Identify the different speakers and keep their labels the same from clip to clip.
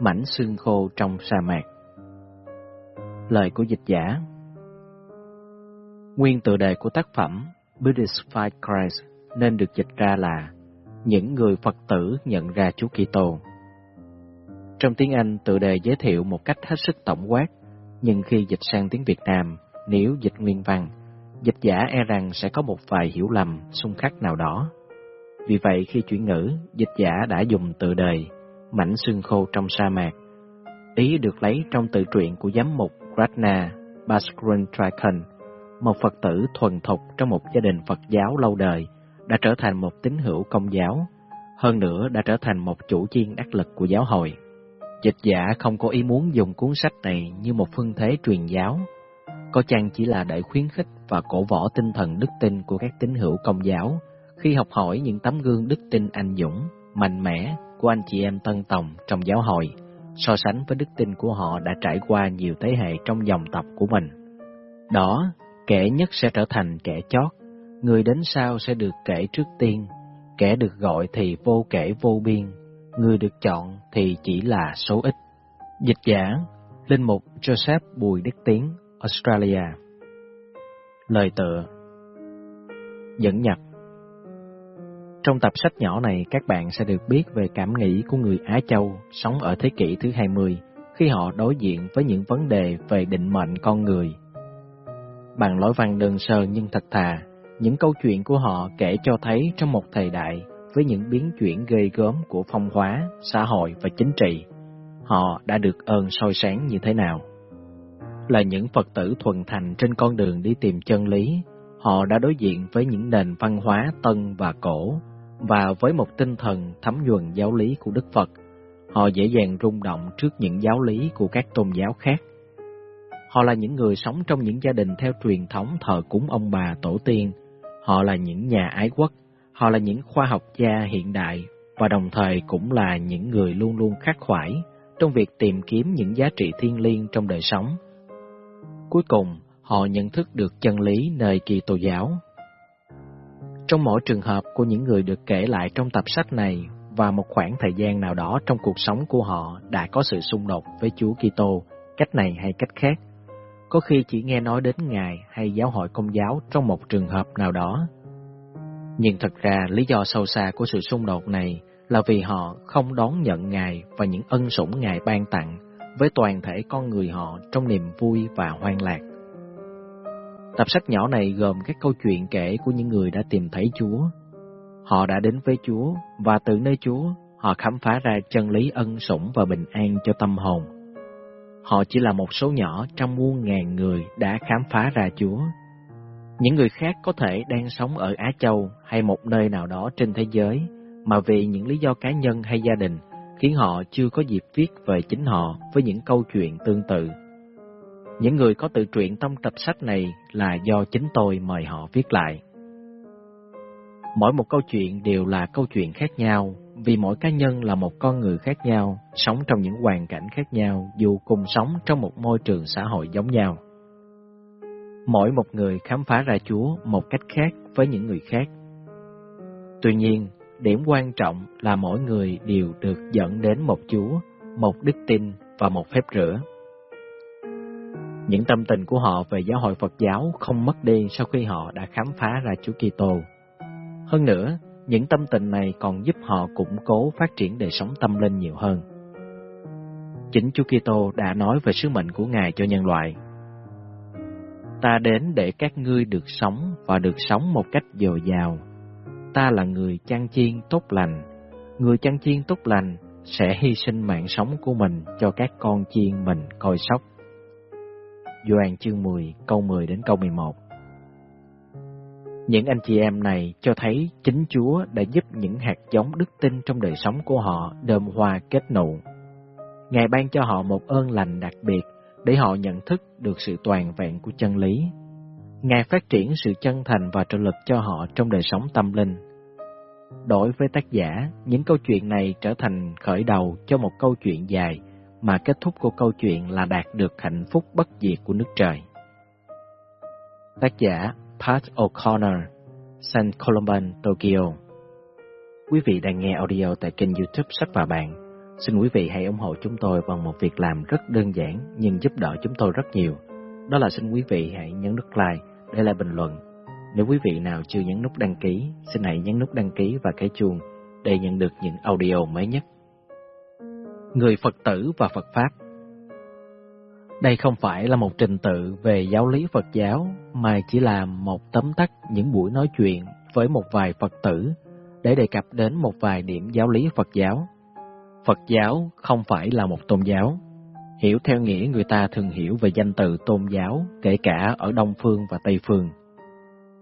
Speaker 1: Mảnh xương khô trong sa mạc Lời của dịch giả Nguyên tựa đề của tác phẩm Buddhist Fight Christ nên được dịch ra là Những người Phật tử nhận ra Chúa Kitô. Trong tiếng Anh, tựa đề giới thiệu một cách hết sức tổng quát, nhưng khi dịch sang tiếng Việt Nam, nếu dịch nguyên văn, dịch giả e rằng sẽ có một vài hiểu lầm, xung khắc nào đó. Vì vậy, khi chuyển ngữ, dịch giả đã dùng tựa đề Mảnh xương khô trong sa mạc. Ý được lấy trong tự truyện của giám mục Ratna Bhaskran Trikhan, một Phật tử thuần thục trong một gia đình Phật giáo lâu đời, đã trở thành một tín hữu công giáo, hơn nữa đã trở thành một chủ chiên đắc lực của giáo hội. Dịch giả không có ý muốn dùng cuốn sách này như một phương thế truyền giáo, có chăng chỉ là để khuyến khích và cổ võ tinh thần đức tin của các tín hữu công giáo khi học hỏi những tấm gương đức tin anh dũng, mạnh mẽ của anh chị em tân tòng trong giáo hội, so sánh với đức tin của họ đã trải qua nhiều thế hệ trong dòng tộc của mình. Đó, kẻ nhất sẽ trở thành kẻ chót, người đến sau sẽ được kể trước tiên, kẻ được gọi thì vô kể vô biên, người được chọn thì chỉ là số ít. Dịch giả, Linh mục Joseph Bùi Đức Tiến, Australia Lời tựa Dẫn nhập trong tập sách nhỏ này, các bạn sẽ được biết về cảm nghĩ của người Á Châu sống ở thế kỷ thứ 20 khi họ đối diện với những vấn đề về định mệnh con người. Bằng lối văn đơn sơ nhưng thật thà, những câu chuyện của họ kể cho thấy trong một thời đại với những biến chuyển ghê gớm của phong hóa, xã hội và chính trị, họ đã được ơn soi sáng như thế nào. Là những Phật tử thuần thành trên con đường đi tìm chân lý, họ đã đối diện với những nền văn hóa tân và cổ, và với một tinh thần thấm nhuần giáo lý của Đức Phật, họ dễ dàng rung động trước những giáo lý của các tôn giáo khác. Họ là những người sống trong những gia đình theo truyền thống thờ cúng ông bà tổ tiên, họ là những nhà ái quốc, họ là những khoa học gia hiện đại và đồng thời cũng là những người luôn luôn khắc khoải trong việc tìm kiếm những giá trị thiên liêng trong đời sống. Cuối cùng, họ nhận thức được chân lý nơi kỳ tô giáo. Trong mỗi trường hợp của những người được kể lại trong tập sách này và một khoảng thời gian nào đó trong cuộc sống của họ đã có sự xung đột với Chúa Kitô, cách này hay cách khác. Có khi chỉ nghe nói đến Ngài hay giáo hội công giáo trong một trường hợp nào đó. Nhưng thật ra lý do sâu xa của sự xung đột này là vì họ không đón nhận Ngài và những ân sủng Ngài ban tặng với toàn thể con người họ trong niềm vui và hoan lạc. Tập sách nhỏ này gồm các câu chuyện kể của những người đã tìm thấy Chúa. Họ đã đến với Chúa và từ nơi Chúa, họ khám phá ra chân lý ân sủng và bình an cho tâm hồn. Họ chỉ là một số nhỏ trong muôn ngàn người đã khám phá ra Chúa. Những người khác có thể đang sống ở Á Châu hay một nơi nào đó trên thế giới, mà vì những lý do cá nhân hay gia đình, khiến họ chưa có dịp viết về chính họ với những câu chuyện tương tự. Những người có tự truyện trong tập sách này là do chính tôi mời họ viết lại. Mỗi một câu chuyện đều là câu chuyện khác nhau, vì mỗi cá nhân là một con người khác nhau, sống trong những hoàn cảnh khác nhau dù cùng sống trong một môi trường xã hội giống nhau. Mỗi một người khám phá ra Chúa một cách khác với những người khác. Tuy nhiên, Điểm quan trọng là mỗi người đều được dẫn đến một Chúa, một đức tin và một phép rửa. Những tâm tình của họ về giáo hội Phật giáo không mất đi sau khi họ đã khám phá ra Chúa Kitô. Hơn nữa, những tâm tình này còn giúp họ củng cố phát triển đời sống tâm linh nhiều hơn. Chính Chúa Kitô đã nói về sứ mệnh của Ngài cho nhân loại. Ta đến để các ngươi được sống và được sống một cách dồi dào ta là người chăn chiên tốt lành. Người chăn chiên tốt lành sẽ hy sinh mạng sống của mình cho các con chiên mình coi sóc. Doan chương 10 câu 10 đến câu 11 Những anh chị em này cho thấy chính Chúa đã giúp những hạt giống đức tin trong đời sống của họ đơm hoa kết nụ. Ngài ban cho họ một ơn lành đặc biệt để họ nhận thức được sự toàn vẹn của chân lý Ngài phát triển sự chân thành và trợ lực cho họ trong đời sống tâm linh. Đối với tác giả, những câu chuyện này trở thành khởi đầu cho một câu chuyện dài, mà kết thúc của câu chuyện là đạt được hạnh phúc bất diệt của nước trời. Tác giả Pat O'Connor, San Columban, Tokyo Quý vị đang nghe audio tại kênh youtube Sách và Bạn. Xin quý vị hãy ủng hộ chúng tôi bằng một việc làm rất đơn giản nhưng giúp đỡ chúng tôi rất nhiều. Đó là xin quý vị hãy nhấn nút like, để lại bình luận. Nếu quý vị nào chưa nhấn nút đăng ký, xin hãy nhấn nút đăng ký và cái chuông để nhận được những audio mới nhất. Người Phật tử và Phật Pháp Đây không phải là một trình tự về giáo lý Phật giáo, mà chỉ là một tấm tắt những buổi nói chuyện với một vài Phật tử để đề cập đến một vài điểm giáo lý Phật giáo. Phật giáo không phải là một tôn giáo. Hiểu theo nghĩa người ta thường hiểu về danh từ tôn giáo, kể cả ở Đông Phương và Tây Phương.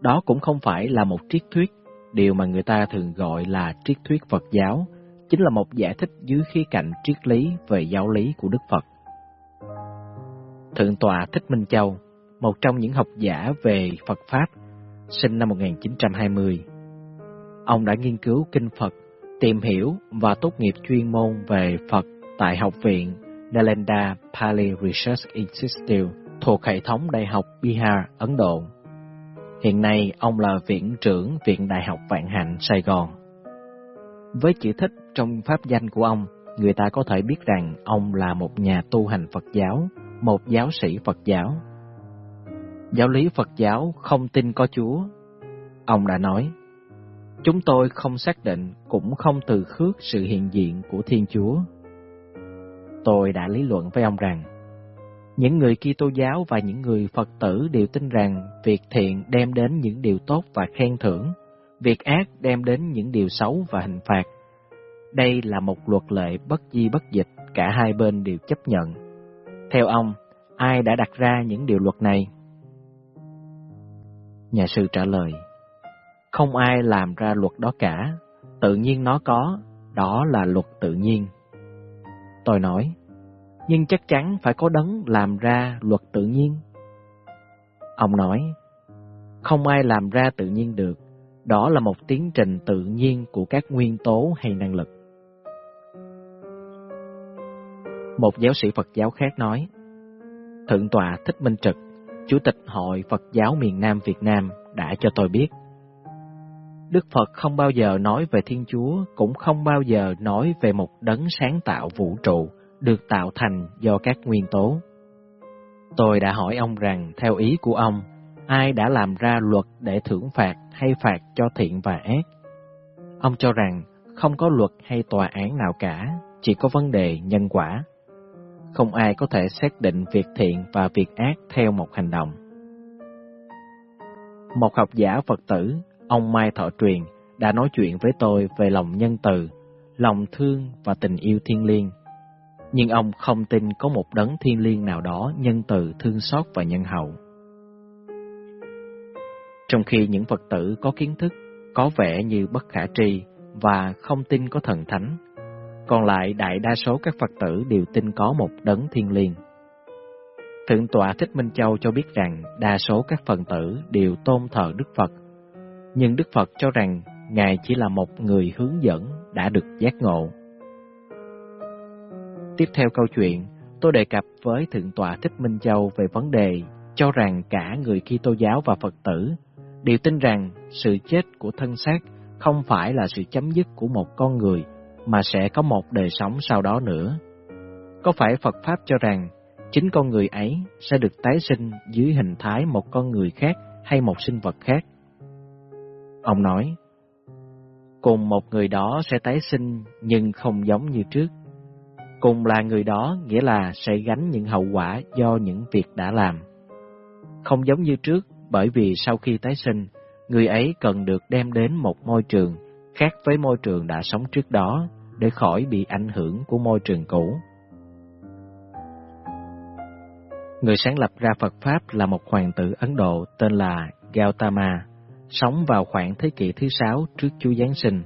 Speaker 1: Đó cũng không phải là một triết thuyết, điều mà người ta thường gọi là triết thuyết Phật giáo, chính là một giải thích dưới khía cạnh triết lý về giáo lý của Đức Phật. Thượng tọa Thích Minh Châu, một trong những học giả về Phật Pháp, sinh năm 1920. Ông đã nghiên cứu kinh Phật tìm hiểu và tốt nghiệp chuyên môn về Phật tại Học viện Nalanda Pali Research Institute thuộc hệ thống Đại học Bihar, Ấn Độ. Hiện nay, ông là viện trưởng Viện Đại học Vạn Hạnh, Sài Gòn. Với chữ thích trong pháp danh của ông, người ta có thể biết rằng ông là một nhà tu hành Phật giáo, một giáo sĩ Phật giáo. Giáo lý Phật giáo không tin có Chúa. Ông đã nói, Chúng tôi không xác định cũng không từ khước sự hiện diện của Thiên Chúa. Tôi đã lý luận với ông rằng, những người Kitô giáo và những người Phật tử đều tin rằng việc thiện đem đến những điều tốt và khen thưởng, việc ác đem đến những điều xấu và hình phạt. Đây là một luật lệ bất di bất dịch, cả hai bên đều chấp nhận. Theo ông, ai đã đặt ra những điều luật này? Nhà sư trả lời, không ai làm ra luật đó cả, tự nhiên nó có, đó là luật tự nhiên. Tôi nói, nhưng chắc chắn phải có đấng làm ra luật tự nhiên. Ông nói, không ai làm ra tự nhiên được, đó là một tiến trình tự nhiên của các nguyên tố hay năng lực. Một giáo sĩ Phật giáo khác nói, Thượng tọa Thích Minh Trực, Chủ tịch Hội Phật giáo miền Nam Việt Nam đã cho tôi biết, Đức Phật không bao giờ nói về Thiên Chúa, cũng không bao giờ nói về một đấng sáng tạo vũ trụ, được tạo thành do các nguyên tố. Tôi đã hỏi ông rằng, theo ý của ông, ai đã làm ra luật để thưởng phạt hay phạt cho thiện và ác? Ông cho rằng không có luật hay tòa án nào cả, chỉ có vấn đề nhân quả. Không ai có thể xác định việc thiện và việc ác theo một hành động. Một học giả Phật tử, ông Mai Thọ Truyền, đã nói chuyện với tôi về lòng nhân từ, lòng thương và tình yêu thiên liêng nhưng ông không tin có một đấng thiên liêng nào đó nhân từ, thương xót và nhân hậu. Trong khi những Phật tử có kiến thức, có vẻ như bất khả tri và không tin có thần thánh, còn lại đại đa số các Phật tử đều tin có một đấng thiên liêng. Thượng tọa Thích Minh Châu cho biết rằng đa số các phần tử đều tôn thờ Đức Phật, nhưng Đức Phật cho rằng Ngài chỉ là một người hướng dẫn đã được giác ngộ Tiếp theo câu chuyện, tôi đề cập với Thượng tọa Thích Minh Châu về vấn đề cho rằng cả người Kitô giáo và Phật tử đều tin rằng sự chết của thân xác không phải là sự chấm dứt của một con người mà sẽ có một đời sống sau đó nữa. Có phải Phật Pháp cho rằng chính con người ấy sẽ được tái sinh dưới hình thái một con người khác hay một sinh vật khác? Ông nói, cùng một người đó sẽ tái sinh nhưng không giống như trước. Cùng là người đó nghĩa là sẽ gánh những hậu quả do những việc đã làm. Không giống như trước, bởi vì sau khi tái sinh, người ấy cần được đem đến một môi trường khác với môi trường đã sống trước đó để khỏi bị ảnh hưởng của môi trường cũ. Người sáng lập ra Phật Pháp là một hoàng tử Ấn Độ tên là Gautama, sống vào khoảng thế kỷ thứ sáu trước Chúa Giáng sinh.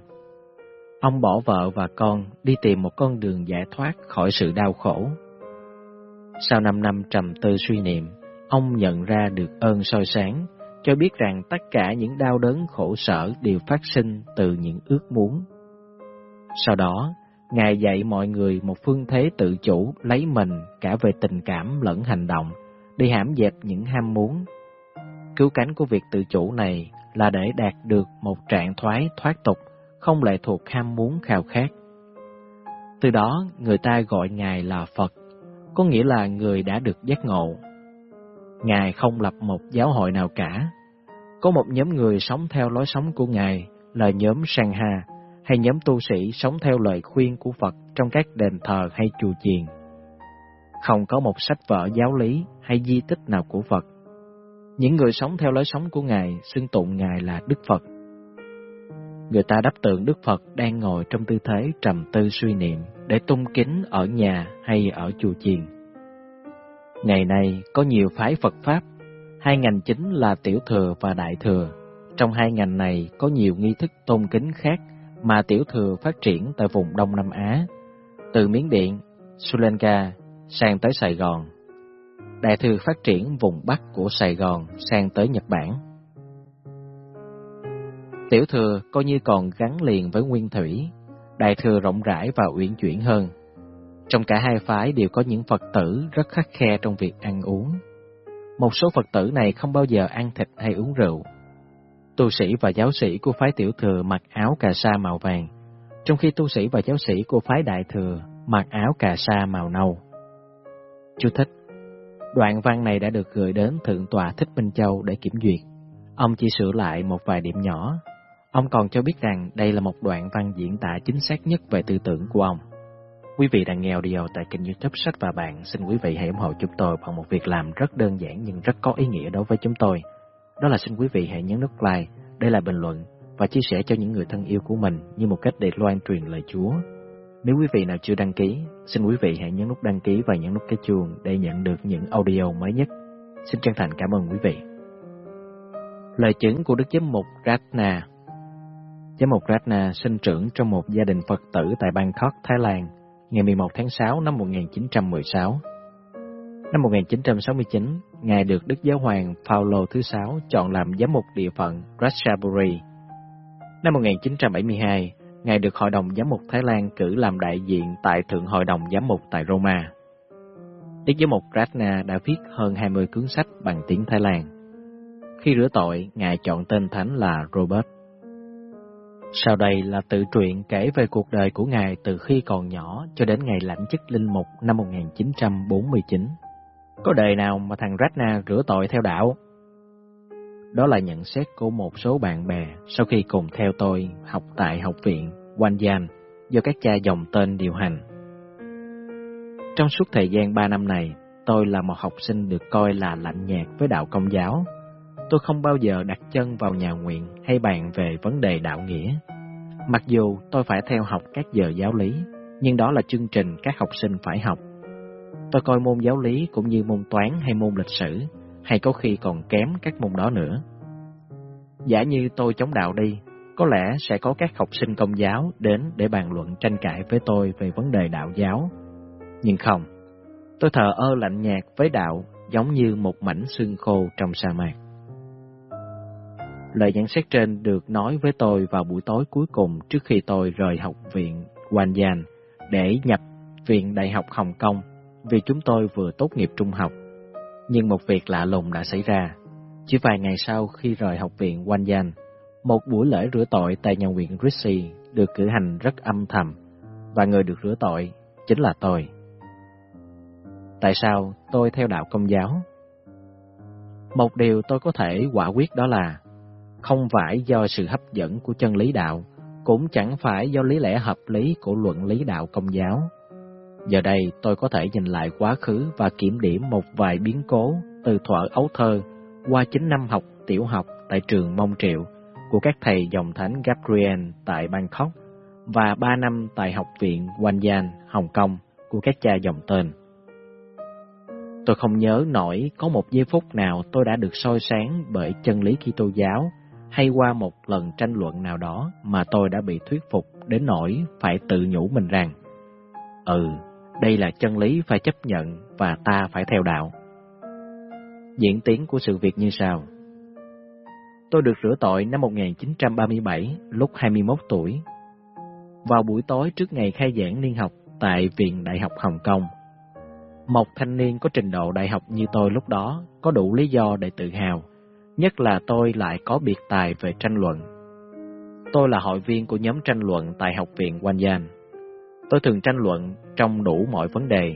Speaker 1: Ông bỏ vợ và con đi tìm một con đường giải thoát khỏi sự đau khổ. Sau năm năm trầm tư suy niệm, ông nhận ra được ơn soi sáng, cho biết rằng tất cả những đau đớn khổ sở đều phát sinh từ những ước muốn. Sau đó, Ngài dạy mọi người một phương thế tự chủ lấy mình cả về tình cảm lẫn hành động, đi hãm dẹp những ham muốn. Cứu cánh của việc tự chủ này là để đạt được một trạng thoái thoát tục không lệ thuộc ham muốn khao khát. Từ đó, người ta gọi Ngài là Phật, có nghĩa là người đã được giác ngộ. Ngài không lập một giáo hội nào cả. Có một nhóm người sống theo lối sống của Ngài là nhóm Sangha, hay nhóm tu sĩ sống theo lời khuyên của Phật trong các đền thờ hay chùa chiền. Không có một sách vở giáo lý hay di tích nào của Phật. Những người sống theo lối sống của Ngài xưng tụng Ngài là Đức Phật. Người ta đắp tượng Đức Phật đang ngồi trong tư thế trầm tư suy niệm để tung kính ở nhà hay ở chùa chiền. Ngày nay có nhiều phái Phật Pháp, hai ngành chính là Tiểu Thừa và Đại Thừa. Trong hai ngành này có nhiều nghi thức tôn kính khác mà Tiểu Thừa phát triển tại vùng Đông Nam Á, từ Miến Điện, Sri Lanka sang tới Sài Gòn. Đại Thừa phát triển vùng Bắc của Sài Gòn sang tới Nhật Bản. Tiểu thừa coi như còn gắn liền với nguyên thủy, đại thừa rộng rãi và uyển chuyển hơn. Trong cả hai phái đều có những Phật tử rất khắc khe trong việc ăn uống. Một số Phật tử này không bao giờ ăn thịt hay uống rượu. Tu sĩ và giáo sĩ của phái tiểu thừa mặc áo cà sa màu vàng, trong khi tu sĩ và giáo sĩ của phái đại thừa mặc áo cà sa màu nâu. Chú thích Đoạn văn này đã được gửi đến Thượng tọa Thích Minh Châu để kiểm duyệt. Ông chỉ sửa lại một vài điểm nhỏ Ông còn cho biết rằng đây là một đoạn văn diễn tả chính xác nhất về tư tưởng của ông. Quý vị đang nghe audio tại kênh youtube Sách và Bạn. Xin quý vị hãy ủng hộ chúng tôi bằng một việc làm rất đơn giản nhưng rất có ý nghĩa đối với chúng tôi. Đó là xin quý vị hãy nhấn nút like, để lại bình luận và chia sẻ cho những người thân yêu của mình như một cách để loan truyền lời Chúa. Nếu quý vị nào chưa đăng ký, xin quý vị hãy nhấn nút đăng ký và nhấn nút cái chuông để nhận được những audio mới nhất. Xin chân thành cảm ơn quý vị. Lời chứng của Đức Giám mục Ratna Giám mục Ratna sinh trưởng trong một gia đình Phật tử tại Bangkok, Thái Lan, ngày 11 tháng 6 năm 1916. Năm 1969, Ngài được Đức Giáo hoàng Paulo thứ sáu chọn làm giám mục địa phận Ratchaburi. Năm 1972, Ngài được Hội đồng Giám mục Thái Lan cử làm đại diện tại Thượng Hội đồng Giám mục tại Roma. Đức Giám mục Ratna đã viết hơn 20 cuốn sách bằng tiếng Thái Lan. Khi rửa tội, Ngài chọn tên thánh là Robert. Sau đây là tự truyện kể về cuộc đời của Ngài từ khi còn nhỏ cho đến ngày lãnh chức linh mục năm 1949. Có đời nào mà thằng Ratna rửa tội theo đạo? Đó là nhận xét của một số bạn bè sau khi cùng theo tôi học tại học viện Wanyan do các cha dòng tên điều hành. Trong suốt thời gian 3 năm này, tôi là một học sinh được coi là lạnh nhạt với đạo công giáo tôi không bao giờ đặt chân vào nhà nguyện hay bàn về vấn đề đạo nghĩa. Mặc dù tôi phải theo học các giờ giáo lý, nhưng đó là chương trình các học sinh phải học. Tôi coi môn giáo lý cũng như môn toán hay môn lịch sử, hay có khi còn kém các môn đó nữa. Giả như tôi chống đạo đi, có lẽ sẽ có các học sinh công giáo đến để bàn luận tranh cãi với tôi về vấn đề đạo giáo. Nhưng không, tôi thờ ơ lạnh nhạt với đạo giống như một mảnh xương khô trong sa mạc. Lời nhận xét trên được nói với tôi vào buổi tối cuối cùng trước khi tôi rời học viện Wanyan để nhập viện Đại học Hồng Kông vì chúng tôi vừa tốt nghiệp trung học. Nhưng một việc lạ lùng đã xảy ra. Chỉ vài ngày sau khi rời học viện Wanyan, một buổi lễ rửa tội tại nhà nguyện Rishi được cử hành rất âm thầm, và người được rửa tội chính là tôi. Tại sao tôi theo đạo công giáo? Một điều tôi có thể quả quyết đó là không phải do sự hấp dẫn của chân lý đạo, cũng chẳng phải do lý lẽ hợp lý của luận lý đạo công giáo. Giờ đây tôi có thể nhìn lại quá khứ và kiểm điểm một vài biến cố từ thuở ấu thơ qua 9 năm học tiểu học tại trường Mông Triệu của các thầy dòng thánh Gabriel tại Bangkok và 3 năm tại học viện Wanyan, Hồng Kông của các cha dòng tên. Tôi không nhớ nổi có một giây phút nào tôi đã được soi sáng bởi chân lý Kitô giáo hay qua một lần tranh luận nào đó mà tôi đã bị thuyết phục đến nỗi phải tự nhủ mình rằng Ừ, đây là chân lý phải chấp nhận và ta phải theo đạo. Diễn tiến của sự việc như sau. Tôi được rửa tội năm 1937, lúc 21 tuổi. Vào buổi tối trước ngày khai giảng niên học tại Viện Đại học Hồng Kông, một thanh niên có trình độ đại học như tôi lúc đó có đủ lý do để tự hào nhất là tôi lại có biệt tài về tranh luận. Tôi là hội viên của nhóm tranh luận tại Học viện Wanyan. Tôi thường tranh luận trong đủ mọi vấn đề,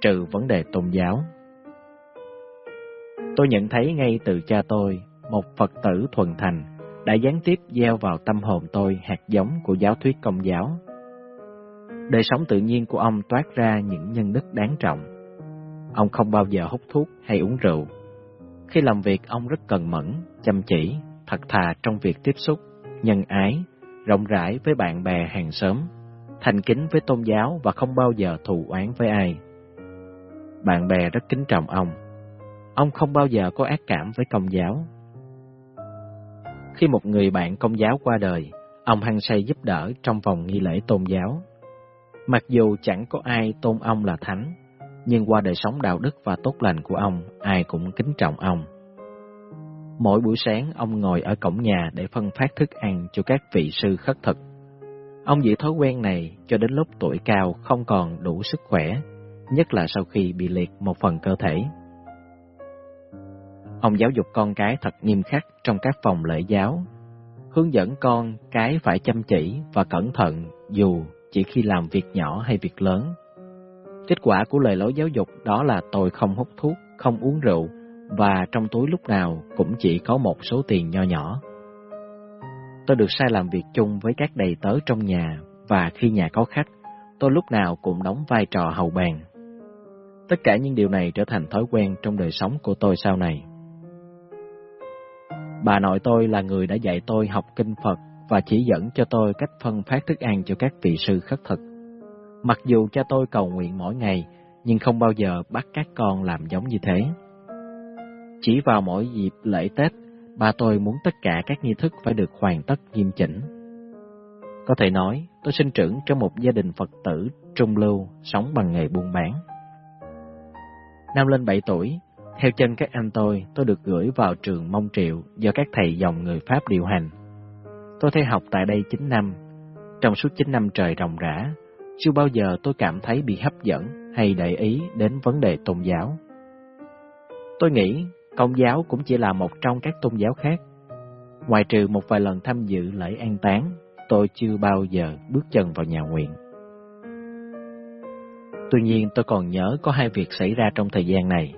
Speaker 1: trừ vấn đề tôn giáo. Tôi nhận thấy ngay từ cha tôi, một Phật tử thuần thành, đã gián tiếp gieo vào tâm hồn tôi hạt giống của giáo thuyết công giáo. Đời sống tự nhiên của ông toát ra những nhân đức đáng trọng. Ông không bao giờ hút thuốc hay uống rượu. Khi làm việc, ông rất cần mẫn, chăm chỉ, thật thà trong việc tiếp xúc, nhân ái, rộng rãi với bạn bè hàng xóm, thành kính với tôn giáo và không bao giờ thù oán với ai. Bạn bè rất kính trọng ông. Ông không bao giờ có ác cảm với công giáo. Khi một người bạn công giáo qua đời, ông hăng say giúp đỡ trong vòng nghi lễ tôn giáo. Mặc dù chẳng có ai tôn ông là thánh, nhưng qua đời sống đạo đức và tốt lành của ông, ai cũng kính trọng ông. Mỗi buổi sáng, ông ngồi ở cổng nhà để phân phát thức ăn cho các vị sư khất thực. Ông giữ thói quen này cho đến lúc tuổi cao không còn đủ sức khỏe, nhất là sau khi bị liệt một phần cơ thể. Ông giáo dục con cái thật nghiêm khắc trong các phòng lễ giáo, hướng dẫn con cái phải chăm chỉ và cẩn thận dù chỉ khi làm việc nhỏ hay việc lớn. Kết quả của lời lối giáo dục đó là tôi không hút thuốc, không uống rượu và trong túi lúc nào cũng chỉ có một số tiền nho nhỏ. Tôi được sai làm việc chung với các đầy tớ trong nhà và khi nhà có khách, tôi lúc nào cũng đóng vai trò hầu bàn. Tất cả những điều này trở thành thói quen trong đời sống của tôi sau này. Bà nội tôi là người đã dạy tôi học kinh Phật và chỉ dẫn cho tôi cách phân phát thức ăn cho các vị sư khất thực. Mặc dù cha tôi cầu nguyện mỗi ngày, nhưng không bao giờ bắt các con làm giống như thế. Chỉ vào mỗi dịp lễ Tết, ba tôi muốn tất cả các nghi thức phải được hoàn tất nghiêm chỉnh. Có thể nói, tôi sinh trưởng trong một gia đình Phật tử trung lưu, sống bằng nghề buôn bán. Năm lên 7 tuổi, theo chân các anh tôi, tôi được gửi vào trường Mông Triệu do các thầy dòng người Pháp điều hành. Tôi theo học tại đây 9 năm. Trong suốt 9 năm trời ròng rã, chưa bao giờ tôi cảm thấy bị hấp dẫn hay để ý đến vấn đề tôn giáo. Tôi nghĩ công giáo cũng chỉ là một trong các tôn giáo khác. Ngoài trừ một vài lần tham dự lễ an táng, tôi chưa bao giờ bước chân vào nhà nguyện. Tuy nhiên tôi còn nhớ có hai việc xảy ra trong thời gian này.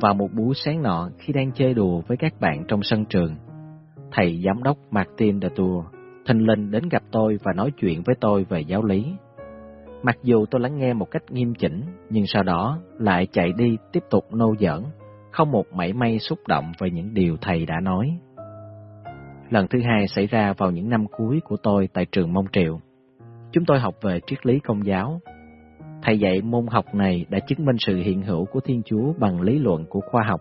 Speaker 1: Vào một buổi sáng nọ khi đang chơi đùa với các bạn trong sân trường, thầy giám đốc Martin de Tour thình linh đến gặp tôi và nói chuyện với tôi về giáo lý. Mặc dù tôi lắng nghe một cách nghiêm chỉnh, nhưng sau đó lại chạy đi tiếp tục nô giỡn, không một mảy may xúc động về những điều thầy đã nói. Lần thứ hai xảy ra vào những năm cuối của tôi tại trường Mông Triệu. Chúng tôi học về triết lý công giáo. Thầy dạy môn học này đã chứng minh sự hiện hữu của Thiên Chúa bằng lý luận của khoa học.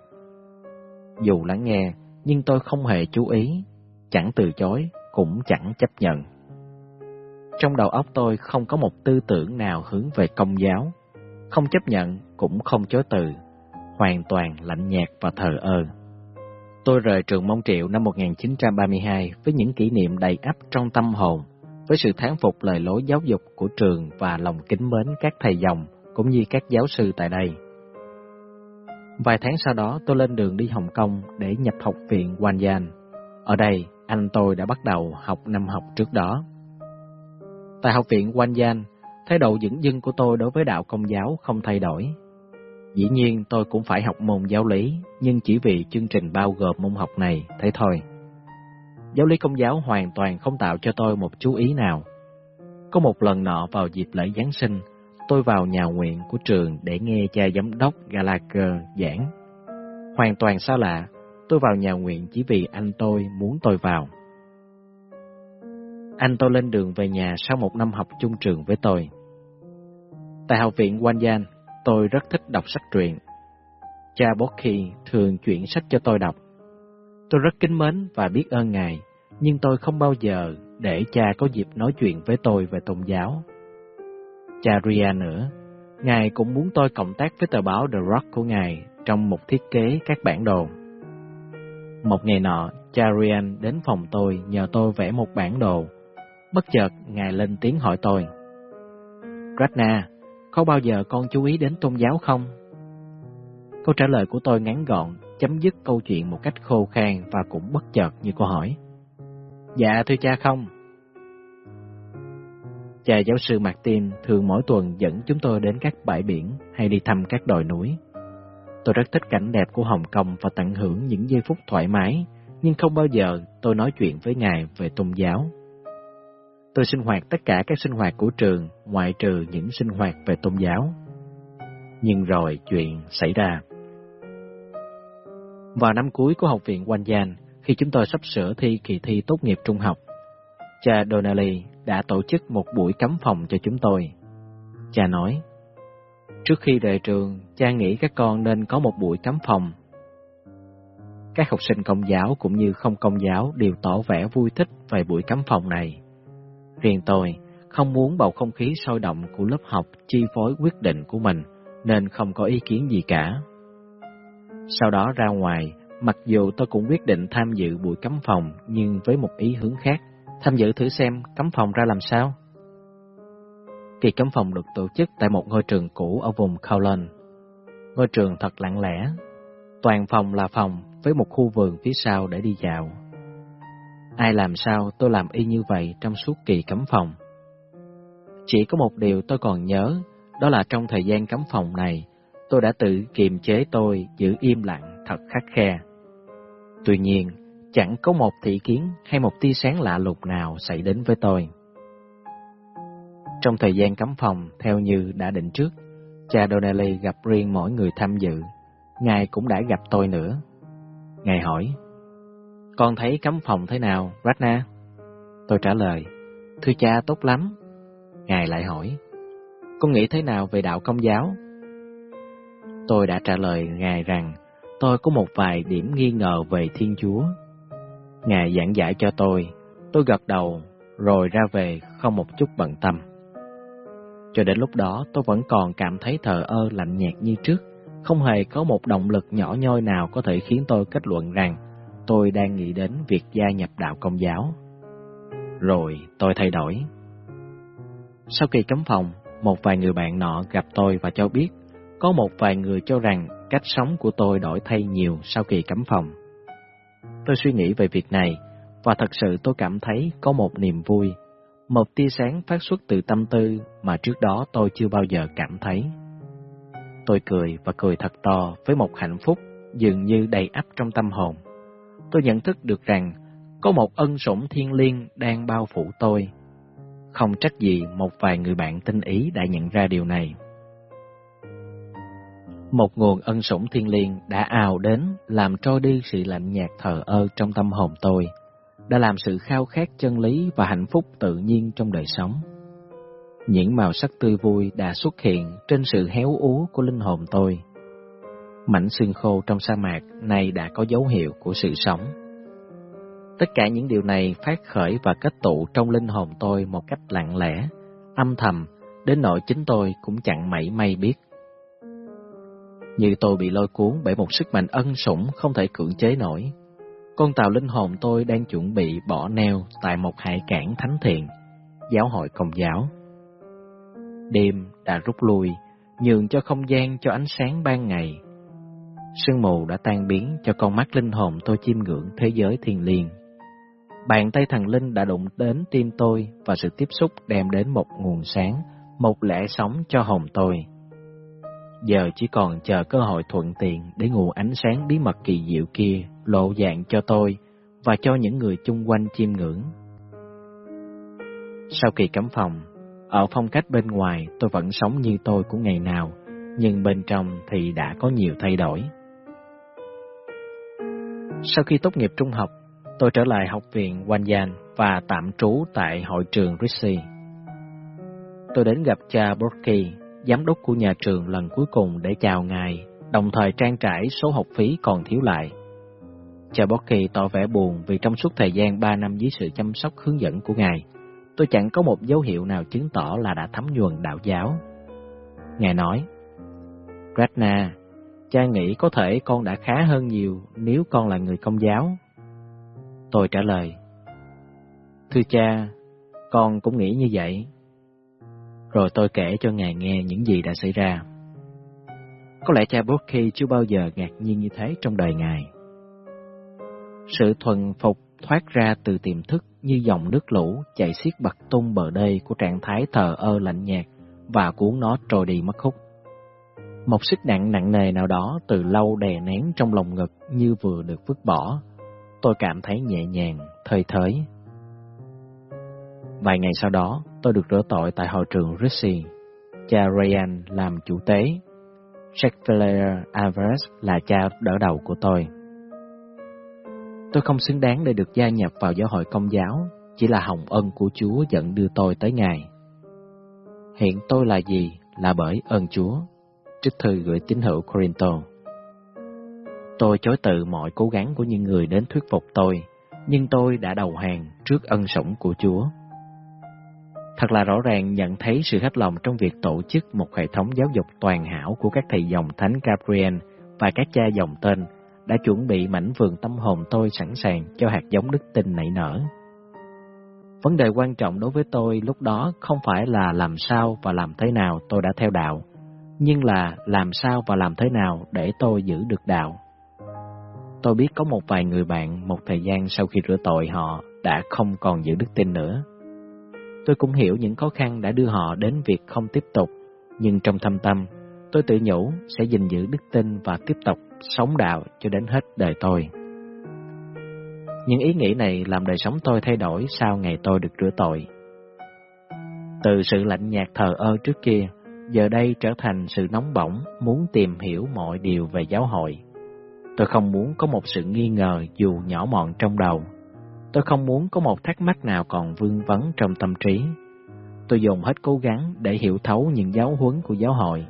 Speaker 1: Dù lắng nghe, nhưng tôi không hề chú ý, chẳng từ chối, cũng chẳng chấp nhận. Trong đầu óc tôi không có một tư tưởng nào hướng về công giáo, không chấp nhận cũng không chối từ, hoàn toàn lạnh nhạt và thờ ơ. Tôi rời trường Mông Triệu năm 1932 với những kỷ niệm đầy ắp trong tâm hồn, với sự thán phục lời lối giáo dục của trường và lòng kính mến các thầy dòng cũng như các giáo sư tại đây. Vài tháng sau đó tôi lên đường đi Hồng Kông để nhập học viện Wanyan. Ở đây, anh tôi đã bắt đầu học năm học trước đó. Tại học viện Wanyan, thái độ dững dưng của tôi đối với đạo công giáo không thay đổi. Dĩ nhiên tôi cũng phải học môn giáo lý, nhưng chỉ vì chương trình bao gồm môn học này, thế thôi. Giáo lý công giáo hoàn toàn không tạo cho tôi một chú ý nào. Có một lần nọ vào dịp lễ Giáng sinh, tôi vào nhà nguyện của trường để nghe cha giám đốc Gallagher giảng. Hoàn toàn xa lạ, tôi vào nhà nguyện chỉ vì anh tôi muốn tôi vào. Anh tôi lên đường về nhà sau một năm học chung trường với tôi. Tại học viện Wanyan, tôi rất thích đọc sách truyện. Cha Boki thường chuyển sách cho tôi đọc. Tôi rất kính mến và biết ơn Ngài, nhưng tôi không bao giờ để cha có dịp nói chuyện với tôi về tôn giáo. Cha Ria nữa, Ngài cũng muốn tôi cộng tác với tờ báo The Rock của Ngài trong một thiết kế các bản đồ. Một ngày nọ, cha Rian đến phòng tôi nhờ tôi vẽ một bản đồ. Bất chợt, Ngài lên tiếng hỏi tôi. Ratna, có bao giờ con chú ý đến tôn giáo không? Câu trả lời của tôi ngắn gọn, chấm dứt câu chuyện một cách khô khan và cũng bất chợt như cô hỏi. Dạ thưa cha không. Cha giáo sư Martin thường mỗi tuần dẫn chúng tôi đến các bãi biển hay đi thăm các đồi núi. Tôi rất thích cảnh đẹp của Hồng Kông và tận hưởng những giây phút thoải mái, nhưng không bao giờ tôi nói chuyện với Ngài về tôn giáo. Tôi sinh hoạt tất cả các sinh hoạt của trường, ngoại trừ những sinh hoạt về tôn giáo. Nhưng rồi chuyện xảy ra. Vào năm cuối của học viện Wanyan, khi chúng tôi sắp sửa thi kỳ thi tốt nghiệp trung học, cha Donnelly đã tổ chức một buổi cắm phòng cho chúng tôi. Cha nói, trước khi rời trường, cha nghĩ các con nên có một buổi cắm phòng. Các học sinh công giáo cũng như không công giáo đều tỏ vẻ vui thích về buổi cắm phòng này. Riêng tôi không muốn bầu không khí sôi động của lớp học chi phối quyết định của mình, nên không có ý kiến gì cả. Sau đó ra ngoài, mặc dù tôi cũng quyết định tham dự buổi cắm phòng nhưng với một ý hướng khác, tham dự thử xem cắm phòng ra làm sao. Kỳ cắm phòng được tổ chức tại một ngôi trường cũ ở vùng Kowloon. Ngôi trường thật lặng lẽ, toàn phòng là phòng với một khu vườn phía sau để đi dạo. Ai làm sao tôi làm y như vậy trong suốt kỳ cấm phòng. Chỉ có một điều tôi còn nhớ, đó là trong thời gian cấm phòng này, tôi đã tự kiềm chế tôi giữ im lặng thật khắc khe. Tuy nhiên, chẳng có một thị kiến hay một tia sáng lạ lùng nào xảy đến với tôi. Trong thời gian cấm phòng, theo như đã định trước, cha Donnelly gặp riêng mỗi người tham dự. Ngài cũng đã gặp tôi nữa. Ngài hỏi, con thấy cấm phòng thế nào, Ratna? Tôi trả lời, thưa cha tốt lắm. Ngài lại hỏi, con nghĩ thế nào về đạo công giáo? Tôi đã trả lời Ngài rằng, tôi có một vài điểm nghi ngờ về Thiên Chúa. Ngài giảng giải cho tôi, tôi gật đầu, rồi ra về không một chút bận tâm. Cho đến lúc đó tôi vẫn còn cảm thấy thờ ơ lạnh nhạt như trước, không hề có một động lực nhỏ nhoi nào có thể khiến tôi kết luận rằng tôi đang nghĩ đến việc gia nhập đạo công giáo. Rồi tôi thay đổi. Sau khi cấm phòng, một vài người bạn nọ gặp tôi và cho biết có một vài người cho rằng cách sống của tôi đổi thay nhiều sau kỳ cấm phòng. Tôi suy nghĩ về việc này và thật sự tôi cảm thấy có một niềm vui, một tia sáng phát xuất từ tâm tư mà trước đó tôi chưa bao giờ cảm thấy. Tôi cười và cười thật to với một hạnh phúc dường như đầy ắp trong tâm hồn. Tôi nhận thức được rằng có một ân sủng thiên liêng đang bao phủ tôi. Không trách gì một vài người bạn tinh ý đã nhận ra điều này. Một nguồn ân sủng thiên liêng đã ào đến làm trôi đi sự lạnh nhạt thờ ơ trong tâm hồn tôi, đã làm sự khao khát chân lý và hạnh phúc tự nhiên trong đời sống. Những màu sắc tươi vui đã xuất hiện trên sự héo úa của linh hồn tôi. Mảnh xương khô trong sa mạc này đã có dấu hiệu của sự sống. Tất cả những điều này phát khởi và kết tụ trong linh hồn tôi một cách lặng lẽ, âm thầm, đến nỗi chính tôi cũng chẳng mảy may biết. Như tôi bị lôi cuốn bởi một sức mạnh ân sủng không thể cưỡng chế nổi. Con tàu linh hồn tôi đang chuẩn bị bỏ neo tại một hải cảng thánh thiện, giáo hội công giáo. Đêm đã rút lui, nhường cho không gian cho ánh sáng ban ngày. Sương mù đã tan biến cho con mắt linh hồn tôi chiêm ngưỡng thế giới thiền liền. Bàn tay thần linh đã đụng đến tim tôi và sự tiếp xúc đem đến một nguồn sáng, một lẽ sống cho hồn tôi. Giờ chỉ còn chờ cơ hội thuận tiện để nguồn ánh sáng bí mật kỳ diệu kia lộ dạng cho tôi và cho những người chung quanh chiêm ngưỡng. Sau kỳ cấm phòng, ở phong cách bên ngoài tôi vẫn sống như tôi của ngày nào, nhưng bên trong thì đã có nhiều thay đổi. Sau khi tốt nghiệp trung học, tôi trở lại học viện Wanyan và tạm trú tại hội trường Rixi. Tôi đến gặp cha Borky, giám đốc của nhà trường lần cuối cùng để chào ngài, đồng thời trang trải số học phí còn thiếu lại. Cha Borky tỏ vẻ buồn vì trong suốt thời gian 3 năm dưới sự chăm sóc hướng dẫn của ngài, tôi chẳng có một dấu hiệu nào chứng tỏ là đã thấm nhuần đạo giáo. Ngài nói, Ratna, cha nghĩ có thể con đã khá hơn nhiều nếu con là người công giáo. Tôi trả lời, Thưa cha, con cũng nghĩ như vậy. Rồi tôi kể cho ngài nghe những gì đã xảy ra. Có lẽ cha Borky chưa bao giờ ngạc nhiên như thế trong đời ngài. Sự thuần phục thoát ra từ tiềm thức như dòng nước lũ chạy xiết bật tung bờ đê của trạng thái thờ ơ lạnh nhạt và cuốn nó trôi đi mất hút. Một sức nặng nặng nề nào đó từ lâu đè nén trong lòng ngực như vừa được vứt bỏ. Tôi cảm thấy nhẹ nhàng, thơi thới. Vài ngày sau đó, tôi được rửa tội tại hội trường Ricci. Cha Ryan làm chủ tế. Jacques Alvarez là cha đỡ đầu của tôi. Tôi không xứng đáng để được gia nhập vào giáo hội công giáo, chỉ là hồng ân của Chúa dẫn đưa tôi tới Ngài. Hiện tôi là gì? Là bởi ơn Chúa. Trích thư gửi tín hữu Corinto. Tôi chối từ mọi cố gắng của những người đến thuyết phục tôi, nhưng tôi đã đầu hàng trước ân sủng của Chúa. Thật là rõ ràng nhận thấy sự hết lòng trong việc tổ chức một hệ thống giáo dục toàn hảo của các thầy dòng Thánh Gabriel và các cha dòng tên đã chuẩn bị mảnh vườn tâm hồn tôi sẵn sàng cho hạt giống đức tin nảy nở. Vấn đề quan trọng đối với tôi lúc đó không phải là làm sao và làm thế nào tôi đã theo đạo, nhưng là làm sao và làm thế nào để tôi giữ được đạo. Tôi biết có một vài người bạn một thời gian sau khi rửa tội họ đã không còn giữ đức tin nữa. Tôi cũng hiểu những khó khăn đã đưa họ đến việc không tiếp tục, nhưng trong thâm tâm, tôi tự nhủ sẽ gìn giữ đức tin và tiếp tục sống đạo cho đến hết đời tôi. Những ý nghĩ này làm đời sống tôi thay đổi sau ngày tôi được rửa tội. Từ sự lạnh nhạt thờ ơ trước kia, giờ đây trở thành sự nóng bỏng, muốn tìm hiểu mọi điều về giáo hội. Tôi không muốn có một sự nghi ngờ dù nhỏ mọn trong đầu. Tôi không muốn có một thắc mắc nào còn vương vấn trong tâm trí. Tôi dùng hết cố gắng để hiểu thấu những giáo huấn của giáo hội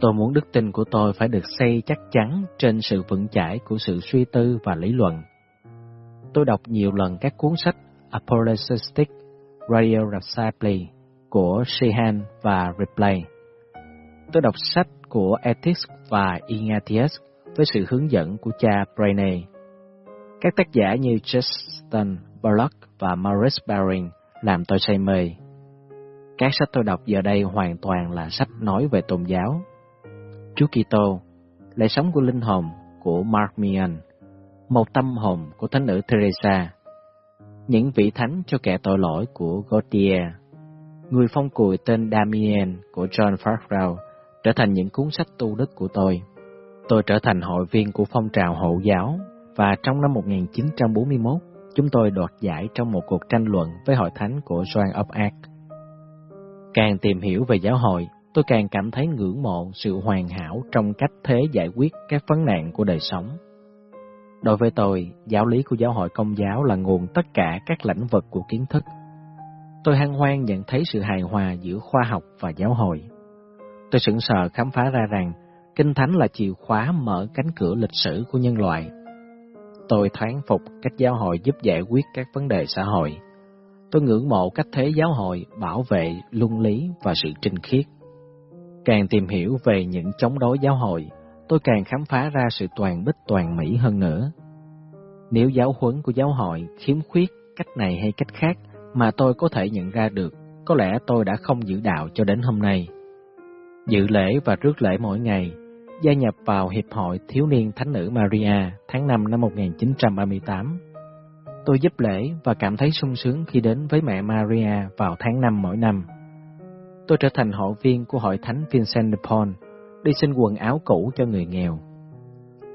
Speaker 1: Tôi muốn đức tin của tôi phải được xây chắc chắn trên sự vững chãi của sự suy tư và lý luận. Tôi đọc nhiều lần các cuốn sách Apologetic, Radio Rhapsody của Sheehan và Ripley. Tôi đọc sách của Ethics và Ignatius với sự hướng dẫn của cha Brainey. Các tác giả như Justin Bullock và Maurice Baring làm tôi say mê. Các sách tôi đọc giờ đây hoàn toàn là sách nói về tôn giáo, Chúa Kitô, lễ sống của linh hồn của Mark Meehan, một tâm hồn của thánh nữ Teresa, những vị thánh cho kẻ tội lỗi của Gautier, người phong cùi tên Damien của John Farrell trở thành những cuốn sách tu đức của tôi. Tôi trở thành hội viên của phong trào hộ giáo và trong năm 1941, chúng tôi đoạt giải trong một cuộc tranh luận với hội thánh của Joan of Arc. Càng tìm hiểu về giáo hội, tôi càng cảm thấy ngưỡng mộ sự hoàn hảo trong cách thế giải quyết các vấn nạn của đời sống. Đối với tôi, giáo lý của giáo hội công giáo là nguồn tất cả các lĩnh vực của kiến thức. Tôi hân hoan nhận thấy sự hài hòa giữa khoa học và giáo hội. Tôi sững sờ khám phá ra rằng Kinh Thánh là chìa khóa mở cánh cửa lịch sử của nhân loại. Tôi thoáng phục cách giáo hội giúp giải quyết các vấn đề xã hội. Tôi ngưỡng mộ cách thế giáo hội bảo vệ luân lý và sự trinh khiết. Càng tìm hiểu về những chống đối giáo hội, tôi càng khám phá ra sự toàn bích toàn mỹ hơn nữa. Nếu giáo huấn của giáo hội khiếm khuyết cách này hay cách khác mà tôi có thể nhận ra được, có lẽ tôi đã không giữ đạo cho đến hôm nay. Dự lễ và rước lễ mỗi ngày, gia nhập vào Hiệp hội Thiếu niên Thánh nữ Maria tháng 5 năm 1938. Tôi giúp lễ và cảm thấy sung sướng khi đến với mẹ Maria vào tháng 5 mỗi năm tôi trở thành hội viên của hội thánh Vincent de Paul, đi xin quần áo cũ cho người nghèo.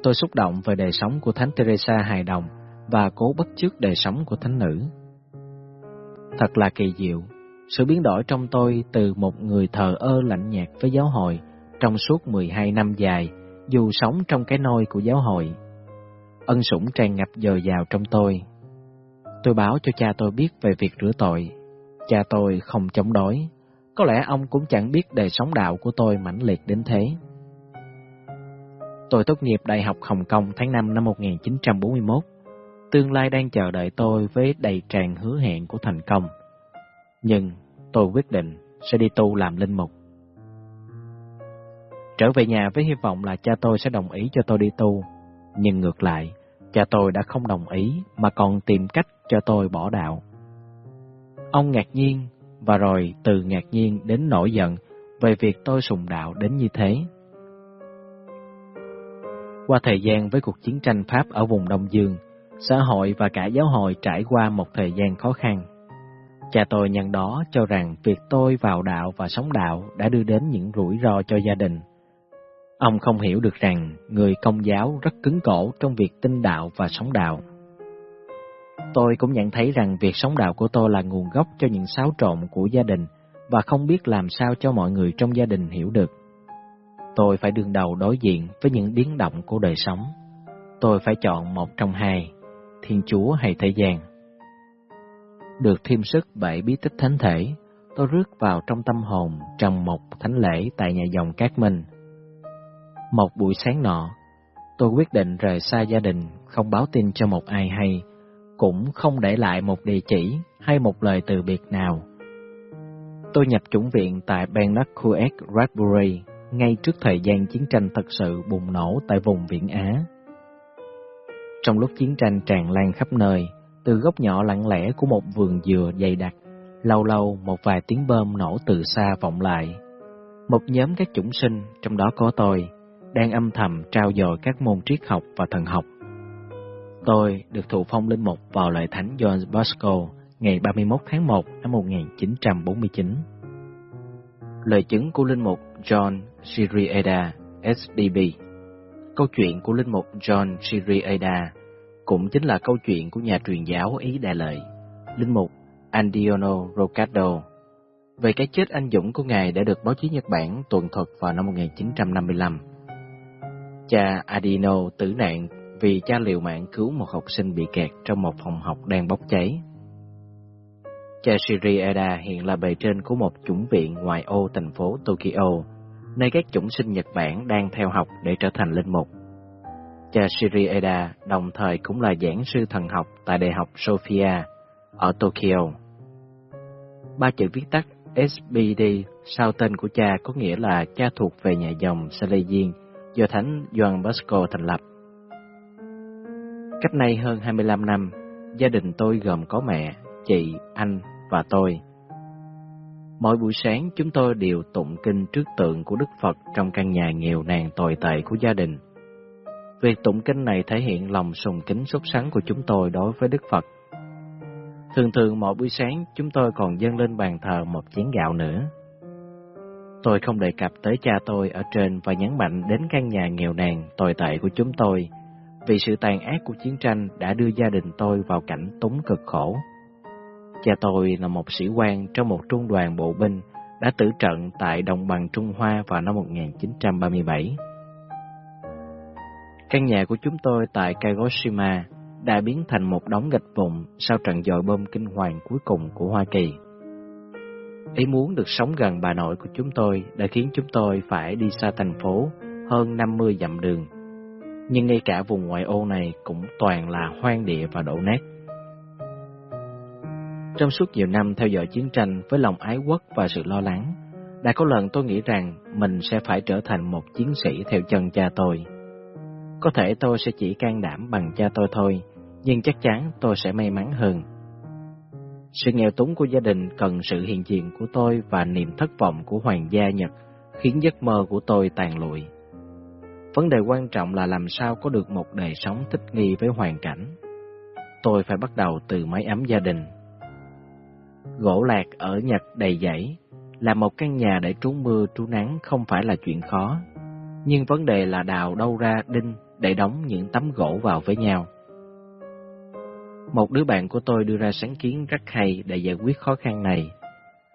Speaker 1: Tôi xúc động về đời sống của Thánh Teresa hài đồng và cố bắt chước đời sống của thánh nữ. Thật là kỳ diệu, sự biến đổi trong tôi từ một người thờ ơ lạnh nhạt với giáo hội trong suốt 12 năm dài, dù sống trong cái nôi của giáo hội. Ân sủng tràn ngập dồi dào trong tôi. Tôi báo cho cha tôi biết về việc rửa tội. Cha tôi không chống đối, có lẽ ông cũng chẳng biết đời sống đạo của tôi mãnh liệt đến thế. Tôi tốt nghiệp Đại học Hồng Kông tháng 5 năm 1941. Tương lai đang chờ đợi tôi với đầy tràn hứa hẹn của thành công. Nhưng tôi quyết định sẽ đi tu làm linh mục. Trở về nhà với hy vọng là cha tôi sẽ đồng ý cho tôi đi tu. Nhưng ngược lại, cha tôi đã không đồng ý mà còn tìm cách cho tôi bỏ đạo. Ông ngạc nhiên và rồi từ ngạc nhiên đến nổi giận về việc tôi sùng đạo đến như thế. Qua thời gian với cuộc chiến tranh Pháp ở vùng Đông Dương, xã hội và cả giáo hội trải qua một thời gian khó khăn. Cha tôi nhận đó cho rằng việc tôi vào đạo và sống đạo đã đưa đến những rủi ro cho gia đình. Ông không hiểu được rằng người công giáo rất cứng cổ trong việc tin đạo và sống đạo. Tôi cũng nhận thấy rằng việc sống đạo của tôi là nguồn gốc cho những xáo trộn của gia đình và không biết làm sao cho mọi người trong gia đình hiểu được. Tôi phải đương đầu đối diện với những biến động của đời sống. Tôi phải chọn một trong hai, Thiên Chúa hay thế gian. Được thêm sức bảy bí tích thánh thể, tôi rước vào trong tâm hồn trong một thánh lễ tại nhà dòng Cát Minh. Một buổi sáng nọ, tôi quyết định rời xa gia đình, không báo tin cho một ai hay, cũng không để lại một địa chỉ hay một lời từ biệt nào. Tôi nhập chủng viện tại Bennacuet Radbury ngay trước thời gian chiến tranh thật sự bùng nổ tại vùng Viễn Á. Trong lúc chiến tranh tràn lan khắp nơi, từ góc nhỏ lặng lẽ của một vườn dừa dày đặc, lâu lâu một vài tiếng bơm nổ từ xa vọng lại. Một nhóm các chủng sinh, trong đó có tôi, đang âm thầm trao dồi các môn triết học và thần học. Tôi được thụ phong linh mục vào lễ thánh John Bosco ngày 31 tháng 1 năm 1949. Lời chứng của linh mục John Sirieda, SDB Câu chuyện của linh mục John Chiriada cũng chính là câu chuyện của nhà truyền giáo Ý Đại Lợi, linh mục Andiono Rocado. Về cái chết anh dũng của ngài đã được báo chí Nhật Bản tuần thuật vào năm 1955. Cha Adino tử nạn vì cha liều mạng cứu một học sinh bị kẹt trong một phòng học đang bốc cháy. Cha Shiri Eda hiện là bề trên của một chủng viện ngoại ô thành phố Tokyo, nơi các chủng sinh Nhật Bản đang theo học để trở thành linh mục. Cha Shiri Eda đồng thời cũng là giảng sư thần học tại Đại học Sophia ở Tokyo. Ba chữ viết tắt SBD sau tên của cha có nghĩa là cha thuộc về nhà dòng Salesian do Thánh Gioan Bosco thành lập. Cách nay hơn 25 năm, gia đình tôi gồm có mẹ, chị, anh và tôi. Mỗi buổi sáng, chúng tôi đều tụng kinh trước tượng của Đức Phật trong căn nhà nghèo nàn tồi tệ của gia đình. Việc tụng kinh này thể hiện lòng sùng kính sốt sắng của chúng tôi đối với Đức Phật. Thường thường mỗi buổi sáng, chúng tôi còn dâng lên bàn thờ một chén gạo nữa. Tôi không đề cập tới cha tôi ở trên và nhấn mạnh đến căn nhà nghèo nàn tồi tệ của chúng tôi, vì sự tàn ác của chiến tranh đã đưa gia đình tôi vào cảnh túng cực khổ. Cha tôi là một sĩ quan trong một trung đoàn bộ binh đã tử trận tại đồng bằng Trung Hoa vào năm 1937. Căn nhà của chúng tôi tại Kagoshima đã biến thành một đống gạch vụn sau trận dội bom kinh hoàng cuối cùng của Hoa Kỳ. Ý muốn được sống gần bà nội của chúng tôi đã khiến chúng tôi phải đi xa thành phố hơn 50 dặm đường. Nhưng ngay cả vùng ngoại ô này cũng toàn là hoang địa và đổ nát. Trong suốt nhiều năm theo dõi chiến tranh với lòng ái quốc và sự lo lắng, đã có lần tôi nghĩ rằng mình sẽ phải trở thành một chiến sĩ theo chân cha tôi. Có thể tôi sẽ chỉ can đảm bằng cha tôi thôi, nhưng chắc chắn tôi sẽ may mắn hơn. Sự nghèo túng của gia đình cần sự hiện diện của tôi và niềm thất vọng của hoàng gia Nhật khiến giấc mơ của tôi tàn lụi. Vấn đề quan trọng là làm sao có được một đời sống thích nghi với hoàn cảnh. Tôi phải bắt đầu từ mái ấm gia đình. Gỗ lạc ở Nhật đầy dãy, là một căn nhà để trú mưa trú nắng không phải là chuyện khó. Nhưng vấn đề là đào đâu ra đinh để đóng những tấm gỗ vào với nhau. Một đứa bạn của tôi đưa ra sáng kiến rất hay để giải quyết khó khăn này.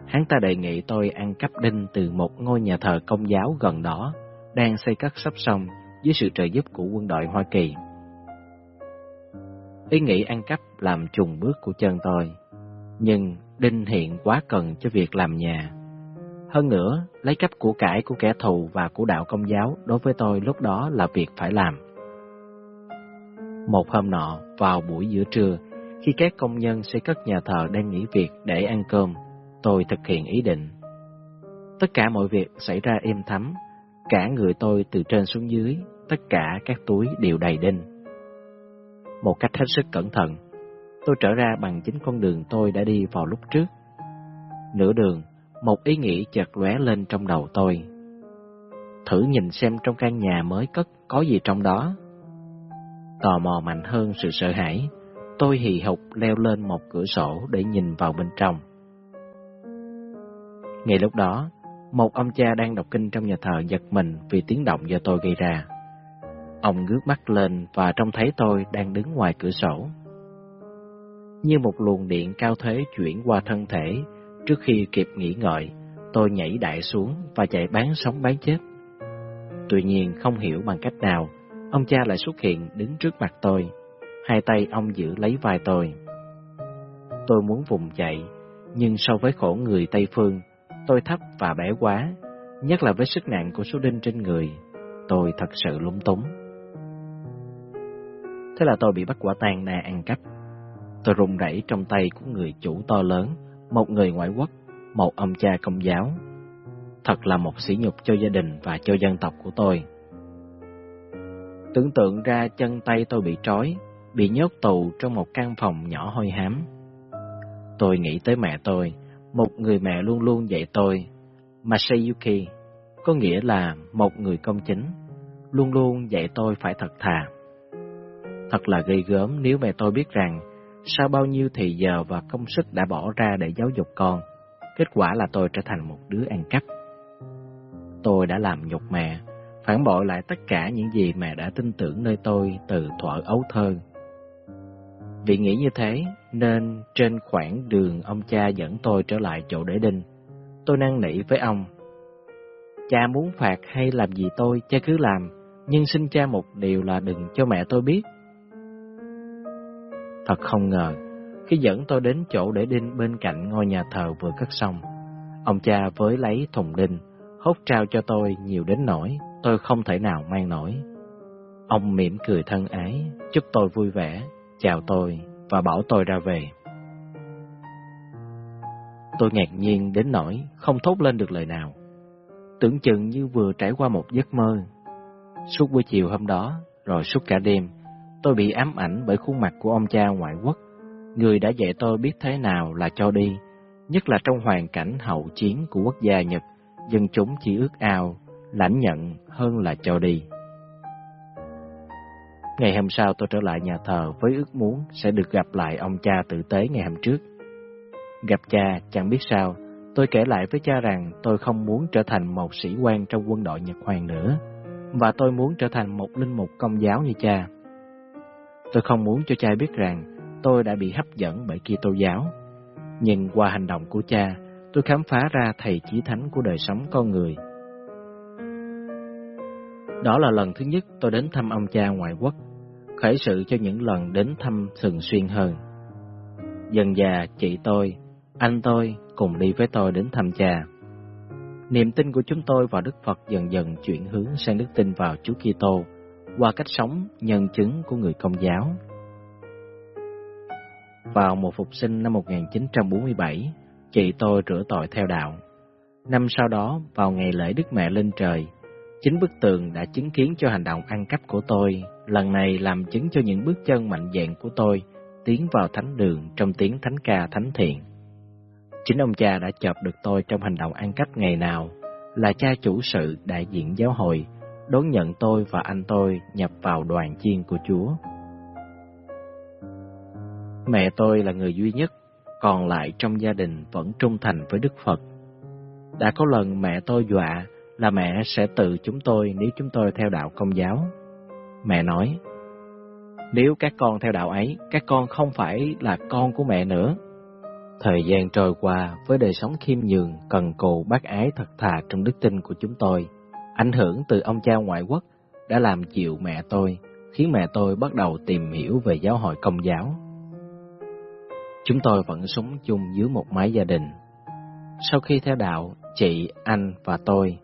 Speaker 1: Hắn ta đề nghị tôi ăn cắp đinh từ một ngôi nhà thờ công giáo gần đó, đang xây cất sắp xong dưới sự trợ giúp của quân đội Hoa Kỳ. Ý nghĩ ăn cắp làm trùng bước của chân tôi, nhưng đinh hiện quá cần cho việc làm nhà. Hơn nữa, lấy cắp của cải của kẻ thù và của đạo công giáo đối với tôi lúc đó là việc phải làm. Một hôm nọ, vào buổi giữa trưa, khi các công nhân xây cất nhà thờ đang nghỉ việc để ăn cơm, tôi thực hiện ý định. Tất cả mọi việc xảy ra êm thấm, cả người tôi từ trên xuống dưới, tất cả các túi đều đầy đinh. Một cách hết sức cẩn thận, tôi trở ra bằng chính con đường tôi đã đi vào lúc trước. Nửa đường, một ý nghĩ chợt lóe lên trong đầu tôi. Thử nhìn xem trong căn nhà mới cất có gì trong đó. Tò mò mạnh hơn sự sợ hãi, tôi hì hục leo lên một cửa sổ để nhìn vào bên trong. Ngay lúc đó, một ông cha đang đọc kinh trong nhà thờ giật mình vì tiếng động do tôi gây ra. Ông ngước mắt lên và trông thấy tôi đang đứng ngoài cửa sổ. Như một luồng điện cao thế chuyển qua thân thể, trước khi kịp nghĩ ngợi, tôi nhảy đại xuống và chạy bán sống bán chết. Tuy nhiên không hiểu bằng cách nào, ông cha lại xuất hiện đứng trước mặt tôi. Hai tay ông giữ lấy vai tôi. Tôi muốn vùng chạy, nhưng so với khổ người Tây Phương, tôi thấp và bé quá, nhất là với sức nặng của số đinh trên người, tôi thật sự lúng túng. Thế là tôi bị bắt quả tang na ăn cắp. Tôi run rẩy trong tay của người chủ to lớn, một người ngoại quốc, một ông cha công giáo. Thật là một sỉ nhục cho gia đình và cho dân tộc của tôi. Tưởng tượng ra chân tay tôi bị trói, bị nhốt tù trong một căn phòng nhỏ hôi hám. Tôi nghĩ tới mẹ tôi, một người mẹ luôn luôn dạy tôi, Masayuki, có nghĩa là một người công chính, luôn luôn dạy tôi phải thật thà. Thật là gây gớm nếu mẹ tôi biết rằng sau bao nhiêu thì giờ và công sức đã bỏ ra để giáo dục con, kết quả là tôi trở thành một đứa ăn cắp. Tôi đã làm nhục mẹ, phản bội lại tất cả những gì mẹ đã tin tưởng nơi tôi từ thuở ấu thơ. Vì nghĩ như thế, nên trên khoảng đường ông cha dẫn tôi trở lại chỗ để đinh. Tôi năn nỉ với ông. Cha muốn phạt hay làm gì tôi, cha cứ làm, nhưng xin cha một điều là đừng cho mẹ tôi biết. Thật không ngờ, khi dẫn tôi đến chỗ để đinh bên cạnh ngôi nhà thờ vừa cất xong, ông cha với lấy thùng đinh, hốt trao cho tôi nhiều đến nỗi tôi không thể nào mang nổi. Ông mỉm cười thân ái, chúc tôi vui vẻ, chào tôi và bảo tôi ra về. Tôi ngạc nhiên đến nỗi không thốt lên được lời nào. Tưởng chừng như vừa trải qua một giấc mơ. Suốt buổi chiều hôm đó, rồi suốt cả đêm, tôi bị ám ảnh bởi khuôn mặt của ông cha ngoại quốc, người đã dạy tôi biết thế nào là cho đi, nhất là trong hoàn cảnh hậu chiến của quốc gia Nhật, dân chúng chỉ ước ao, lãnh nhận hơn là cho đi. Ngày hôm sau tôi trở lại nhà thờ với ước muốn sẽ được gặp lại ông cha tử tế ngày hôm trước. Gặp cha, chẳng biết sao, tôi kể lại với cha rằng tôi không muốn trở thành một sĩ quan trong quân đội Nhật Hoàng nữa, và tôi muốn trở thành một linh mục công giáo như cha. Tôi không muốn cho cha biết rằng tôi đã bị hấp dẫn bởi Kitô giáo, nhưng qua hành động của cha, tôi khám phá ra thầy chí thánh của đời sống con người. Đó là lần thứ nhất tôi đến thăm ông cha ngoại quốc, khởi sự cho những lần đến thăm thường xuyên hơn. Dần già, chị tôi, anh tôi cùng đi với tôi đến thăm cha. Niềm tin của chúng tôi vào Đức Phật dần dần chuyển hướng sang đức tin vào Chúa Kitô qua cách sống nhân chứng của người công giáo. Vào mùa phục sinh năm 1947, chị tôi rửa tội theo đạo. Năm sau đó, vào ngày lễ Đức Mẹ lên trời, chính bức tường đã chứng kiến cho hành động ăn cắp của tôi, lần này làm chứng cho những bước chân mạnh dạn của tôi tiến vào thánh đường trong tiếng thánh ca thánh thiện. Chính ông cha đã chợp được tôi trong hành động ăn cắp ngày nào, là cha chủ sự đại diện giáo hội, đón nhận tôi và anh tôi nhập vào đoàn chiên của Chúa. Mẹ tôi là người duy nhất, còn lại trong gia đình vẫn trung thành với Đức Phật. Đã có lần mẹ tôi dọa là mẹ sẽ tự chúng tôi nếu chúng tôi theo đạo công giáo. Mẹ nói, nếu các con theo đạo ấy, các con không phải là con của mẹ nữa. Thời gian trôi qua với đời sống khiêm nhường, cần cù, bác ái thật thà trong đức tin của chúng tôi, ảnh hưởng từ ông cha ngoại quốc đã làm chịu mẹ tôi, khiến mẹ tôi bắt đầu tìm hiểu về giáo hội công giáo. Chúng tôi vẫn sống chung dưới một mái gia đình. Sau khi theo đạo, chị, anh và tôi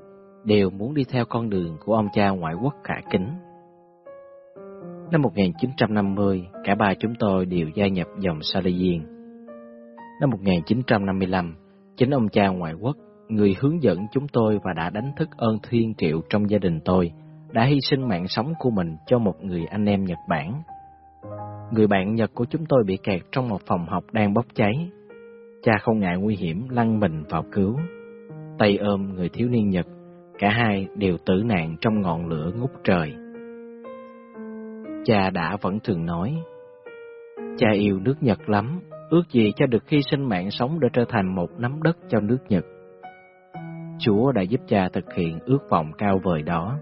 Speaker 1: đều muốn đi theo con đường của ông cha ngoại quốc cả kính. Năm 1950, cả ba chúng tôi đều gia nhập dòng Salesian. Năm 1955, chính ông cha ngoại quốc, người hướng dẫn chúng tôi và đã đánh thức ơn thiên triệu trong gia đình tôi, đã hy sinh mạng sống của mình cho một người anh em Nhật Bản. Người bạn Nhật của chúng tôi bị kẹt trong một phòng học đang bốc cháy. Cha không ngại nguy hiểm lăn mình vào cứu. Tay ôm người thiếu niên Nhật, cả hai đều tử nạn trong ngọn lửa ngút trời. Cha đã vẫn thường nói, cha yêu nước Nhật lắm, ước gì cho được hy sinh mạng sống để trở thành một nắm đất cho nước Nhật. Chúa đã giúp cha thực hiện ước vọng cao vời đó.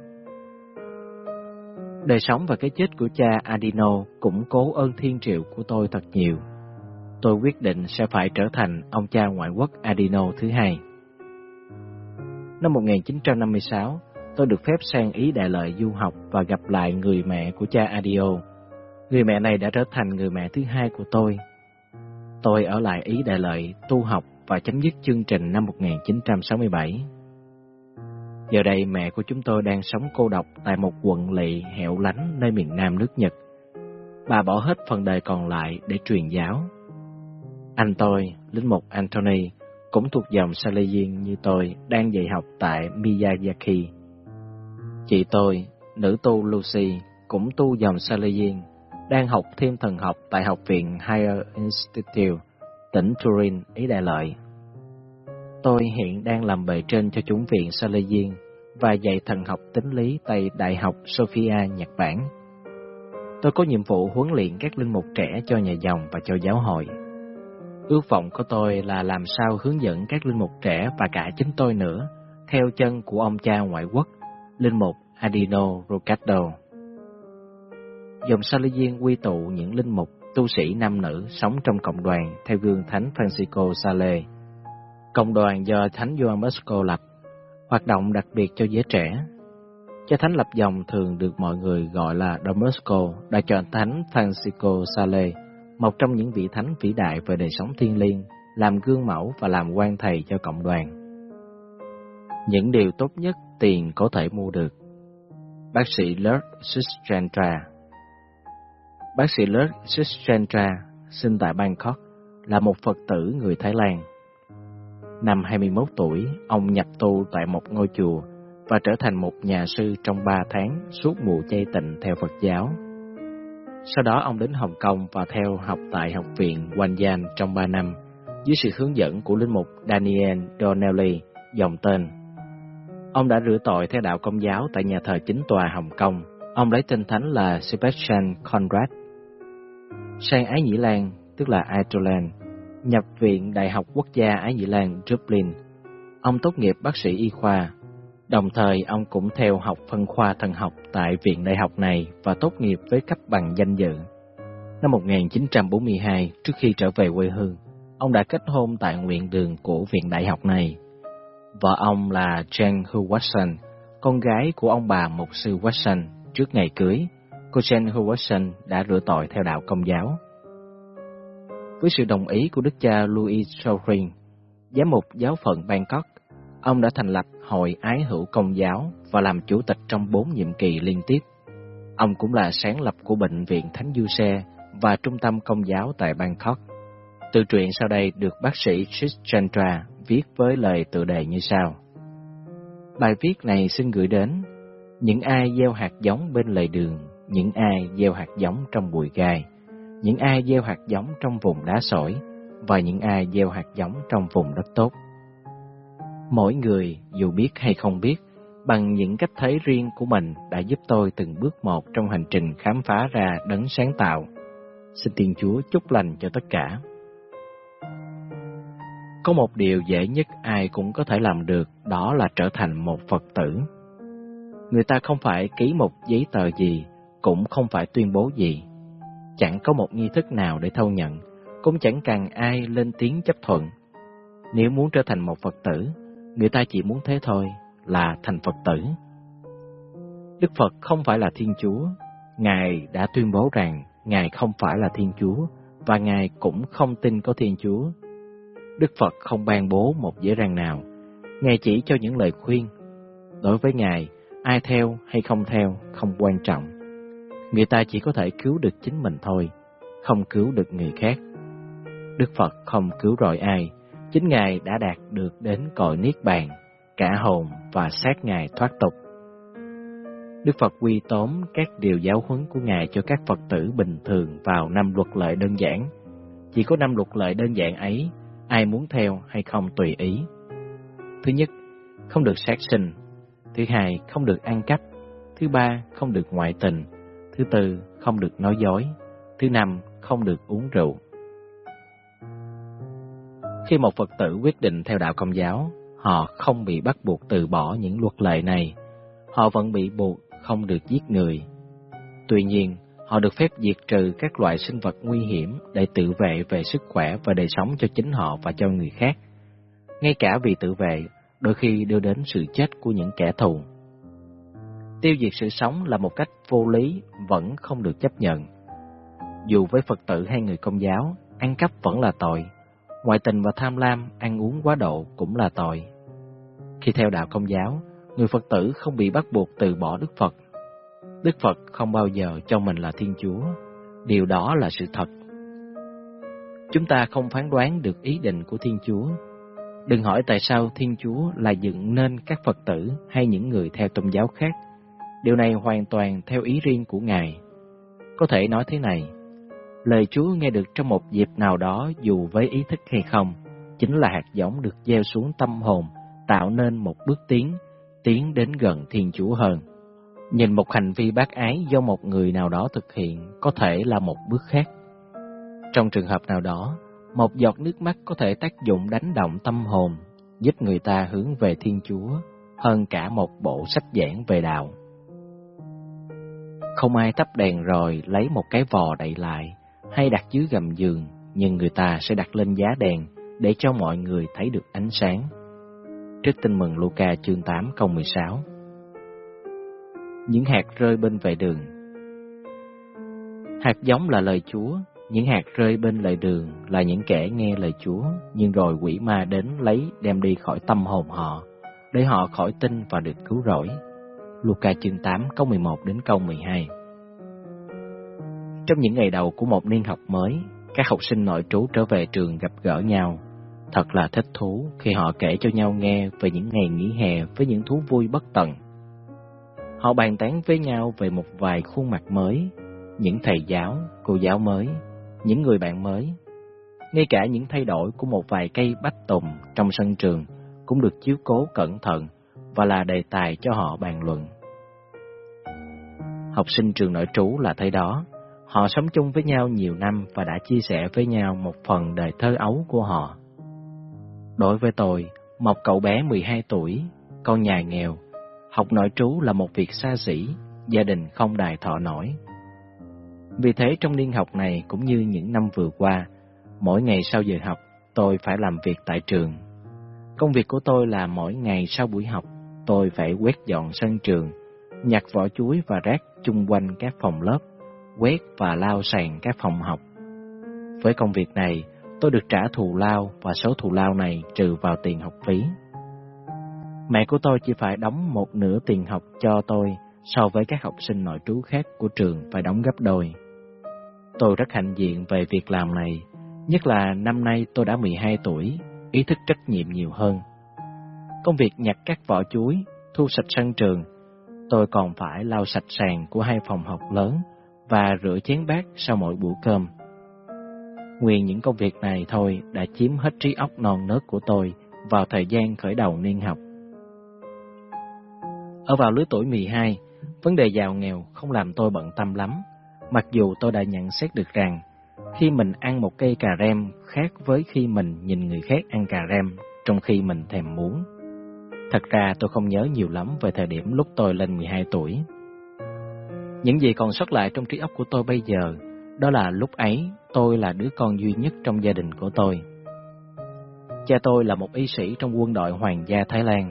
Speaker 1: Đời sống và cái chết của cha Adino cũng cố ơn thiên triệu của tôi thật nhiều. Tôi quyết định sẽ phải trở thành ông cha ngoại quốc Adino thứ hai. Năm 1956, tôi được phép sang Ý Đại Lợi du học và gặp lại người mẹ của cha Adio. Người mẹ này đã trở thành người mẹ thứ hai của tôi. Tôi ở lại Ý Đại Lợi tu học và chấm dứt chương trình năm 1967. Giờ đây mẹ của chúng tôi đang sống cô độc tại một quận lỵ hẻo lánh nơi miền nam nước Nhật. Bà bỏ hết phần đời còn lại để truyền giáo. Anh tôi, linh mục Anthony, cũng thuộc dòng Salesian như tôi, đang dạy học tại Miyazaki. Chị tôi, nữ tu Lucy, cũng tu dòng Salesian, đang học thêm thần học tại Học viện Higher Institute, tỉnh Turin, Ý Đại Lợi. Tôi hiện đang làm bề trên cho chúng viện Salesian và dạy thần học tính lý tại Đại học Sofia, Nhật Bản. Tôi có nhiệm vụ huấn luyện các linh mục trẻ cho nhà dòng và cho giáo hội. Ước vọng của tôi là làm sao hướng dẫn các linh mục trẻ và cả chính tôi nữa, theo chân của ông cha ngoại quốc, linh mục Adino Rocado. Dòng Salesian quy tụ những linh mục, tu sĩ nam nữ sống trong cộng đoàn theo gương Thánh Francisco Sale. Cộng đoàn do Thánh Gioan Bosco lập, hoạt động đặc biệt cho giới trẻ. Cha Thánh lập dòng thường được mọi người gọi là Don Bosco đã chọn Thánh Francisco Sale một trong những vị thánh vĩ đại về đời sống thiên liêng, làm gương mẫu và làm quan thầy cho cộng đoàn. Những điều tốt nhất tiền có thể mua được. Bác sĩ Lord Sistrantra Bác sĩ Lert Sistrantra sinh tại Bangkok, là một Phật tử người Thái Lan. Năm 21 tuổi, ông nhập tu tại một ngôi chùa và trở thành một nhà sư trong ba tháng suốt mùa chay tịnh theo Phật giáo. Sau đó ông đến Hồng Kông và theo học tại Học viện Wanyan trong 3 năm, dưới sự hướng dẫn của linh mục Daniel Donnelly, dòng tên. Ông đã rửa tội theo đạo công giáo tại nhà thờ chính tòa Hồng Kông. Ông lấy tên thánh là Sebastian Conrad. Sang Ái Nhĩ Lan, tức là Ireland, nhập viện Đại học Quốc gia Ái Nhĩ Lan Dublin. Ông tốt nghiệp bác sĩ y khoa Đồng thời, ông cũng theo học phân khoa thần học tại viện đại học này và tốt nghiệp với cấp bằng danh dự. Năm 1942, trước khi trở về quê hương, ông đã kết hôn tại nguyện đường của viện đại học này. Vợ ông là Jane Hu Watson, con gái của ông bà mục sư Watson. Trước ngày cưới, Kochen Jane đã rửa tội theo đạo công giáo. Với sự đồng ý của đức cha Louis Chauvin, giám mục giáo phận Bangkok, ông đã thành lập Hội Ái Hữu Công giáo và làm chủ tịch trong bốn nhiệm kỳ liên tiếp. Ông cũng là sáng lập của Bệnh viện Thánh Du Xe và Trung tâm Công giáo tại Bangkok. Tự truyện sau đây được bác sĩ Chris Chandra viết với lời tự đề như sau. Bài viết này xin gửi đến những ai gieo hạt giống bên lề đường, những ai gieo hạt giống trong bụi gai, những ai gieo hạt giống trong vùng đá sỏi và những ai gieo hạt giống trong vùng đất tốt. Mỗi người, dù biết hay không biết, bằng những cách thấy riêng của mình đã giúp tôi từng bước một trong hành trình khám phá ra đấng sáng tạo. Xin Thiên Chúa chúc lành cho tất cả. Có một điều dễ nhất ai cũng có thể làm được, đó là trở thành một Phật tử. Người ta không phải ký một giấy tờ gì, cũng không phải tuyên bố gì. Chẳng có một nghi thức nào để thâu nhận, cũng chẳng cần ai lên tiếng chấp thuận. Nếu muốn trở thành một Phật tử, người ta chỉ muốn thế thôi, là thành Phật tử. Đức Phật không phải là Thiên Chúa, Ngài đã tuyên bố rằng Ngài không phải là Thiên Chúa và Ngài cũng không tin có Thiên Chúa. Đức Phật không ban bố một dễ ràng nào, Ngài chỉ cho những lời khuyên. Đối với Ngài, ai theo hay không theo không quan trọng. Người ta chỉ có thể cứu được chính mình thôi, không cứu được người khác. Đức Phật không cứu rỗi ai, chính Ngài đã đạt được đến cõi Niết Bàn, cả hồn và xác Ngài thoát tục. Đức Phật quy tóm các điều giáo huấn của Ngài cho các Phật tử bình thường vào năm luật lệ đơn giản. Chỉ có năm luật lệ đơn giản ấy, ai muốn theo hay không tùy ý. Thứ nhất, không được sát sinh. Thứ hai, không được ăn cắp. Thứ ba, không được ngoại tình. Thứ tư, không được nói dối. Thứ năm, không được uống rượu. Khi một Phật tử quyết định theo đạo Công giáo, họ không bị bắt buộc từ bỏ những luật lệ này. Họ vẫn bị buộc không được giết người. Tuy nhiên, họ được phép diệt trừ các loại sinh vật nguy hiểm để tự vệ về sức khỏe và đời sống cho chính họ và cho người khác. Ngay cả vì tự vệ, đôi khi đưa đến sự chết của những kẻ thù. Tiêu diệt sự sống là một cách vô lý vẫn không được chấp nhận. Dù với Phật tử hay người công giáo, ăn cắp vẫn là tội. Ngoại tình và tham lam, ăn uống quá độ cũng là tội. Khi theo đạo công giáo, người Phật tử không bị bắt buộc từ bỏ Đức Phật. Đức Phật không bao giờ cho mình là Thiên Chúa. Điều đó là sự thật. Chúng ta không phán đoán được ý định của Thiên Chúa. Đừng hỏi tại sao Thiên Chúa là dựng nên các Phật tử hay những người theo tôn giáo khác. Điều này hoàn toàn theo ý riêng của Ngài. Có thể nói thế này, lời Chúa nghe được trong một dịp nào đó dù với ý thức hay không, chính là hạt giống được gieo xuống tâm hồn, tạo nên một bước tiến, tiến đến gần Thiên Chúa hơn. Nhìn một hành vi bác ái do một người nào đó thực hiện có thể là một bước khác. Trong trường hợp nào đó, một giọt nước mắt có thể tác dụng đánh động tâm hồn, giúp người ta hướng về Thiên Chúa hơn cả một bộ sách giảng về đạo. Không ai tắt đèn rồi lấy một cái vò đậy lại hay đặt dưới gầm giường, nhưng người ta sẽ đặt lên giá đèn để cho mọi người thấy được ánh sáng. Trích tin mừng Luca chương 8 câu 16 Những hạt rơi bên vệ đường Hạt giống là lời Chúa, những hạt rơi bên lề đường là những kẻ nghe lời Chúa, nhưng rồi quỷ ma đến lấy đem đi khỏi tâm hồn họ, để họ khỏi tin và được cứu rỗi. Luca chương 8 câu 11 đến câu 12 Trong những ngày đầu của một niên học mới, các học sinh nội trú trở về trường gặp gỡ nhau. Thật là thích thú khi họ kể cho nhau nghe về những ngày nghỉ hè với những thú vui bất tận. Họ bàn tán với nhau về một vài khuôn mặt mới, những thầy giáo, cô giáo mới, những người bạn mới. Ngay cả những thay đổi của một vài cây bách tùng trong sân trường cũng được chiếu cố cẩn thận và là đề tài cho họ bàn luận. Học sinh trường nội trú là thấy đó, họ sống chung với nhau nhiều năm và đã chia sẻ với nhau một phần đời thơ ấu của họ. Đối với tôi, một cậu bé 12 tuổi, con nhà nghèo, học nội trú là một việc xa xỉ, gia đình không đài thọ nổi. Vì thế trong niên học này cũng như những năm vừa qua, mỗi ngày sau giờ học, tôi phải làm việc tại trường. Công việc của tôi là mỗi ngày sau buổi học, tôi phải quét dọn sân trường, nhặt vỏ chuối và rác chung quanh các phòng lớp, quét và lau sàn các phòng học. Với công việc này, tôi được trả thù lao và số thù lao này trừ vào tiền học phí. Mẹ của tôi chỉ phải đóng một nửa tiền học cho tôi so với các học sinh nội trú khác của trường phải đóng gấp đôi. Tôi rất hạnh diện về việc làm này, nhất là năm nay tôi đã 12 tuổi, ý thức trách nhiệm nhiều hơn. Công việc nhặt các vỏ chuối, thu sạch sân trường, tôi còn phải lau sạch sàn của hai phòng học lớn và rửa chén bát sau mỗi bữa cơm. Nguyên những công việc này thôi đã chiếm hết trí óc non nớt của tôi vào thời gian khởi đầu niên học. Ở vào lứa tuổi 12, vấn đề giàu nghèo không làm tôi bận tâm lắm, mặc dù tôi đã nhận xét được rằng khi mình ăn một cây cà rem khác với khi mình nhìn người khác ăn cà rem trong khi mình thèm muốn. Thật ra tôi không nhớ nhiều lắm về thời điểm lúc tôi lên 12 tuổi. Những gì còn sót lại trong trí óc của tôi bây giờ, đó là lúc ấy tôi là đứa con duy nhất trong gia đình của tôi. Cha tôi là một y sĩ trong quân đội Hoàng gia Thái Lan.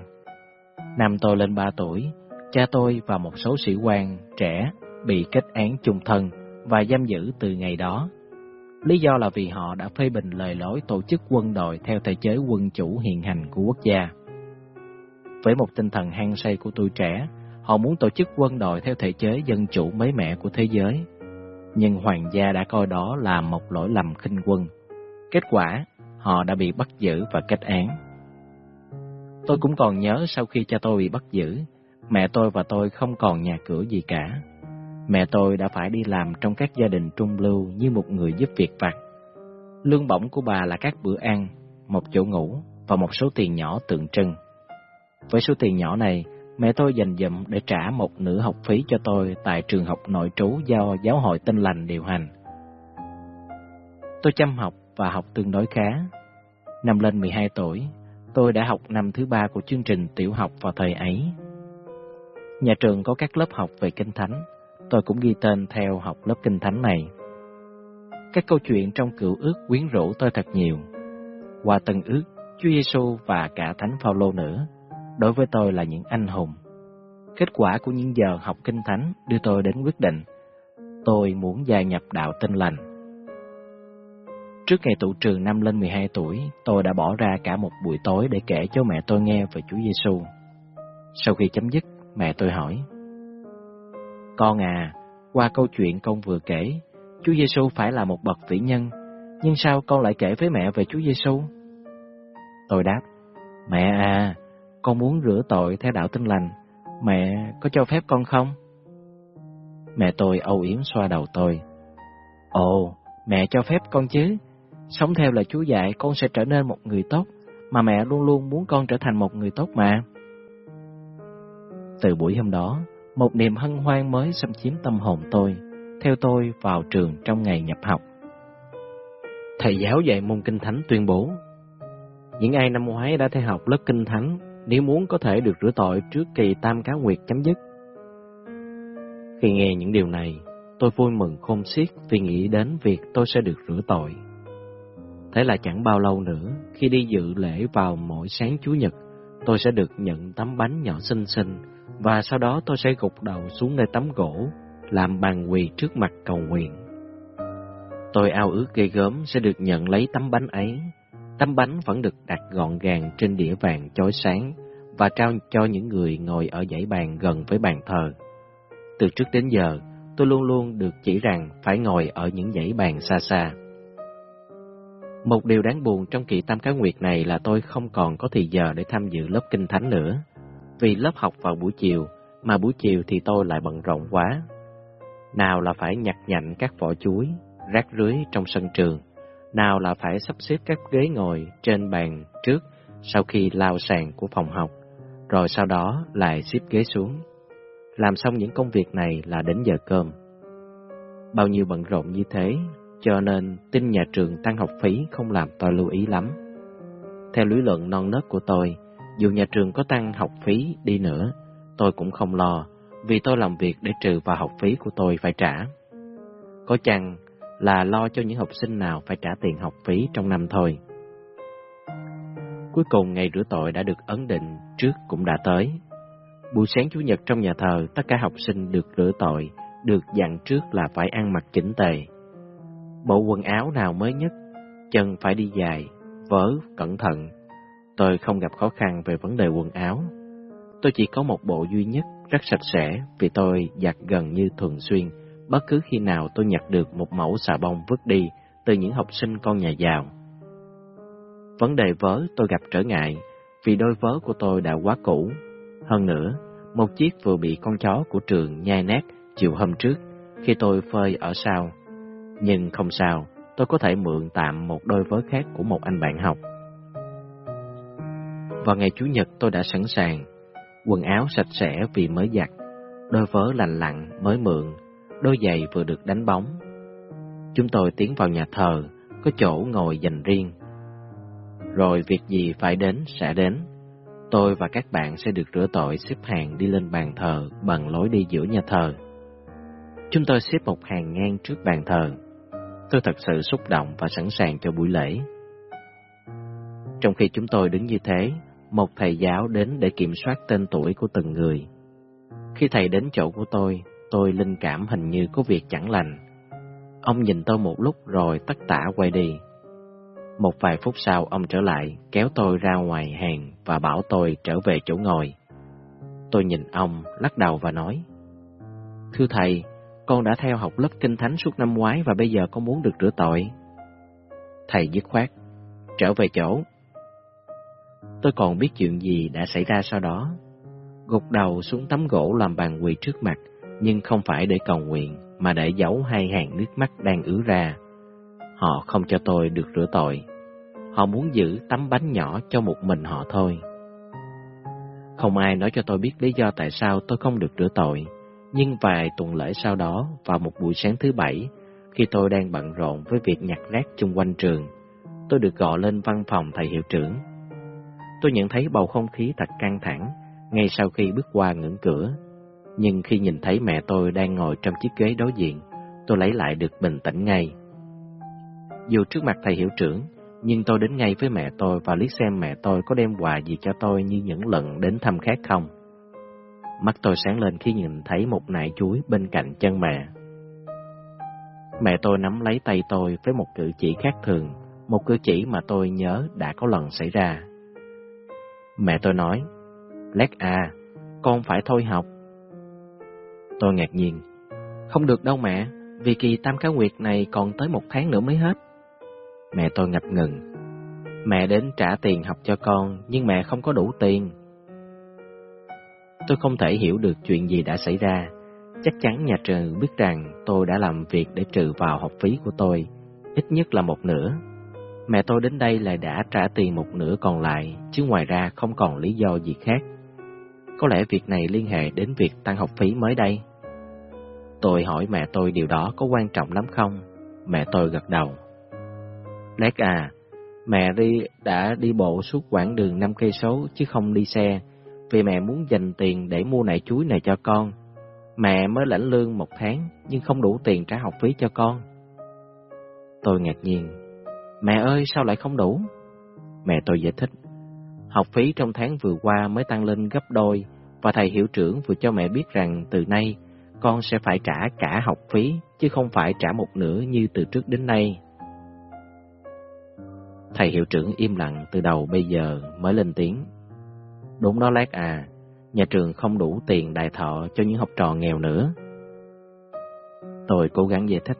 Speaker 1: Năm tôi lên 3 tuổi, cha tôi và một số sĩ quan trẻ bị kết án chung thân và giam giữ từ ngày đó. Lý do là vì họ đã phê bình lời lối tổ chức quân đội theo thể chế quân chủ hiện hành của quốc gia. Với một tinh thần hăng say của tuổi trẻ, họ muốn tổ chức quân đội theo thể chế dân chủ mới mẻ của thế giới. Nhưng hoàng gia đã coi đó là một lỗi lầm khinh quân. Kết quả, họ đã bị bắt giữ và kết án. Tôi cũng còn nhớ sau khi cha tôi bị bắt giữ, mẹ tôi và tôi không còn nhà cửa gì cả. Mẹ tôi đã phải đi làm trong các gia đình trung lưu như một người giúp việc vặt. Lương bổng của bà là các bữa ăn, một chỗ ngủ và một số tiền nhỏ tượng trưng. Với số tiền nhỏ này, mẹ tôi dành dụm để trả một nửa học phí cho tôi tại trường học nội trú do giáo hội tinh lành điều hành. Tôi chăm học và học tương đối khá. Năm lên 12 tuổi, tôi đã học năm thứ ba của chương trình tiểu học vào thời ấy. Nhà trường có các lớp học về Kinh Thánh, tôi cũng ghi tên theo học lớp Kinh Thánh này. Các câu chuyện trong cựu ước quyến rũ tôi thật nhiều. Qua tân ước, Chúa Giêsu và cả Thánh Phaolô nữa, đối với tôi là những anh hùng. Kết quả của những giờ học Kinh Thánh đưa tôi đến quyết định, tôi muốn gia nhập đạo tin lành. Trước ngày tụ trường năm lên 12 tuổi, tôi đã bỏ ra cả một buổi tối để kể cho mẹ tôi nghe về Chúa Giêsu. Sau khi chấm dứt, mẹ tôi hỏi: "Con à, qua câu chuyện con vừa kể, Chúa Giêsu phải là một bậc vĩ nhân, nhưng sao con lại kể với mẹ về Chúa Giêsu?" Tôi đáp: "Mẹ à, con muốn rửa tội theo đạo tinh lành, mẹ có cho phép con không?" Mẹ tôi âu yếm xoa đầu tôi. Ồ, mẹ cho phép con chứ. Sống theo lời Chúa dạy con sẽ trở nên một người tốt, mà mẹ luôn luôn muốn con trở thành một người tốt mà. Từ buổi hôm đó, một niềm hân hoan mới xâm chiếm tâm hồn tôi, theo tôi vào trường trong ngày nhập học. Thầy giáo dạy môn Kinh Thánh tuyên bố, những ai năm ngoái đã theo học lớp Kinh Thánh, nếu muốn có thể được rửa tội trước kỳ tam cá nguyệt chấm dứt. Khi nghe những điều này, tôi vui mừng khôn xiết vì nghĩ đến việc tôi sẽ được rửa tội. Thế là chẳng bao lâu nữa, khi đi dự lễ vào mỗi sáng Chủ nhật, tôi sẽ được nhận tấm bánh nhỏ xinh xinh và sau đó tôi sẽ gục đầu xuống nơi tấm gỗ, làm bàn quỳ trước mặt cầu nguyện. Tôi ao ước ghê gớm sẽ được nhận lấy tấm bánh ấy. Tấm bánh vẫn được đặt gọn gàng trên đĩa vàng chói sáng và trao cho những người ngồi ở dãy bàn gần với bàn thờ. Từ trước đến giờ, tôi luôn luôn được chỉ rằng phải ngồi ở những dãy bàn xa xa. Một điều đáng buồn trong kỳ tam cá nguyệt này là tôi không còn có thời giờ để tham dự lớp kinh thánh nữa, vì lớp học vào buổi chiều, mà buổi chiều thì tôi lại bận rộn quá. Nào là phải nhặt nhạnh các vỏ chuối, rác rưới trong sân trường, nào là phải sắp xếp các ghế ngồi trên bàn trước sau khi lao sàn của phòng học, rồi sau đó lại xếp ghế xuống. Làm xong những công việc này là đến giờ cơm. Bao nhiêu bận rộn như thế, cho nên tin nhà trường tăng học phí không làm tôi lưu ý lắm. Theo lý luận non nớt của tôi, dù nhà trường có tăng học phí đi nữa, tôi cũng không lo, vì tôi làm việc để trừ vào học phí của tôi phải trả. Có chăng là lo cho những học sinh nào phải trả tiền học phí trong năm thôi. Cuối cùng ngày rửa tội đã được ấn định trước cũng đã tới. Buổi sáng Chủ nhật trong nhà thờ, tất cả học sinh được rửa tội, được dặn trước là phải ăn mặc chỉnh tề. Bộ quần áo nào mới nhất, chân phải đi dài, vớ, cẩn thận. Tôi không gặp khó khăn về vấn đề quần áo. Tôi chỉ có một bộ duy nhất, rất sạch sẽ vì tôi giặt gần như thường xuyên, bất cứ khi nào tôi nhặt được một mẫu xà bông vứt đi từ những học sinh con nhà giàu. Vấn đề vớ tôi gặp trở ngại vì đôi vớ của tôi đã quá cũ. Hơn nữa, một chiếc vừa bị con chó của trường nhai nát chiều hôm trước khi tôi phơi ở sau. Nhưng không sao, tôi có thể mượn tạm một đôi vớ khác của một anh bạn học. Vào ngày Chủ nhật tôi đã sẵn sàng, quần áo sạch sẽ vì mới giặt, đôi vớ lành lặn mới mượn, đôi giày vừa được đánh bóng. Chúng tôi tiến vào nhà thờ, có chỗ ngồi dành riêng. Rồi việc gì phải đến sẽ đến. Tôi và các bạn sẽ được rửa tội xếp hàng đi lên bàn thờ bằng lối đi giữa nhà thờ. Chúng tôi xếp một hàng ngang trước bàn thờ. Tôi thật sự xúc động và sẵn sàng cho buổi lễ. Trong khi chúng tôi đứng như thế, một thầy giáo đến để kiểm soát tên tuổi của từng người. Khi thầy đến chỗ của tôi, tôi linh cảm hình như có việc chẳng lành. Ông nhìn tôi một lúc rồi tất tả quay đi. Một vài phút sau ông trở lại, kéo tôi ra ngoài hàng và bảo tôi trở về chỗ ngồi. Tôi nhìn ông, lắc đầu và nói, Thưa thầy, con đã theo học lớp kinh thánh suốt năm ngoái và bây giờ con muốn được rửa tội. Thầy dứt khoát, trở về chỗ. Tôi còn biết chuyện gì đã xảy ra sau đó. Gục đầu xuống tấm gỗ làm bàn quỳ trước mặt, nhưng không phải để cầu nguyện, mà để giấu hai hàng nước mắt đang ứa ra. Họ không cho tôi được rửa tội. Họ muốn giữ tấm bánh nhỏ cho một mình họ thôi. Không ai nói cho tôi biết lý do tại sao tôi không được rửa tội, nhưng vài tuần lễ sau đó, vào một buổi sáng thứ bảy, khi tôi đang bận rộn với việc nhặt rác chung quanh trường, tôi được gọi lên văn phòng thầy hiệu trưởng. Tôi nhận thấy bầu không khí thật căng thẳng ngay sau khi bước qua ngưỡng cửa. Nhưng khi nhìn thấy mẹ tôi đang ngồi trong chiếc ghế đối diện, tôi lấy lại được bình tĩnh ngay. Dù trước mặt thầy hiệu trưởng, nhưng tôi đến ngay với mẹ tôi và liếc xem mẹ tôi có đem quà gì cho tôi như những lần đến thăm khác không. Mắt tôi sáng lên khi nhìn thấy một nải chuối bên cạnh chân mẹ. Mẹ tôi nắm lấy tay tôi với một cử chỉ khác thường, một cử chỉ mà tôi nhớ đã có lần xảy ra. Mẹ tôi nói, Lét à, con phải thôi học. Tôi ngạc nhiên, không được đâu mẹ, vì kỳ tam cá nguyệt này còn tới một tháng nữa mới hết. Mẹ tôi ngập ngừng, mẹ đến trả tiền học cho con, nhưng mẹ không có đủ tiền. Tôi không thể hiểu được chuyện gì đã xảy ra. Chắc chắn nhà trường biết rằng tôi đã làm việc để trừ vào học phí của tôi, ít nhất là một nửa. Mẹ tôi đến đây là đã trả tiền một nửa còn lại, chứ ngoài ra không còn lý do gì khác. Có lẽ việc này liên hệ đến việc tăng học phí mới đây. Tôi hỏi mẹ tôi điều đó có quan trọng lắm không? Mẹ tôi gật đầu. Lét à, mẹ đi đã đi bộ suốt quãng đường 5 cây số chứ không đi xe, vì mẹ muốn dành tiền để mua nải chuối này cho con. Mẹ mới lãnh lương một tháng nhưng không đủ tiền trả học phí cho con. Tôi ngạc nhiên. Mẹ ơi sao lại không đủ? Mẹ tôi giải thích. Học phí trong tháng vừa qua mới tăng lên gấp đôi và thầy hiệu trưởng vừa cho mẹ biết rằng từ nay con sẽ phải trả cả học phí chứ không phải trả một nửa như từ trước đến nay. Thầy hiệu trưởng im lặng từ đầu bây giờ mới lên tiếng. Đúng đó lát à, nhà trường không đủ tiền đại thọ cho những học trò nghèo nữa. Tôi cố gắng giải thích.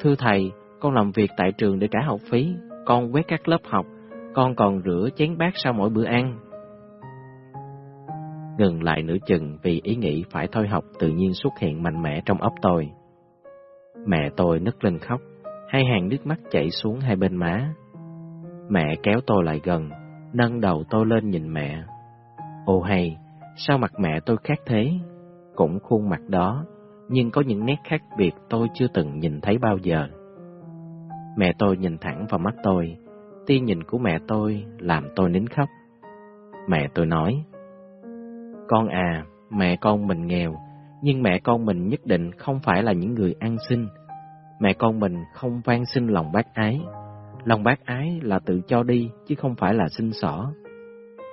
Speaker 1: Thưa thầy, con làm việc tại trường để trả học phí, con quét các lớp học, con còn rửa chén bát sau mỗi bữa ăn. Ngừng lại nửa chừng vì ý nghĩ phải thôi học tự nhiên xuất hiện mạnh mẽ trong óc tôi. Mẹ tôi nức lên khóc, hai hàng nước mắt chảy xuống hai bên má. Mẹ kéo tôi lại gần, nâng đầu tôi lên nhìn mẹ. Ô hay, sao mặt mẹ tôi khác thế? Cũng khuôn mặt đó, nhưng có những nét khác biệt tôi chưa từng nhìn thấy bao giờ. Mẹ tôi nhìn thẳng vào mắt tôi, tia nhìn của mẹ tôi làm tôi nín khóc. Mẹ tôi nói, Con à, mẹ con mình nghèo, nhưng mẹ con mình nhất định không phải là những người ăn xin. Mẹ con mình không van xin lòng bác ái. Lòng bác ái là tự cho đi, chứ không phải là xin xỏ.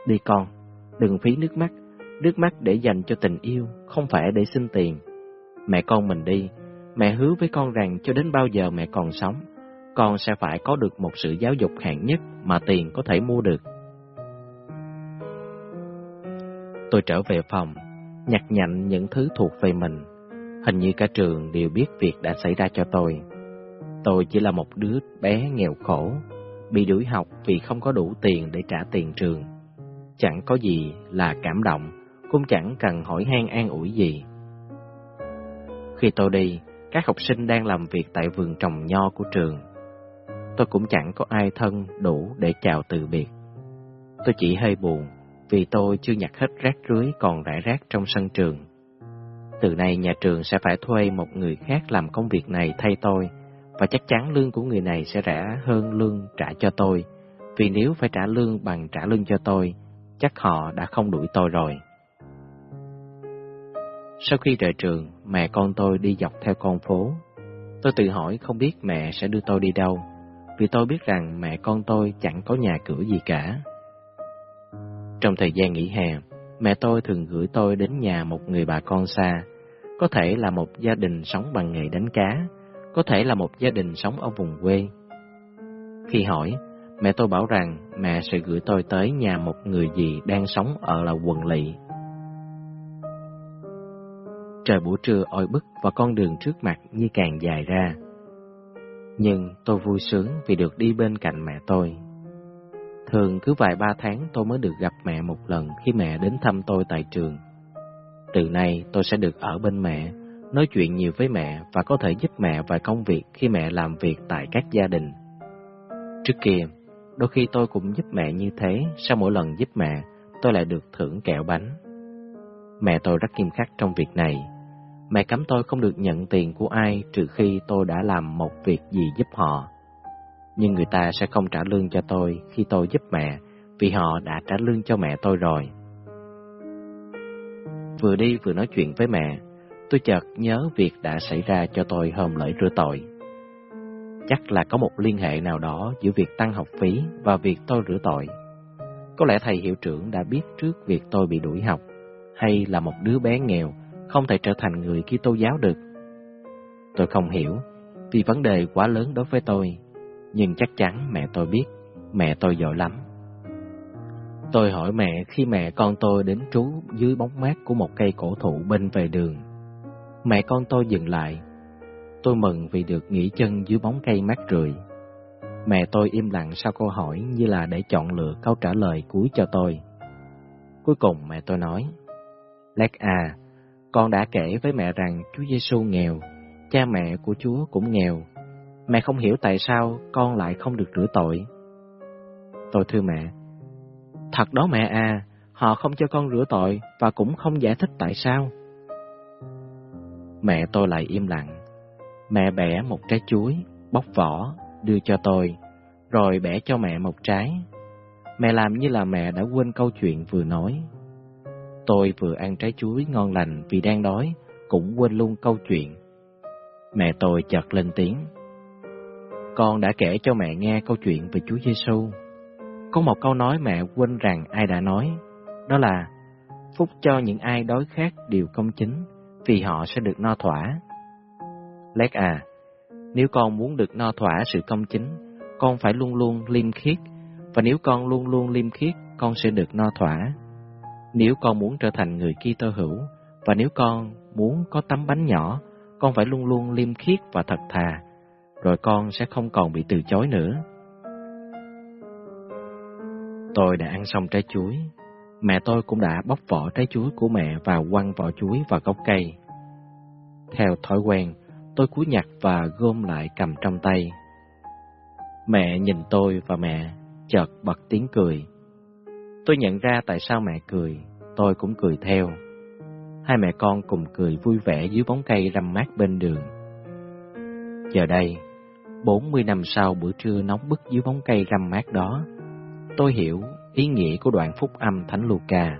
Speaker 1: Đi con, đừng phí nước mắt, nước mắt để dành cho tình yêu, không phải để xin tiền. Mẹ con mình đi, mẹ hứa với con rằng cho đến bao giờ mẹ còn sống, con sẽ phải có được một sự giáo dục hạng nhất mà tiền có thể mua được. Tôi trở về phòng, nhặt nhạnh những thứ thuộc về mình. Hình như cả trường đều biết việc đã xảy ra cho tôi. Tôi chỉ là một đứa bé nghèo khổ, bị đuổi học vì không có đủ tiền để trả tiền trường. Chẳng có gì là cảm động, cũng chẳng cần hỏi han an ủi gì. Khi tôi đi, các học sinh đang làm việc tại vườn trồng nho của trường tôi cũng chẳng có ai thân đủ để chào từ biệt. Tôi chỉ hơi buồn vì tôi chưa nhặt hết rác rưới còn rải rác trong sân trường. Từ nay nhà trường sẽ phải thuê một người khác làm công việc này thay tôi và chắc chắn lương của người này sẽ rẻ hơn lương trả cho tôi vì nếu phải trả lương bằng trả lương cho tôi chắc họ đã không đuổi tôi rồi. Sau khi rời trường, mẹ con tôi đi dọc theo con phố. Tôi tự hỏi không biết mẹ sẽ đưa tôi đi đâu vì tôi biết rằng mẹ con tôi chẳng có nhà cửa gì cả. Trong thời gian nghỉ hè, mẹ tôi thường gửi tôi đến nhà một người bà con xa, có thể là một gia đình sống bằng nghề đánh cá, có thể là một gia đình sống ở vùng quê. Khi hỏi, mẹ tôi bảo rằng mẹ sẽ gửi tôi tới nhà một người gì đang sống ở là quần lỵ. Trời buổi trưa oi bức và con đường trước mặt như càng dài ra. Nhưng tôi vui sướng vì được đi bên cạnh mẹ tôi. Thường cứ vài ba tháng tôi mới được gặp mẹ một lần khi mẹ đến thăm tôi tại trường. Từ nay tôi sẽ được ở bên mẹ, nói chuyện nhiều với mẹ và có thể giúp mẹ vài công việc khi mẹ làm việc tại các gia đình. Trước kia, đôi khi tôi cũng giúp mẹ như thế, sau mỗi lần giúp mẹ, tôi lại được thưởng kẹo bánh. Mẹ tôi rất nghiêm khắc trong việc này. Mẹ cấm tôi không được nhận tiền của ai trừ khi tôi đã làm một việc gì giúp họ. Nhưng người ta sẽ không trả lương cho tôi khi tôi giúp mẹ vì họ đã trả lương cho mẹ tôi rồi. Vừa đi vừa nói chuyện với mẹ, tôi chợt nhớ việc đã xảy ra cho tôi hôm lễ rửa tội. Chắc là có một liên hệ nào đó giữa việc tăng học phí và việc tôi rửa tội. Có lẽ thầy hiệu trưởng đã biết trước việc tôi bị đuổi học, hay là một đứa bé nghèo không thể trở thành người Kitô giáo được. Tôi không hiểu, vì vấn đề quá lớn đối với tôi, nhưng chắc chắn mẹ tôi biết, mẹ tôi giỏi lắm. Tôi hỏi mẹ khi mẹ con tôi đến trú dưới bóng mát của một cây cổ thụ bên về đường. Mẹ con tôi dừng lại. Tôi mừng vì được nghỉ chân dưới bóng cây mát rượi. Mẹ tôi im lặng sau câu hỏi như là để chọn lựa câu trả lời cuối cho tôi. Cuối cùng mẹ tôi nói, Lét à, con đã kể với mẹ rằng Chúa Giêsu nghèo, cha mẹ của Chúa cũng nghèo. Mẹ không hiểu tại sao con lại không được rửa tội. Tôi thưa mẹ, Thật đó mẹ à, họ không cho con rửa tội và cũng không giải thích tại sao. Mẹ tôi lại im lặng. Mẹ bẻ một trái chuối, bóc vỏ, đưa cho tôi, rồi bẻ cho mẹ một trái. Mẹ làm như là mẹ đã quên câu chuyện vừa nói. Tôi vừa ăn trái chuối ngon lành vì đang đói, cũng quên luôn câu chuyện. Mẹ tôi chợt lên tiếng. Con đã kể cho mẹ nghe câu chuyện về Chúa Giêsu. Có một câu nói mẹ quên rằng ai đã nói, đó là Phúc cho những ai đói khát điều công chính, vì họ sẽ được no thỏa. Lét à, nếu con muốn được no thỏa sự công chính, con phải luôn luôn liêm khiết, và nếu con luôn luôn liêm khiết, con sẽ được no thỏa. Nếu con muốn trở thành người Kitô hữu, và nếu con muốn có tấm bánh nhỏ, con phải luôn luôn liêm khiết và thật thà, rồi con sẽ không còn bị từ chối nữa. Tôi đã ăn xong trái chuối. Mẹ tôi cũng đã bóc vỏ trái chuối của mẹ và quăng vỏ chuối vào gốc cây. Theo thói quen, tôi cúi nhặt và gom lại cầm trong tay. Mẹ nhìn tôi và mẹ chợt bật tiếng cười. Tôi nhận ra tại sao mẹ cười, tôi cũng cười theo. Hai mẹ con cùng cười vui vẻ dưới bóng cây râm mát bên đường. Giờ đây, 40 năm sau bữa trưa nóng bức dưới bóng cây râm mát đó, tôi hiểu ý nghĩa của đoạn phúc âm Thánh Luca.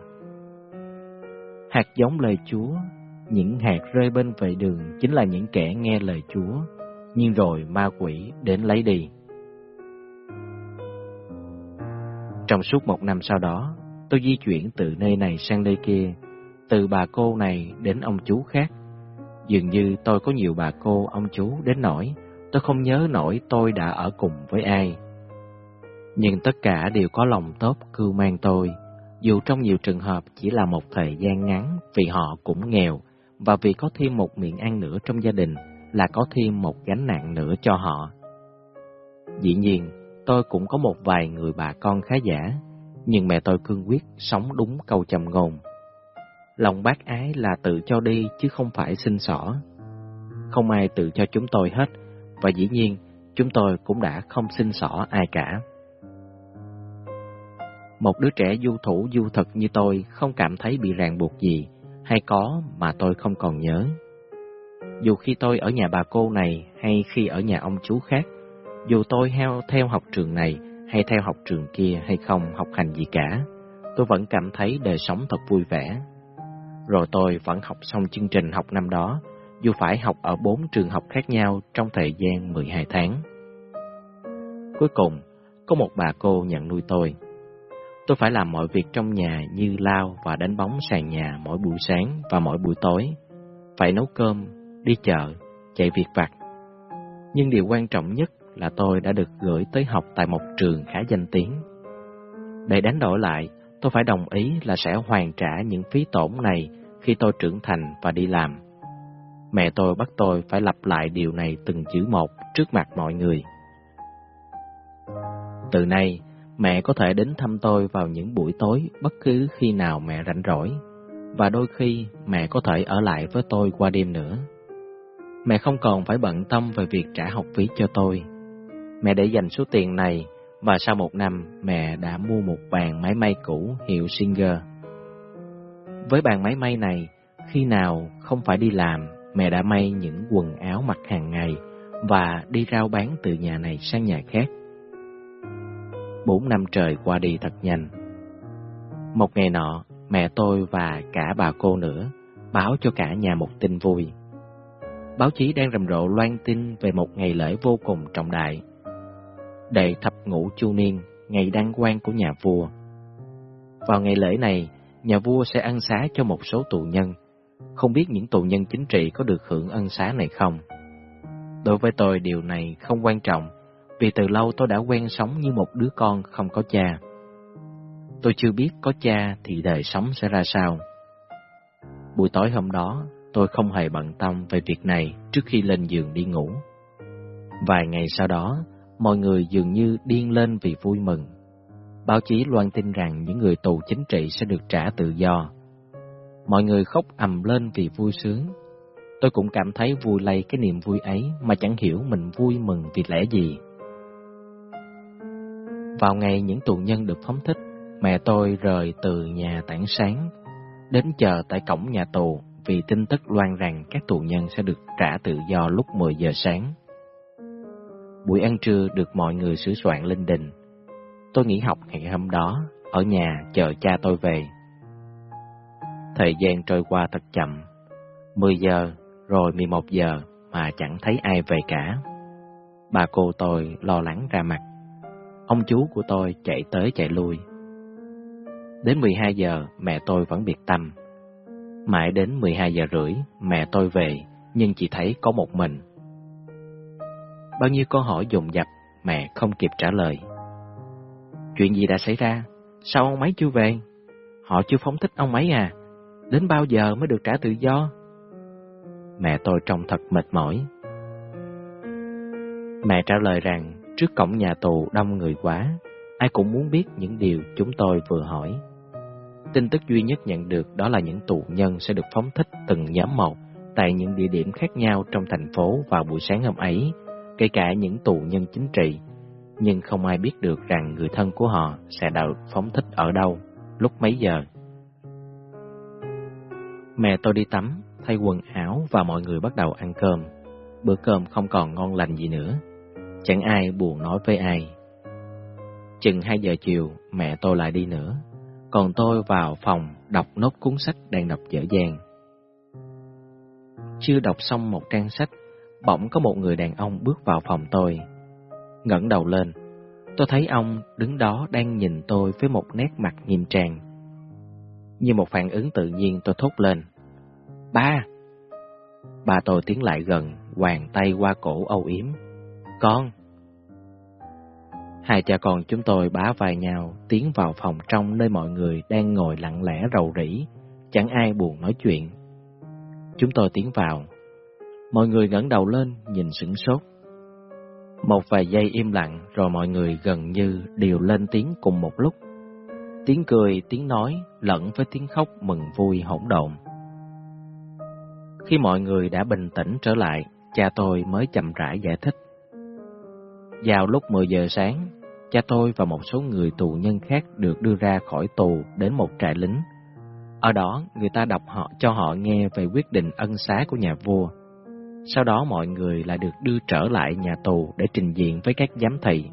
Speaker 1: Hạt giống lời Chúa, những hạt rơi bên vệ đường chính là những kẻ nghe lời Chúa, nhưng rồi ma quỷ đến lấy đi. Trong suốt một năm sau đó, tôi di chuyển từ nơi này sang nơi kia, từ bà cô này đến ông chú khác. Dường như tôi có nhiều bà cô, ông chú đến nỗi tôi không nhớ nổi tôi đã ở cùng với ai nhưng tất cả đều có lòng tốt cưu mang tôi, dù trong nhiều trường hợp chỉ là một thời gian ngắn vì họ cũng nghèo và vì có thêm một miệng ăn nữa trong gia đình là có thêm một gánh nặng nữa cho họ. Dĩ nhiên, tôi cũng có một vài người bà con khá giả, nhưng mẹ tôi cương quyết sống đúng câu chầm ngôn. Lòng bác ái là tự cho đi chứ không phải xin xỏ. Không ai tự cho chúng tôi hết, và dĩ nhiên chúng tôi cũng đã không xin xỏ ai cả. Một đứa trẻ du thủ du thực như tôi không cảm thấy bị ràng buộc gì, hay có mà tôi không còn nhớ. Dù khi tôi ở nhà bà cô này hay khi ở nhà ông chú khác, dù tôi theo, theo học trường này hay theo học trường kia hay không học hành gì cả, tôi vẫn cảm thấy đời sống thật vui vẻ. Rồi tôi vẫn học xong chương trình học năm đó, dù phải học ở bốn trường học khác nhau trong thời gian 12 tháng. Cuối cùng, có một bà cô nhận nuôi tôi. Tôi phải làm mọi việc trong nhà như lao và đánh bóng sàn nhà mỗi buổi sáng và mỗi buổi tối. Phải nấu cơm, đi chợ, chạy việc vặt. Nhưng điều quan trọng nhất là tôi đã được gửi tới học tại một trường khá danh tiếng. Để đánh đổi lại, tôi phải đồng ý là sẽ hoàn trả những phí tổn này khi tôi trưởng thành và đi làm. Mẹ tôi bắt tôi phải lặp lại điều này từng chữ một trước mặt mọi người. Từ nay, Mẹ có thể đến thăm tôi vào những buổi tối bất cứ khi nào mẹ rảnh rỗi, và đôi khi mẹ có thể ở lại với tôi qua đêm nữa. Mẹ không còn phải bận tâm về việc trả học phí cho tôi. Mẹ để dành số tiền này và sau một năm mẹ đã mua một bàn máy may cũ hiệu Singer. Với bàn máy may này, khi nào không phải đi làm, mẹ đã may những quần áo mặc hàng ngày và đi rao bán từ nhà này sang nhà khác. Bốn năm trời qua đi thật nhanh. Một ngày nọ, mẹ tôi và cả bà cô nữa báo cho cả nhà một tin vui. Báo chí đang rầm rộ loan tin về một ngày lễ vô cùng trọng đại. Đệ thập ngũ chu niên, ngày đăng quang của nhà vua. Vào ngày lễ này, nhà vua sẽ ân xá cho một số tù nhân. Không biết những tù nhân chính trị có được hưởng ân xá này không? Đối với tôi điều này không quan trọng, vì từ lâu tôi đã quen sống như một đứa con không có cha. Tôi chưa biết có cha thì đời sống sẽ ra sao. Buổi tối hôm đó, tôi không hề bận tâm về việc này trước khi lên giường đi ngủ. Vài ngày sau đó, mọi người dường như điên lên vì vui mừng. Báo chí loan tin rằng những người tù chính trị sẽ được trả tự do. Mọi người khóc ầm lên vì vui sướng. Tôi cũng cảm thấy vui lây cái niềm vui ấy mà chẳng hiểu mình vui mừng vì lẽ gì. Vào ngày những tù nhân được phóng thích, mẹ tôi rời từ nhà tảng sáng, đến chờ tại cổng nhà tù vì tin tức loan rằng các tù nhân sẽ được trả tự do lúc 10 giờ sáng. Buổi ăn trưa được mọi người sửa soạn lên đình. Tôi nghỉ học ngày hôm đó, ở nhà chờ cha tôi về. Thời gian trôi qua thật chậm, 10 giờ rồi 11 giờ mà chẳng thấy ai về cả. Bà cô tôi lo lắng ra mặt. Ông chú của tôi chạy tới chạy lui. Đến 12 giờ mẹ tôi vẫn biệt tâm. Mãi đến 12 giờ rưỡi mẹ tôi về nhưng chỉ thấy có một mình. Bao nhiêu câu hỏi dồn dập mẹ không kịp trả lời. Chuyện gì đã xảy ra? Sao ông ấy chưa về? Họ chưa phóng thích ông ấy à? Đến bao giờ mới được trả tự do? Mẹ tôi trông thật mệt mỏi. Mẹ trả lời rằng trước cổng nhà tù đông người quá, ai cũng muốn biết những điều chúng tôi vừa hỏi. Tin tức duy nhất nhận được đó là những tù nhân sẽ được phóng thích từng nhóm một tại những địa điểm khác nhau trong thành phố vào buổi sáng hôm ấy, kể cả những tù nhân chính trị. Nhưng không ai biết được rằng người thân của họ sẽ được phóng thích ở đâu, lúc mấy giờ. Mẹ tôi đi tắm, thay quần áo và mọi người bắt đầu ăn cơm. Bữa cơm không còn ngon lành gì nữa. Chẳng ai buồn nói với ai. Chừng 2 giờ chiều, mẹ tôi lại đi nữa. Còn tôi vào phòng đọc nốt cuốn sách đang đọc dở dàng. Chưa đọc xong một trang sách, bỗng có một người đàn ông bước vào phòng tôi. ngẩng đầu lên, tôi thấy ông đứng đó đang nhìn tôi với một nét mặt nghiêm trang. Như một phản ứng tự nhiên tôi thốt lên. Ba! Ba tôi tiến lại gần, hoàng tay qua cổ âu yếm. Con! Hai cha con chúng tôi bá vai nhau, tiến vào phòng trong nơi mọi người đang ngồi lặng lẽ rầu rĩ, chẳng ai buồn nói chuyện. Chúng tôi tiến vào. Mọi người ngẩng đầu lên, nhìn sửng sốt. Một vài giây im lặng rồi mọi người gần như đều lên tiếng cùng một lúc. Tiếng cười, tiếng nói lẫn với tiếng khóc mừng vui hỗn độn. Khi mọi người đã bình tĩnh trở lại, cha tôi mới chậm rãi giải thích. Vào lúc 10 giờ sáng, cha tôi và một số người tù nhân khác được đưa ra khỏi tù đến một trại lính. Ở đó, người ta đọc họ cho họ nghe về quyết định ân xá của nhà vua. Sau đó mọi người lại được đưa trở lại nhà tù để trình diện với các giám thị.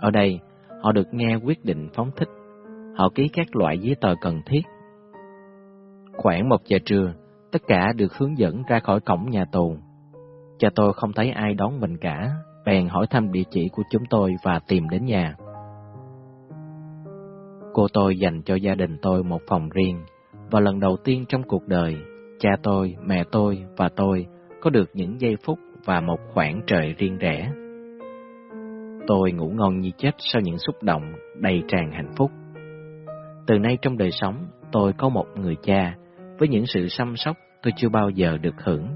Speaker 1: Ở đây, họ được nghe quyết định phóng thích. Họ ký các loại giấy tờ cần thiết. Khoảng một giờ trưa, tất cả được hướng dẫn ra khỏi cổng nhà tù. Cha tôi không thấy ai đón mình cả, bèn hỏi thăm địa chỉ của chúng tôi và tìm đến nhà. Cô tôi dành cho gia đình tôi một phòng riêng, và lần đầu tiên trong cuộc đời, cha tôi, mẹ tôi và tôi có được những giây phút và một khoảng trời riêng rẽ. Tôi ngủ ngon như chết sau những xúc động đầy tràn hạnh phúc. Từ nay trong đời sống, tôi có một người cha với những sự chăm sóc tôi chưa bao giờ được hưởng.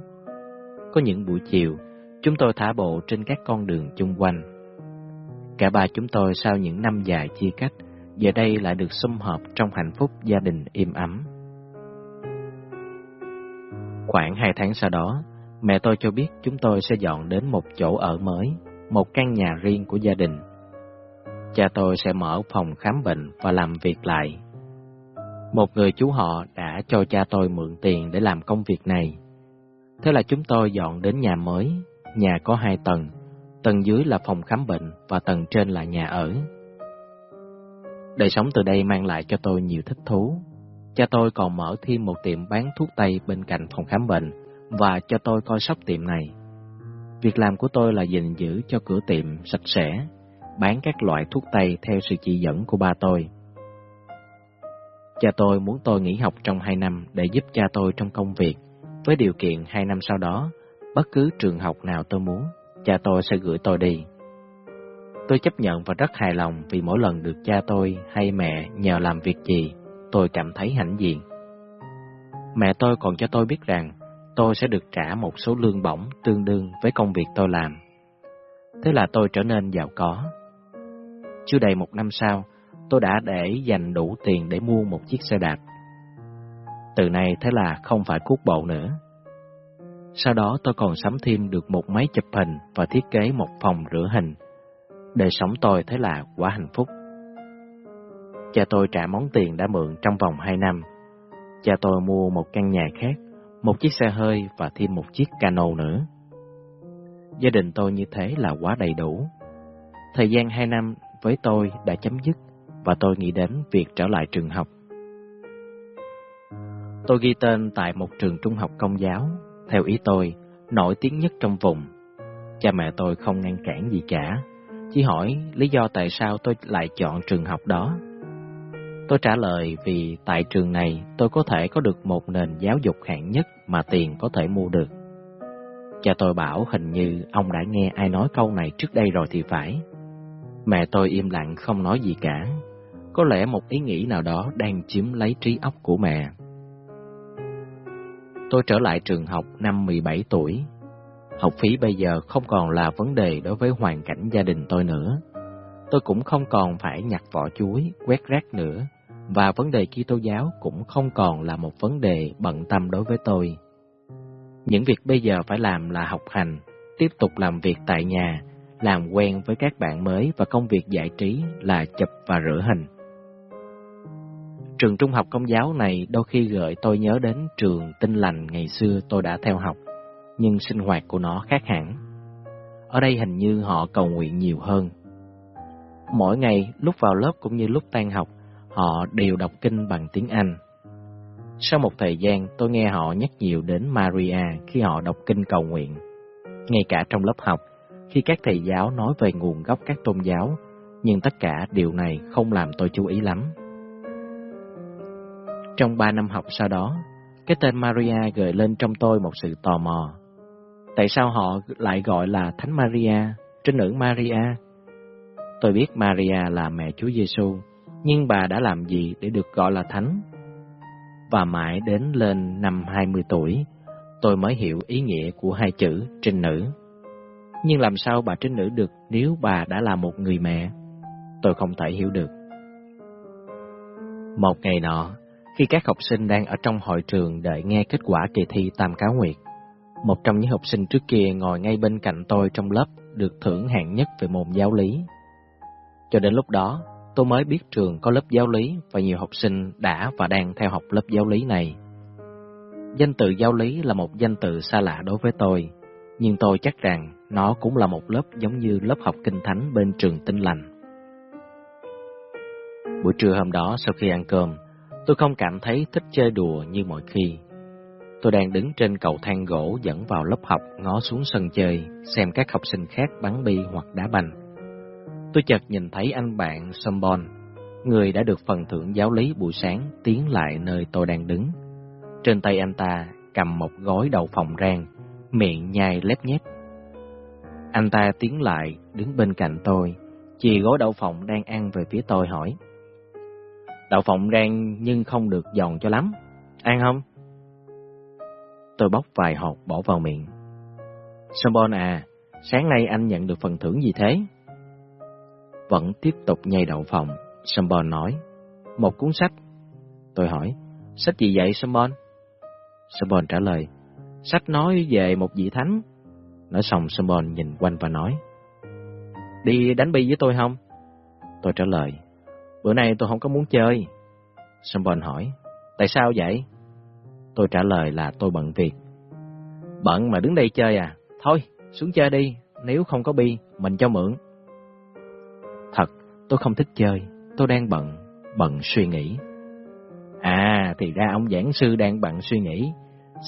Speaker 1: Có những buổi chiều, chúng tôi thả bộ trên các con đường chung quanh. Cả ba chúng tôi sau những năm dài chia cách, giờ đây lại được sum họp trong hạnh phúc gia đình im ấm. Khoảng hai tháng sau đó, mẹ tôi cho biết chúng tôi sẽ dọn đến một chỗ ở mới, một căn nhà riêng của gia đình. cha tôi sẽ mở phòng khám bệnh và làm việc lại. Một người chú họ đã cho cha tôi mượn tiền để làm công việc này. Thế là chúng tôi dọn đến nhà mới, nhà có hai tầng, tầng dưới là phòng khám bệnh và tầng trên là nhà ở. Đời sống từ đây mang lại cho tôi nhiều thích thú. Cha tôi còn mở thêm một tiệm bán thuốc tây bên cạnh phòng khám bệnh và cho tôi coi sóc tiệm này. Việc làm của tôi là gìn giữ cho cửa tiệm sạch sẽ, bán các loại thuốc tây theo sự chỉ dẫn của ba tôi. Cha tôi muốn tôi nghỉ học trong hai năm để giúp cha tôi trong công việc, với điều kiện hai năm sau đó, bất cứ trường học nào tôi muốn, cha tôi sẽ gửi tôi đi. Tôi chấp nhận và rất hài lòng vì mỗi lần được cha tôi hay mẹ nhờ làm việc gì, tôi cảm thấy hãnh diện. Mẹ tôi còn cho tôi biết rằng tôi sẽ được trả một số lương bổng tương đương với công việc tôi làm. Thế là tôi trở nên giàu có. Chưa đầy một năm sau, tôi đã để dành đủ tiền để mua một chiếc xe đạp. Từ nay thế là không phải cuốc bộ nữa. Sau đó tôi còn sắm thêm được một máy chụp hình và thiết kế một phòng rửa hình. Đời sống tôi thế là quá hạnh phúc. Cha tôi trả món tiền đã mượn trong vòng 2 năm. Cha tôi mua một căn nhà khác, một chiếc xe hơi và thêm một chiếc cano nữa. Gia đình tôi như thế là quá đầy đủ. Thời gian hai năm với tôi đã chấm dứt và tôi nghĩ đến việc trở lại trường học. Tôi ghi tên tại một trường trung học công giáo, theo ý tôi, nổi tiếng nhất trong vùng. Cha mẹ tôi không ngăn cản gì cả, chỉ hỏi lý do tại sao tôi lại chọn trường học đó. Tôi trả lời vì tại trường này tôi có thể có được một nền giáo dục hạng nhất mà tiền có thể mua được. Cha tôi bảo hình như ông đã nghe ai nói câu này trước đây rồi thì phải. Mẹ tôi im lặng không nói gì cả. Có lẽ một ý nghĩ nào đó đang chiếm lấy trí óc của mẹ. Tôi trở lại trường học năm 17 tuổi. Học phí bây giờ không còn là vấn đề đối với hoàn cảnh gia đình tôi nữa. Tôi cũng không còn phải nhặt vỏ chuối, quét rác nữa, và vấn đề Kitô giáo cũng không còn là một vấn đề bận tâm đối với tôi. Những việc bây giờ phải làm là học hành, tiếp tục làm việc tại nhà, làm quen với các bạn mới và công việc giải trí là chụp và rửa hình. Trường trung học công giáo này đôi khi gợi tôi nhớ đến trường tinh lành ngày xưa tôi đã theo học, nhưng sinh hoạt của nó khác hẳn. Ở đây hình như họ cầu nguyện nhiều hơn. Mỗi ngày, lúc vào lớp cũng như lúc tan học, họ đều đọc kinh bằng tiếng Anh. Sau một thời gian, tôi nghe họ nhắc nhiều đến Maria khi họ đọc kinh cầu nguyện. Ngay cả trong lớp học, khi các thầy giáo nói về nguồn gốc các tôn giáo, nhưng tất cả điều này không làm tôi chú ý lắm. Trong ba năm học sau đó, cái tên Maria gợi lên trong tôi một sự tò mò. Tại sao họ lại gọi là Thánh Maria, trinh nữ Maria? Tôi biết Maria là mẹ Chúa Giêsu, nhưng bà đã làm gì để được gọi là Thánh? Và mãi đến lên năm 20 tuổi, tôi mới hiểu ý nghĩa của hai chữ trinh nữ. Nhưng làm sao bà trinh nữ được nếu bà đã là một người mẹ? Tôi không thể hiểu được. Một ngày nọ, khi các học sinh đang ở trong hội trường đợi nghe kết quả kỳ thi Tam Cáo Nguyệt, một trong những học sinh trước kia ngồi ngay bên cạnh tôi trong lớp được thưởng hạng nhất về môn giáo lý. Cho đến lúc đó, tôi mới biết trường có lớp giáo lý và nhiều học sinh đã và đang theo học lớp giáo lý này. Danh từ giáo lý là một danh từ xa lạ đối với tôi, nhưng tôi chắc rằng nó cũng là một lớp giống như lớp học kinh thánh bên trường tinh lành. Buổi trưa hôm đó sau khi ăn cơm, tôi không cảm thấy thích chơi đùa như mọi khi. Tôi đang đứng trên cầu thang gỗ dẫn vào lớp học ngó xuống sân chơi, xem các học sinh khác bắn bi hoặc đá banh. Tôi chợt nhìn thấy anh bạn Sombon, người đã được phần thưởng giáo lý buổi sáng tiến lại nơi tôi đang đứng. Trên tay anh ta cầm một gói đậu phộng rang, miệng nhai lép nhép. Anh ta tiến lại, đứng bên cạnh tôi, chì gói đậu phộng đang ăn về phía tôi hỏi. Đậu phộng rang nhưng không được giòn cho lắm, ăn không? Tôi bóc vài hột bỏ vào miệng. Sombon à, sáng nay anh nhận được phần thưởng gì thế? Vẫn tiếp tục nhai đậu phòng. Sambon nói. Một cuốn sách. Tôi hỏi, sách gì vậy Sambon? Sambon trả lời, sách nói về một vị thánh. Nói xong Sambon nhìn quanh và nói, đi đánh bi với tôi không? Tôi trả lời, bữa nay tôi không có muốn chơi. Sambon hỏi, tại sao vậy? Tôi trả lời là tôi bận việc. Bận mà đứng đây chơi à? Thôi, xuống chơi đi, nếu không có bi, mình cho mượn. Tôi không thích chơi, tôi đang bận, bận suy nghĩ. À, thì ra ông giảng sư đang bận suy nghĩ.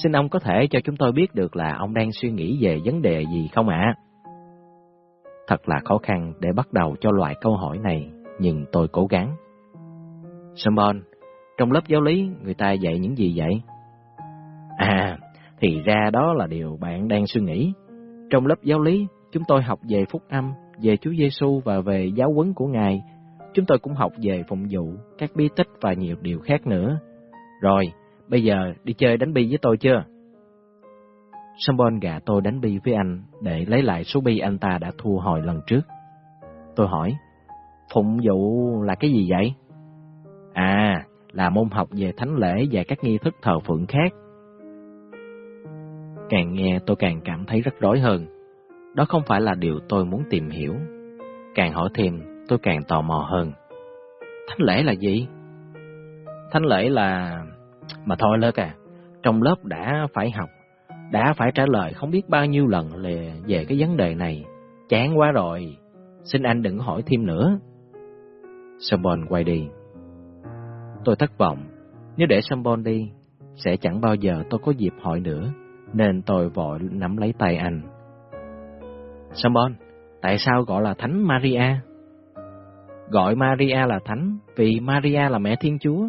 Speaker 1: Xin ông có thể cho chúng tôi biết được là ông đang suy nghĩ về vấn đề gì không ạ? Thật là khó khăn để bắt đầu cho loại câu hỏi này, nhưng tôi cố gắng. Simon, trong lớp giáo lý người ta dạy những gì vậy? À, thì ra đó là điều bạn đang suy nghĩ. Trong lớp giáo lý, chúng tôi học về phúc âm, về Chúa Giêsu và về giáo huấn của Ngài. Chúng tôi cũng học về phụng vụ, các bí tích và nhiều điều khác nữa. Rồi, bây giờ đi chơi đánh bi với tôi chưa? Sambon gạ tôi đánh bi với anh để lấy lại số bi anh ta đã thua hồi lần trước. Tôi hỏi, phụng vụ là cái gì vậy? À, là môn học về thánh lễ và các nghi thức thờ phượng khác. Càng nghe tôi càng cảm thấy rất rối hơn. Đó không phải là điều tôi muốn tìm hiểu. Càng hỏi thêm, tôi càng tò mò hơn. Thánh lễ là gì? Thánh lễ là... Mà thôi lơ à, trong lớp đã phải học, đã phải trả lời không biết bao nhiêu lần là về cái vấn đề này. Chán quá rồi, xin anh đừng hỏi thêm nữa. Sambon quay đi. Tôi thất vọng, nếu để Sambon đi, sẽ chẳng bao giờ tôi có dịp hỏi nữa nên tôi vội nắm lấy tay anh. Sambon, tại sao gọi là Thánh Maria? Gọi Maria là Thánh vì Maria là mẹ Thiên Chúa.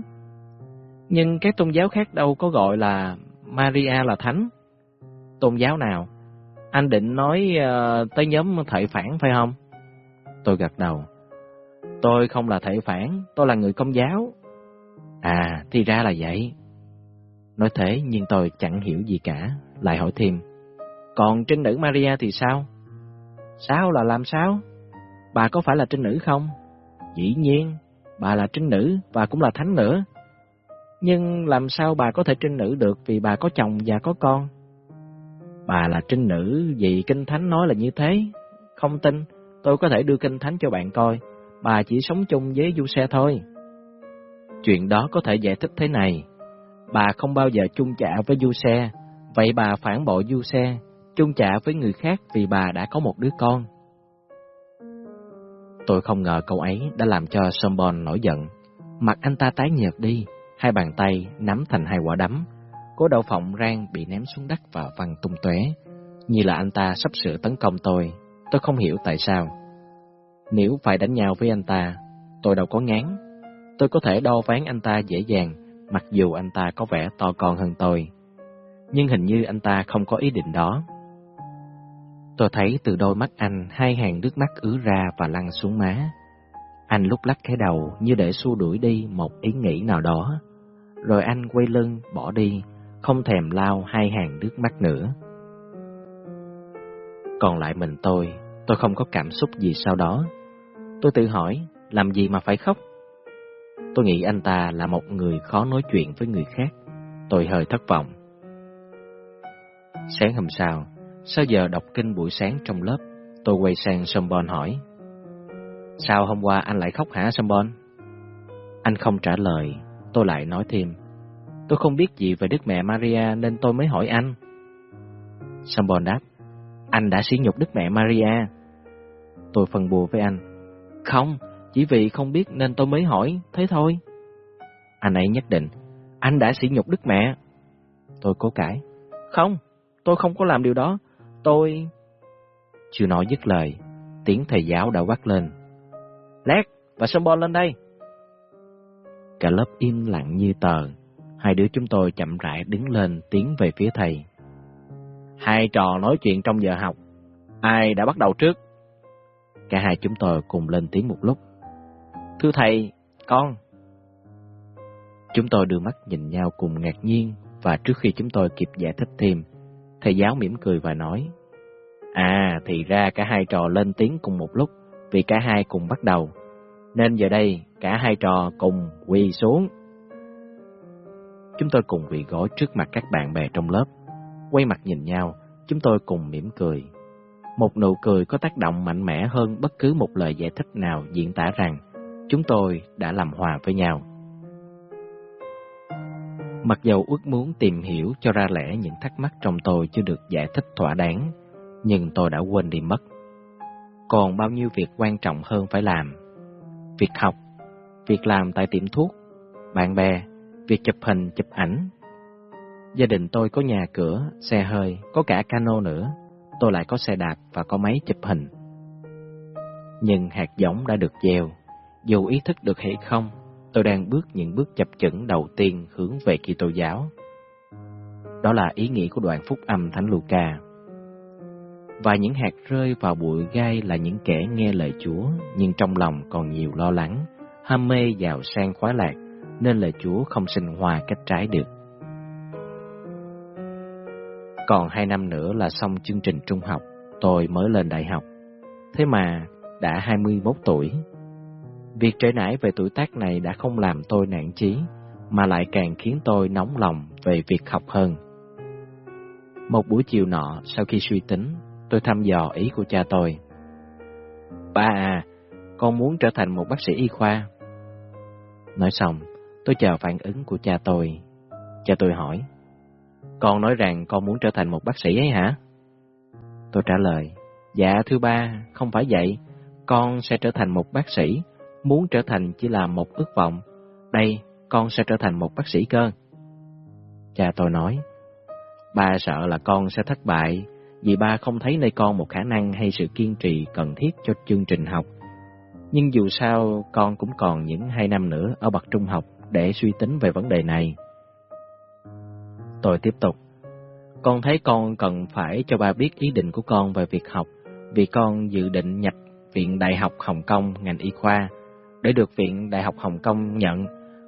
Speaker 1: Nhưng các tôn giáo khác đâu có gọi là Maria là Thánh. Tôn giáo nào? Anh định nói uh, tới nhóm thệ phản phải không? Tôi gật đầu. Tôi không là thệ phản, tôi là người công giáo. À, thì ra là vậy. Nói thế nhưng tôi chẳng hiểu gì cả, lại hỏi thêm. Còn trinh nữ Maria thì sao? Sao là làm sao? Bà có phải là trinh nữ không? Dĩ nhiên, bà là trinh nữ và cũng là thánh nữa. Nhưng làm sao bà có thể trinh nữ được vì bà có chồng và có con? Bà là trinh nữ vì kinh thánh nói là như thế. Không tin, tôi có thể đưa kinh thánh cho bạn coi. Bà chỉ sống chung với du xe thôi. Chuyện đó có thể giải thích thế này. Bà không bao giờ chung chạ với du xe, vậy bà phản bội du xe, chung chạ với người khác vì bà đã có một đứa con. Tôi không ngờ câu ấy đã làm cho Sombon nổi giận. Mặt anh ta tái nhợt đi, hai bàn tay nắm thành hai quả đấm. Cố đậu phộng rang bị ném xuống đất và văng tung tóe, như là anh ta sắp sửa tấn công tôi. Tôi không hiểu tại sao. Nếu phải đánh nhau với anh ta, tôi đâu có ngán. Tôi có thể đo ván anh ta dễ dàng, mặc dù anh ta có vẻ to con hơn tôi. Nhưng hình như anh ta không có ý định đó. Tôi thấy từ đôi mắt anh hai hàng nước mắt ứa ra và lăn xuống má. Anh lúc lắc cái đầu như để xua đuổi đi một ý nghĩ nào đó. Rồi anh quay lưng bỏ đi, không thèm lau hai hàng nước mắt nữa. Còn lại mình tôi, tôi không có cảm xúc gì sau đó. Tôi tự hỏi, làm gì mà phải khóc? Tôi nghĩ anh ta là một người khó nói chuyện với người khác. Tôi hơi thất vọng. Sáng hôm sau, sau giờ đọc kinh buổi sáng trong lớp, tôi quay sang Sombon hỏi. Sao hôm qua anh lại khóc hả Sombon? Anh không trả lời, tôi lại nói thêm. Tôi không biết gì về Đức Mẹ Maria nên tôi mới hỏi anh. Sombon đáp, anh đã sỉ nhục Đức Mẹ Maria. Tôi phân bùa với anh. Không, chỉ vì không biết nên tôi mới hỏi, thế thôi. Anh ấy nhất định, anh đã sỉ nhục Đức Mẹ. Tôi cố cãi. Không, tôi không có làm điều đó. Tôi... Chưa nói dứt lời, tiếng thầy giáo đã quát lên. Lét và Sombon lên đây. Cả lớp im lặng như tờ. Hai đứa chúng tôi chậm rãi đứng lên tiến về phía thầy. Hai trò nói chuyện trong giờ học. Ai đã bắt đầu trước? Cả hai chúng tôi cùng lên tiếng một lúc. Thưa thầy, con. Chúng tôi đưa mắt nhìn nhau cùng ngạc nhiên và trước khi chúng tôi kịp giải thích thêm, thầy giáo mỉm cười và nói À, thì ra cả hai trò lên tiếng cùng một lúc vì cả hai cùng bắt đầu. Nên giờ đây, cả hai trò cùng quỳ xuống. Chúng tôi cùng quỳ gối trước mặt các bạn bè trong lớp. Quay mặt nhìn nhau, chúng tôi cùng mỉm cười. Một nụ cười có tác động mạnh mẽ hơn bất cứ một lời giải thích nào diễn tả rằng chúng tôi đã làm hòa với nhau. Mặc dầu ước muốn tìm hiểu cho ra lẽ những thắc mắc trong tôi chưa được giải thích thỏa đáng, nhưng tôi đã quên đi mất. Còn bao nhiêu việc quan trọng hơn phải làm. Việc học, việc làm tại tiệm thuốc, bạn bè, việc chụp hình, chụp ảnh. Gia đình tôi có nhà cửa, xe hơi, có cả cano nữa. Tôi lại có xe đạp và có máy chụp hình. Nhưng hạt giống đã được gieo, dù ý thức được hay không, tôi đang bước những bước chập chững đầu tiên hướng về Kitô giáo. Đó là ý nghĩa của đoạn phúc âm Thánh Luca. Và những hạt rơi vào bụi gai là những kẻ nghe lời Chúa nhưng trong lòng còn nhiều lo lắng, ham mê giàu sang khoái lạc nên lời Chúa không sinh hòa cách trái được. Còn hai năm nữa là xong chương trình trung học, tôi mới lên đại học. Thế mà đã 21 tuổi. Việc trễ nải về tuổi tác này đã không làm tôi nản chí, mà lại càng khiến tôi nóng lòng về việc học hơn. Một buổi chiều nọ, sau khi suy tính, tôi thăm dò ý của cha tôi. Ba à, con muốn trở thành một bác sĩ y khoa. Nói xong, tôi chờ phản ứng của cha tôi. Cha tôi hỏi, con nói rằng con muốn trở thành một bác sĩ ấy hả? Tôi trả lời, dạ thưa ba, không phải vậy, con sẽ trở thành một bác sĩ, muốn trở thành chỉ là một ước vọng. Đây, con sẽ trở thành một bác sĩ cơ. Cha tôi nói, ba sợ là con sẽ thất bại, vì ba không thấy nơi con một khả năng hay sự kiên trì cần thiết cho chương trình học. Nhưng dù sao, con cũng còn những hai năm nữa ở bậc trung học để suy tính về vấn đề này. Tôi tiếp tục. Con thấy con cần phải cho ba biết ý định của con về việc học, vì con dự định nhập Viện Đại học Hồng Kông ngành y khoa. Để được Viện Đại học Hồng Kông nhận,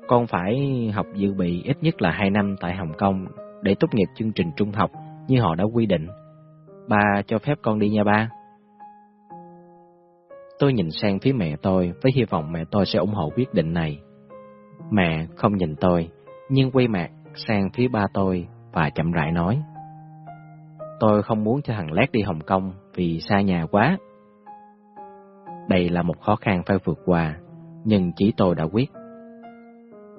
Speaker 1: con phải học dự bị ít nhất là 2 năm tại Hồng Kông để tốt nghiệp chương trình trung học như họ đã quy định. Ba cho phép con đi nha ba. Tôi nhìn sang phía mẹ tôi với hy vọng mẹ tôi sẽ ủng hộ quyết định này. Mẹ không nhìn tôi, nhưng quay mặt sang phía ba tôi và chậm rãi nói. Tôi không muốn cho thằng Lét đi Hồng Kông vì xa nhà quá. Đây là một khó khăn phải vượt qua, nhưng chỉ tôi đã quyết.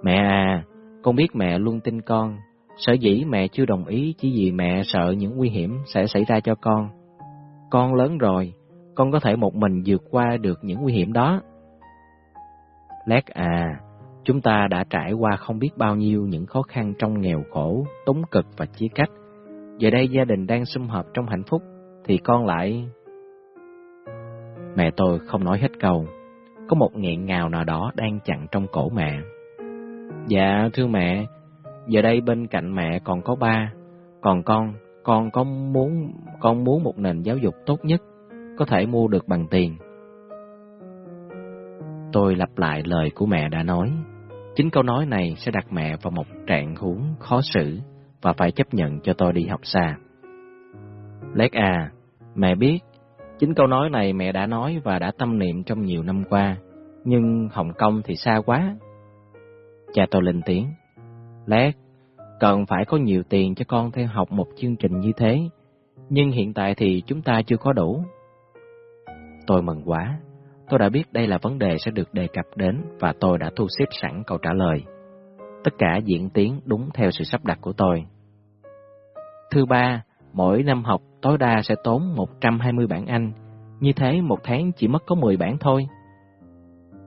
Speaker 1: Mẹ à, con biết mẹ luôn tin con, sở dĩ mẹ chưa đồng ý chỉ vì mẹ sợ những nguy hiểm sẽ xảy ra cho con. Con lớn rồi, con có thể một mình vượt qua được những nguy hiểm đó. Lét à, chúng ta đã trải qua không biết bao nhiêu những khó khăn trong nghèo khổ, túng cực và chia cách. Giờ đây gia đình đang sum họp trong hạnh phúc, thì con lại Mẹ tôi không nói hết câu. Có một nghẹn ngào nào đó đang chặn trong cổ mẹ. Dạ, thưa mẹ, giờ đây bên cạnh mẹ còn có ba, còn con, con có muốn con muốn một nền giáo dục tốt nhất, có thể mua được bằng tiền. Tôi lặp lại lời của mẹ đã nói. Chính câu nói này sẽ đặt mẹ vào một trạng huống khó xử và phải chấp nhận cho tôi đi học xa. Lét à, mẹ biết Chính câu nói này mẹ đã nói và đã tâm niệm trong nhiều năm qua, nhưng Hồng Kông thì xa quá. Cha tôi lên tiếng, Lét, cần phải có nhiều tiền cho con theo học một chương trình như thế, nhưng hiện tại thì chúng ta chưa có đủ. Tôi mừng quá, tôi đã biết đây là vấn đề sẽ được đề cập đến và tôi đã thu xếp sẵn câu trả lời. Tất cả diễn tiến đúng theo sự sắp đặt của tôi. Thứ ba, mỗi năm học tối đa sẽ tốn 120 bản Anh, như thế một tháng chỉ mất có 10 bản thôi.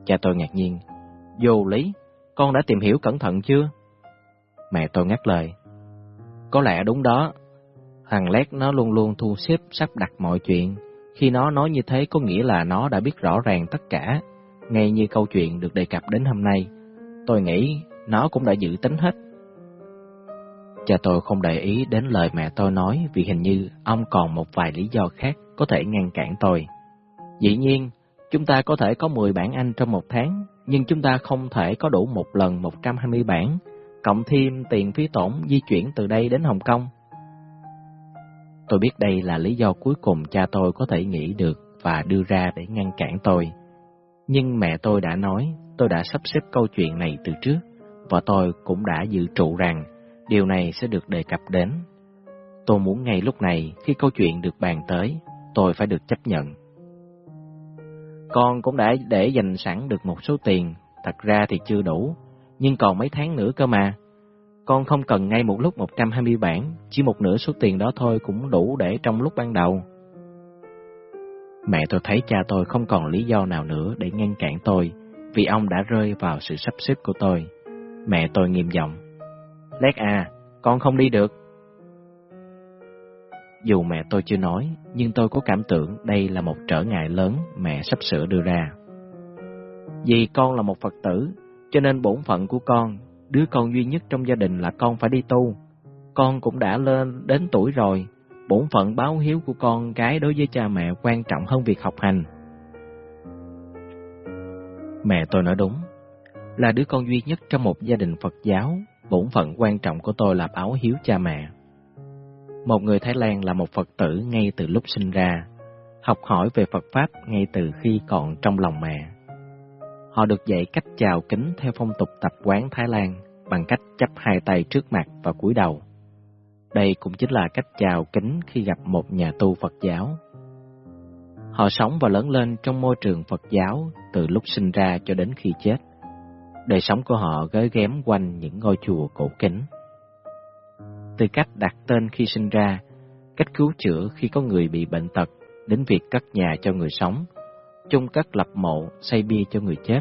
Speaker 1: Cha tôi ngạc nhiên, vô lý, con đã tìm hiểu cẩn thận chưa? Mẹ tôi ngắt lời, có lẽ đúng đó, thằng Lét nó luôn luôn thu xếp sắp đặt mọi chuyện, khi nó nói như thế có nghĩa là nó đã biết rõ ràng tất cả, ngay như câu chuyện được đề cập đến hôm nay. Tôi nghĩ nó cũng đã dự tính hết. Cha tôi không để ý đến lời mẹ tôi nói vì hình như ông còn một vài lý do khác có thể ngăn cản tôi. Dĩ nhiên, chúng ta có thể có 10 bản Anh trong một tháng, nhưng chúng ta không thể có đủ một lần 120 bản, cộng thêm tiền phí tổn di chuyển từ đây đến Hồng Kông. Tôi biết đây là lý do cuối cùng cha tôi có thể nghĩ được và đưa ra để ngăn cản tôi. Nhưng mẹ tôi đã nói, tôi đã sắp xếp câu chuyện này từ trước, và tôi cũng đã dự trụ rằng điều này sẽ được đề cập đến. Tôi muốn ngay lúc này, khi câu chuyện được bàn tới, tôi phải được chấp nhận. con cũng đã để dành sẵn được một số tiền, thật ra thì chưa đủ, nhưng còn mấy tháng nữa cơ mà. Con không cần ngay một lúc 120 bản, chỉ một nửa số tiền đó thôi cũng đủ để trong lúc ban đầu. Mẹ tôi thấy cha tôi không còn lý do nào nữa để ngăn cản tôi, vì ông đã rơi vào sự sắp xếp của tôi. Mẹ tôi nghiêm giọng. Lét à, con không đi được. Dù mẹ tôi chưa nói, nhưng tôi có cảm tưởng đây là một trở ngại lớn mẹ sắp sửa đưa ra. Vì con là một Phật tử, cho nên bổn phận của con, đứa con duy nhất trong gia đình là con phải đi tu. Con cũng đã lên đến tuổi rồi, bổn phận báo hiếu của con cái đối với cha mẹ quan trọng hơn việc học hành. Mẹ tôi nói đúng, là đứa con duy nhất trong một gia đình Phật giáo, bổn phận quan trọng của tôi là báo hiếu cha mẹ. Một người Thái Lan là một Phật tử ngay từ lúc sinh ra, học hỏi về Phật Pháp ngay từ khi còn trong lòng mẹ. Họ được dạy cách chào kính theo phong tục tập quán Thái Lan bằng cách chắp hai tay trước mặt và cúi đầu. Đây cũng chính là cách chào kính khi gặp một nhà tu Phật giáo. Họ sống và lớn lên trong môi trường Phật giáo từ lúc sinh ra cho đến khi chết. Đời sống của họ gới ghém quanh những ngôi chùa cổ kính. Từ cách đặt tên khi sinh ra, cách cứu chữa khi có người bị bệnh tật, đến việc cất nhà cho người sống, chung cất lập mộ, xây bia cho người chết,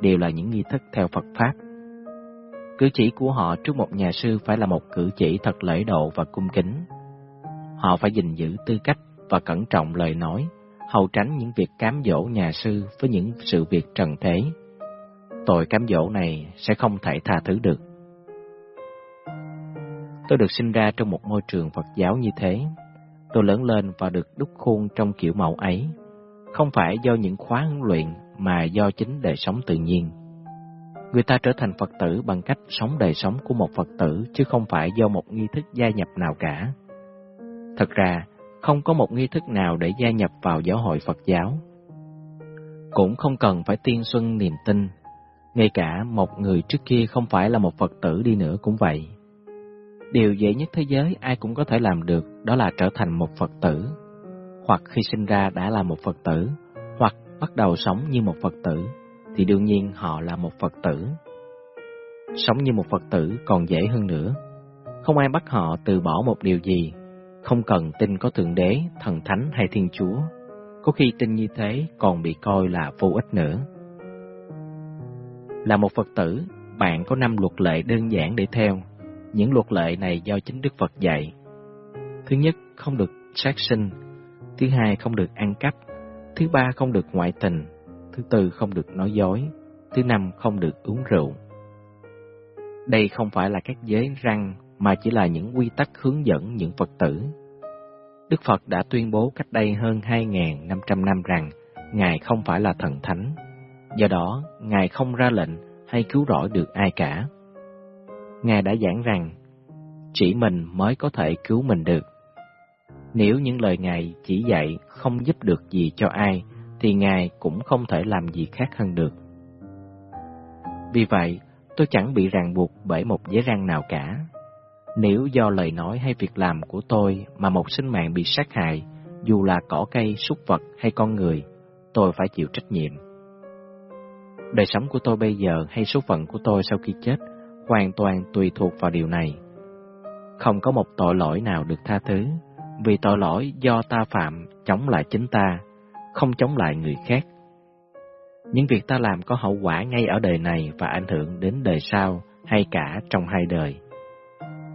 Speaker 1: đều là những nghi thức theo Phật Pháp. Cử chỉ của họ trước một nhà sư phải là một cử chỉ thật lễ độ và cung kính. Họ phải gìn giữ tư cách và cẩn trọng lời nói, hầu tránh những việc cám dỗ nhà sư với những sự việc trần thế. Tội cám dỗ này sẽ không thể tha thứ được. Tôi được sinh ra trong một ngôi trường Phật giáo như thế. Tôi lớn lên và được đúc khuôn trong kiểu mẫu ấy, không phải do những khóa huấn luyện mà do chính đời sống tự nhiên. Người ta trở thành Phật tử bằng cách sống đời sống của một Phật tử chứ không phải do một nghi thức gia nhập nào cả. Thật ra, không có một nghi thức nào để gia nhập vào giáo hội Phật giáo. Cũng không cần phải tiên xuân niềm tin, ngay cả một người trước kia không phải là một Phật tử đi nữa cũng vậy. Điều dễ nhất thế giới ai cũng có thể làm được đó là trở thành một Phật tử. Hoặc khi sinh ra đã là một Phật tử, hoặc bắt đầu sống như một Phật tử, thì đương nhiên họ là một Phật tử. Sống như một Phật tử còn dễ hơn nữa. Không ai bắt họ từ bỏ một điều gì, không cần tin có Thượng Đế, Thần Thánh hay Thiên Chúa. Có khi tin như thế còn bị coi là vô ích nữa. Là một Phật tử, bạn có năm luật lệ đơn giản để theo những luật lệ này do chính Đức Phật dạy. Thứ nhất, không được sát sinh. Thứ hai, không được ăn cắp. Thứ ba, không được ngoại tình. Thứ tư, không được nói dối. Thứ năm, không được uống rượu. Đây không phải là các giới răng, mà chỉ là những quy tắc hướng dẫn những Phật tử. Đức Phật đã tuyên bố cách đây hơn 2.500 năm rằng Ngài không phải là thần thánh. Do đó, Ngài không ra lệnh hay cứu rỗi được ai cả. Ngài đã giảng rằng, chỉ mình mới có thể cứu mình được. Nếu những lời Ngài chỉ dạy không giúp được gì cho ai, thì Ngài cũng không thể làm gì khác hơn được. Vì vậy, tôi chẳng bị ràng buộc bởi một giới răng nào cả. Nếu do lời nói hay việc làm của tôi mà một sinh mạng bị sát hại, dù là cỏ cây, súc vật hay con người, tôi phải chịu trách nhiệm. Đời sống của tôi bây giờ hay số phận của tôi sau khi chết hoàn toàn tùy thuộc vào điều này. Không có một tội lỗi nào được tha thứ, vì tội lỗi do ta phạm chống lại chính ta, không chống lại người khác. Những việc ta làm có hậu quả ngay ở đời này và ảnh hưởng đến đời sau hay cả trong hai đời.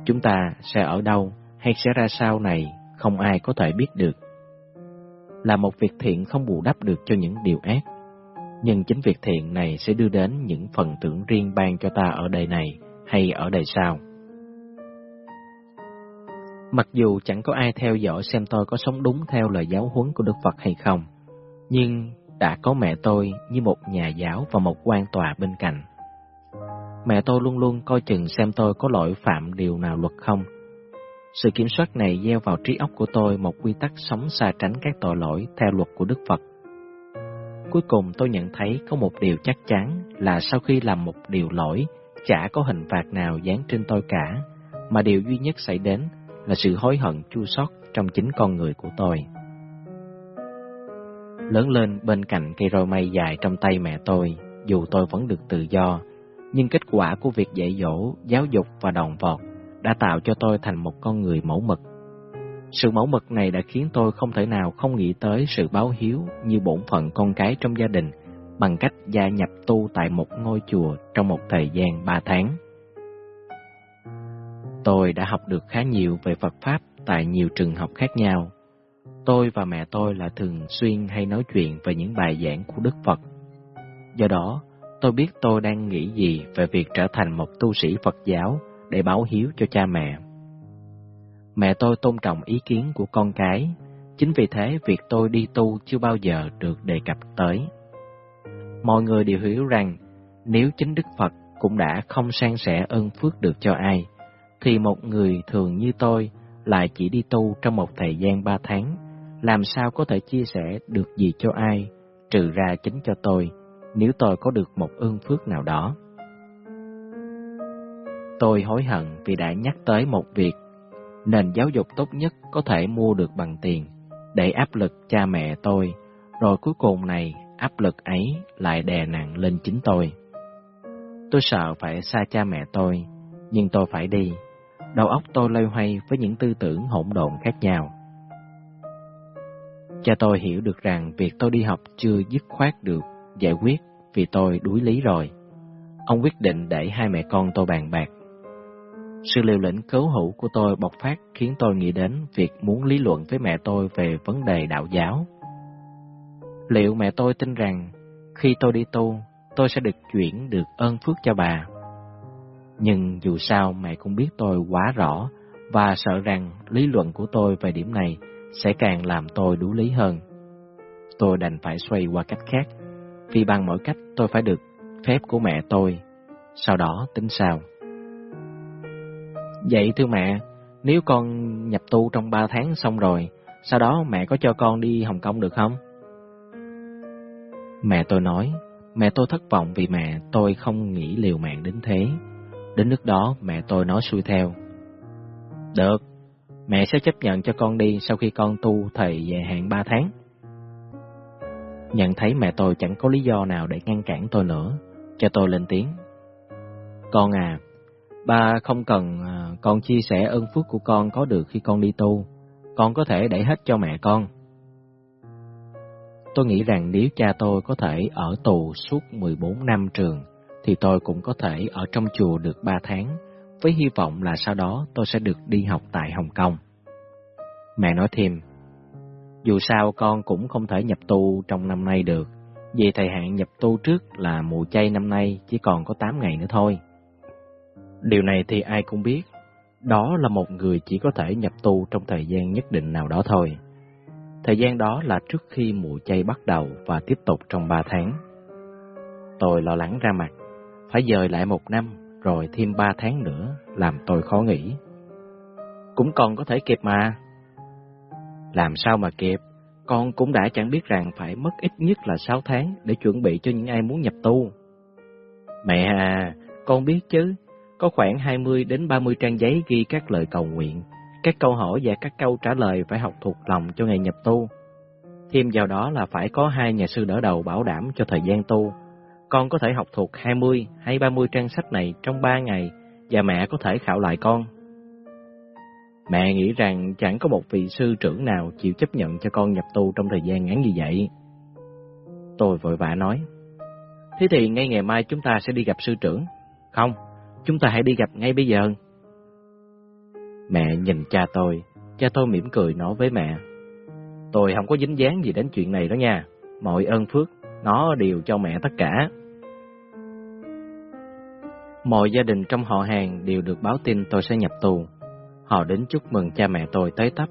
Speaker 1: Chúng ta sẽ ở đâu hay sẽ ra sao này không ai có thể biết được. Là một việc thiện không bù đắp được cho những điều ác nhưng chính việc thiện này sẽ đưa đến những phần thưởng riêng ban cho ta ở đời này hay ở đời sau. Mặc dù chẳng có ai theo dõi xem tôi có sống đúng theo lời giáo huấn của Đức Phật hay không, nhưng đã có mẹ tôi như một nhà giáo và một quan tòa bên cạnh. Mẹ tôi luôn luôn coi chừng xem tôi có lỗi phạm điều nào luật không. Sự kiểm soát này gieo vào trí óc của tôi một quy tắc sống xa tránh các tội lỗi theo luật của Đức Phật Cuối cùng tôi nhận thấy có một điều chắc chắn là sau khi làm một điều lỗi, chả có hình phạt nào dán trên tôi cả, mà điều duy nhất xảy đến là sự hối hận chua xót trong chính con người của tôi. Lớn lên bên cạnh cây roi mây dài trong tay mẹ tôi, dù tôi vẫn được tự do, nhưng kết quả của việc dạy dỗ, giáo dục và đòn vọt đã tạo cho tôi thành một con người mẫu mực. Sự mẫu mực này đã khiến tôi không thể nào không nghĩ tới sự báo hiếu như bổn phận con cái trong gia đình bằng cách gia nhập tu tại một ngôi chùa trong một thời gian ba tháng. Tôi đã học được khá nhiều về Phật Pháp tại nhiều trường học khác nhau. Tôi và mẹ tôi là thường xuyên hay nói chuyện về những bài giảng của Đức Phật. Do đó, tôi biết tôi đang nghĩ gì về việc trở thành một tu sĩ Phật giáo để báo hiếu cho cha mẹ. Mẹ tôi tôn trọng ý kiến của con cái, chính vì thế việc tôi đi tu chưa bao giờ được đề cập tới. Mọi người đều hiểu rằng nếu chính Đức Phật cũng đã không san sẻ ơn phước được cho ai, thì một người thường như tôi lại chỉ đi tu trong một thời gian ba tháng, làm sao có thể chia sẻ được gì cho ai, trừ ra chính cho tôi, nếu tôi có được một ơn phước nào đó. Tôi hối hận vì đã nhắc tới một việc, nền giáo dục tốt nhất có thể mua được bằng tiền, để áp lực cha mẹ tôi, rồi cuối cùng này áp lực ấy lại đè nặng lên chính tôi. Tôi sợ phải xa cha mẹ tôi, nhưng tôi phải đi. Đầu óc tôi lây hoay với những tư tưởng hỗn độn khác nhau. Cha tôi hiểu được rằng việc tôi đi học chưa dứt khoát được giải quyết vì tôi đuối lý rồi. Ông quyết định để hai mẹ con tôi bàn bạc. Sự liều lĩnh cứu hữu của tôi bộc phát khiến tôi nghĩ đến việc muốn lý luận với mẹ tôi về vấn đề đạo giáo. Liệu mẹ tôi tin rằng khi tôi đi tu, tôi sẽ được chuyển được ơn phước cho bà? Nhưng dù sao mẹ cũng biết tôi quá rõ và sợ rằng lý luận của tôi về điểm này sẽ càng làm tôi đuối lý hơn. Tôi đành phải xoay qua cách khác, vì bằng mọi cách tôi phải được phép của mẹ tôi, sau đó tính sao. Vậy thưa mẹ, nếu con nhập tu trong ba tháng xong rồi, sau đó mẹ có cho con đi Hồng Kông được không? Mẹ tôi nói, mẹ tôi thất vọng vì mẹ tôi không nghĩ liều mạng đến thế. Đến nước đó mẹ tôi nói xuôi theo. Được, mẹ sẽ chấp nhận cho con đi sau khi con tu thời dài hạn ba tháng. Nhận thấy mẹ tôi chẳng có lý do nào để ngăn cản tôi nữa, cho tôi lên tiếng. Con à, ba không cần à, con chia sẻ ơn phước của con có được khi con đi tu, con có thể để hết cho mẹ con. Tôi nghĩ rằng nếu cha tôi có thể ở tù suốt 14 năm trường, thì tôi cũng có thể ở trong chùa được 3 tháng, với hy vọng là sau đó tôi sẽ được đi học tại Hồng Kông. Mẹ nói thêm, dù sao con cũng không thể nhập tu trong năm nay được, vì thời hạn nhập tu trước là mùa chay năm nay chỉ còn có 8 ngày nữa thôi. Điều này thì ai cũng biết, đó là một người chỉ có thể nhập tu trong thời gian nhất định nào đó thôi. Thời gian đó là trước khi mùa chay bắt đầu và tiếp tục trong 3 tháng. Tôi lo lắng ra mặt, phải dời lại một năm rồi thêm 3 tháng nữa làm tôi khó nghĩ. Cũng còn có thể kịp mà. Làm sao mà kịp, con cũng đã chẳng biết rằng phải mất ít nhất là 6 tháng để chuẩn bị cho những ai muốn nhập tu. Mẹ à, con biết chứ, có khoảng 20 đến 30 trang giấy ghi các lời cầu nguyện, các câu hỏi và các câu trả lời phải học thuộc lòng cho ngày nhập tu. Thêm vào đó là phải có hai nhà sư đỡ đầu bảo đảm cho thời gian tu. Con có thể học thuộc 20 hay 30 trang sách này trong 3 ngày và mẹ có thể khảo lại con. Mẹ nghĩ rằng chẳng có một vị sư trưởng nào chịu chấp nhận cho con nhập tu trong thời gian ngắn như vậy. Tôi vội vã nói, thế thì ngay ngày mai chúng ta sẽ đi gặp sư trưởng. Không, chúng ta hãy đi gặp ngay bây giờ. Mẹ nhìn cha tôi, cha tôi mỉm cười nói với mẹ. Tôi không có dính dáng gì đến chuyện này đó nha, mọi ơn phước, nó đều cho mẹ tất cả. Mọi gia đình trong họ hàng đều được báo tin tôi sẽ nhập tù. Họ đến chúc mừng cha mẹ tôi tới tấp.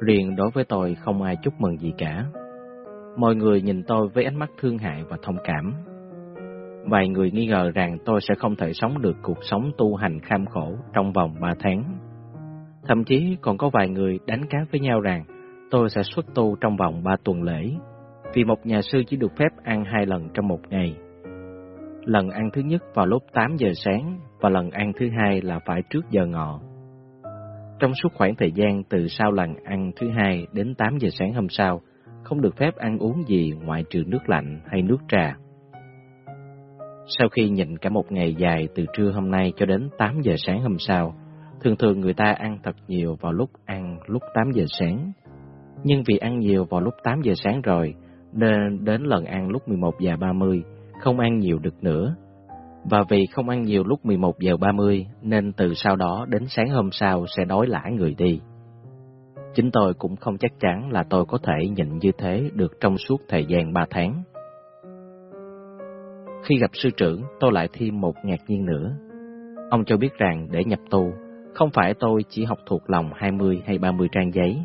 Speaker 1: Riêng đối với tôi không ai chúc mừng gì cả. Mọi người nhìn tôi với ánh mắt thương hại và thông cảm. Vài người nghi ngờ rằng tôi sẽ không thể sống được cuộc sống tu hành kham khổ trong vòng ba tháng. Thậm chí còn có vài người đánh cá với nhau rằng tôi sẽ xuất tu trong vòng ba tuần lễ, vì một nhà sư chỉ được phép ăn hai lần trong một ngày. Lần ăn thứ nhất vào lúc 8 giờ sáng và lần ăn thứ hai là phải trước giờ ngọ. Trong suốt khoảng thời gian từ sau lần ăn thứ hai đến 8 giờ sáng hôm sau, không được phép ăn uống gì ngoại trừ nước lạnh hay nước trà. Sau khi nhịn cả một ngày dài từ trưa hôm nay cho đến 8 giờ sáng hôm sau, thường thường người ta ăn thật nhiều vào lúc ăn lúc 8 giờ sáng. Nhưng vì ăn nhiều vào lúc 8 giờ sáng rồi, nên đến lần ăn lúc 11 giờ 30, không ăn nhiều được nữa. Và vì không ăn nhiều lúc 11 giờ 30, nên từ sau đó đến sáng hôm sau sẽ đói lả người đi. Chính tôi cũng không chắc chắn là tôi có thể nhịn như thế được trong suốt thời gian 3 tháng. Khi gặp sư trưởng, tôi lại thêm một ngạc nhiên nữa. Ông cho biết rằng để nhập tu, không phải tôi chỉ học thuộc lòng 20 hay 30 trang giấy,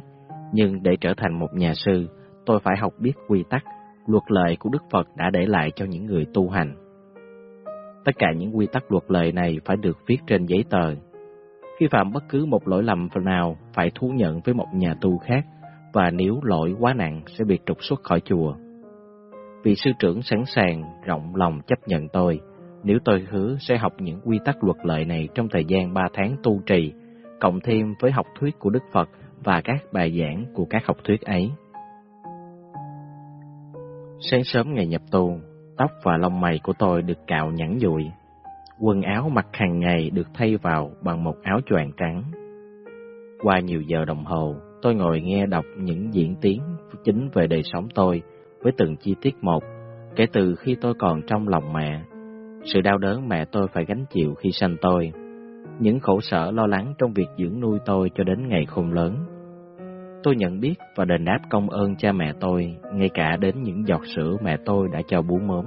Speaker 1: nhưng để trở thành một nhà sư, tôi phải học biết quy tắc, luật lệ của Đức Phật đã để lại cho những người tu hành. Tất cả những quy tắc luật lệ này phải được viết trên giấy tờ. Khi phạm bất cứ một lỗi lầm nào phải thú nhận với một nhà tu khác, và nếu lỗi quá nặng sẽ bị trục xuất khỏi chùa. Vị sư trưởng sẵn sàng, rộng lòng chấp nhận tôi, nếu tôi hứa sẽ học những quy tắc luật lệ này trong thời gian 3 tháng tu trì, cộng thêm với học thuyết của Đức Phật và các bài giảng của các học thuyết ấy. Sáng sớm ngày nhập tu, tóc và lông mày của tôi được cạo nhẵn dụi. Quần áo mặc hàng ngày được thay vào bằng một áo choàng trắng. Qua nhiều giờ đồng hồ, tôi ngồi nghe đọc những diễn tiến chính về đời sống tôi với từng chi tiết một, kể từ khi tôi còn trong lòng mẹ. Sự đau đớn mẹ tôi phải gánh chịu khi sanh tôi, những khổ sở lo lắng trong việc dưỡng nuôi tôi cho đến ngày khôn lớn. Tôi nhận biết và đền đáp công ơn cha mẹ tôi, ngay cả đến những giọt sữa mẹ tôi đã cho bú mớm.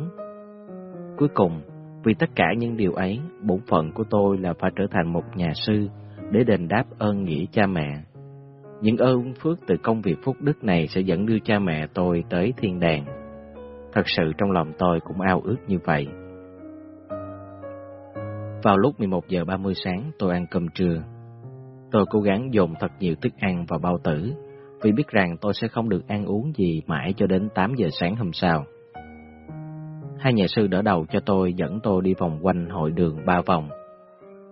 Speaker 1: Cuối cùng, vì tất cả những điều ấy, bổn phận của tôi là phải trở thành một nhà sư để đền đáp ơn nghĩa cha mẹ. Những ơn phước từ công việc phúc đức này sẽ dẫn đưa cha mẹ tôi tới thiên đàng. Thật sự trong lòng tôi cũng ao ước như vậy. Vào lúc 11 giờ 30 sáng, tôi ăn cơm trưa. Tôi cố gắng dồn thật nhiều thức ăn vào bao tử, vì biết rằng tôi sẽ không được ăn uống gì mãi cho đến 8 giờ sáng hôm sau. Hai nhà sư đỡ đầu cho tôi dẫn tôi đi vòng quanh hội đường ba vòng.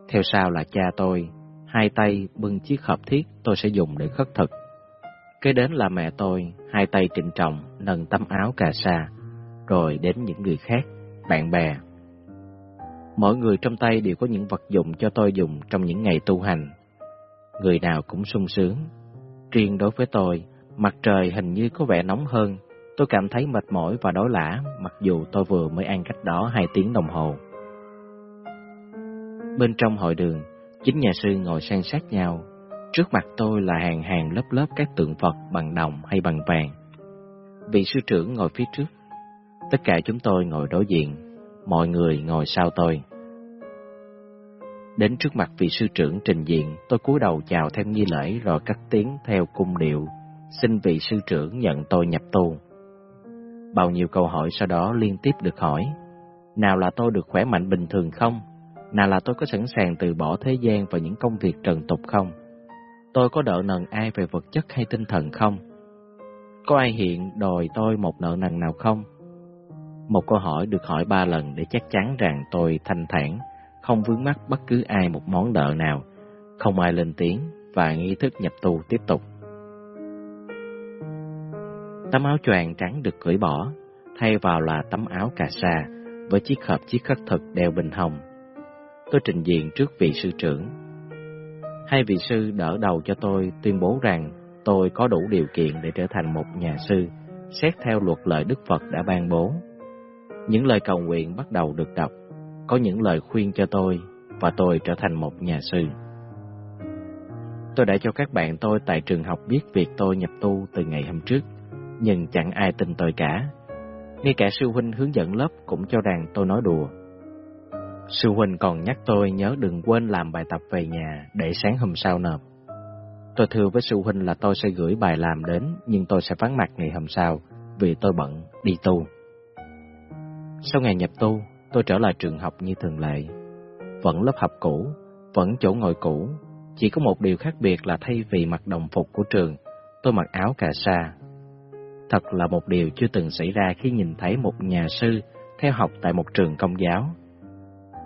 Speaker 1: Theo sau là cha tôi, hai tay bưng chiếc hộp thiết tôi sẽ dùng để khất thực. Kế đến là mẹ tôi, hai tay trịnh trọng nâng tấm áo cà sa, rồi đến những người khác, bạn bè. Mỗi người trong tay đều có những vật dụng cho tôi dùng trong những ngày tu hành. Người nào cũng sung sướng. Riêng đối với tôi, mặt trời hình như có vẻ nóng hơn. Tôi cảm thấy mệt mỏi và đói lã, mặc dù tôi vừa mới ăn cách đó hai tiếng đồng hồ. Bên trong hội đường, chính nhà sư ngồi san sát nhau. Trước mặt tôi là hàng hàng lớp lớp các tượng Phật bằng đồng hay bằng vàng. Vị sư trưởng ngồi phía trước. Tất cả chúng tôi ngồi đối diện, mọi người ngồi sau tôi. Đến trước mặt vị sư trưởng trình diện, tôi cúi đầu chào theo nghi lễ rồi cắt tiếng theo cung điệu, xin vị sư trưởng nhận tôi nhập tu. Bao nhiêu câu hỏi sau đó liên tiếp được hỏi. Nào là tôi được khỏe mạnh bình thường không? Nào là tôi có sẵn sàng từ bỏ thế gian và những công việc trần tục không? Tôi có nợ nần ai về vật chất hay tinh thần không? Có ai hiện đòi tôi một nợ nần nào không? Một câu hỏi được hỏi ba lần để chắc chắn rằng tôi thanh thản, không vướng mắc bất cứ ai một món nợ nào, không ai lên tiếng và nghi thức nhập tu tiếp tục. Tấm áo choàng trắng được cởi bỏ, thay vào là tấm áo cà sa với chiếc hộp chiếc khất thực đeo bình hồng. Tôi trình diện trước vị sư trưởng. Hai vị sư đỡ đầu cho tôi tuyên bố rằng tôi có đủ điều kiện để trở thành một nhà sư, xét theo luật lời Đức Phật đã ban bố. Những lời cầu nguyện bắt đầu được đọc, có những lời khuyên cho tôi và tôi trở thành một nhà sư. Tôi đã cho các bạn tôi tại trường học biết việc tôi nhập tu từ ngày hôm trước, nhưng chẳng ai tin tôi cả. Ngay cả sư huynh hướng dẫn lớp cũng cho rằng tôi nói đùa. Sư huynh còn nhắc tôi nhớ đừng quên làm bài tập về nhà để sáng hôm sau nộp. Tôi thưa với sư huynh là tôi sẽ gửi bài làm đến, nhưng tôi sẽ vắng mặt ngày hôm sau vì tôi bận đi tu. Sau ngày nhập tu, tôi trở lại trường học như thường lệ. Vẫn lớp học cũ, vẫn chỗ ngồi cũ, chỉ có một điều khác biệt là thay vì mặc đồng phục của trường, tôi mặc áo cà sa. Thật là một điều chưa từng xảy ra khi nhìn thấy một nhà sư theo học tại một trường công giáo.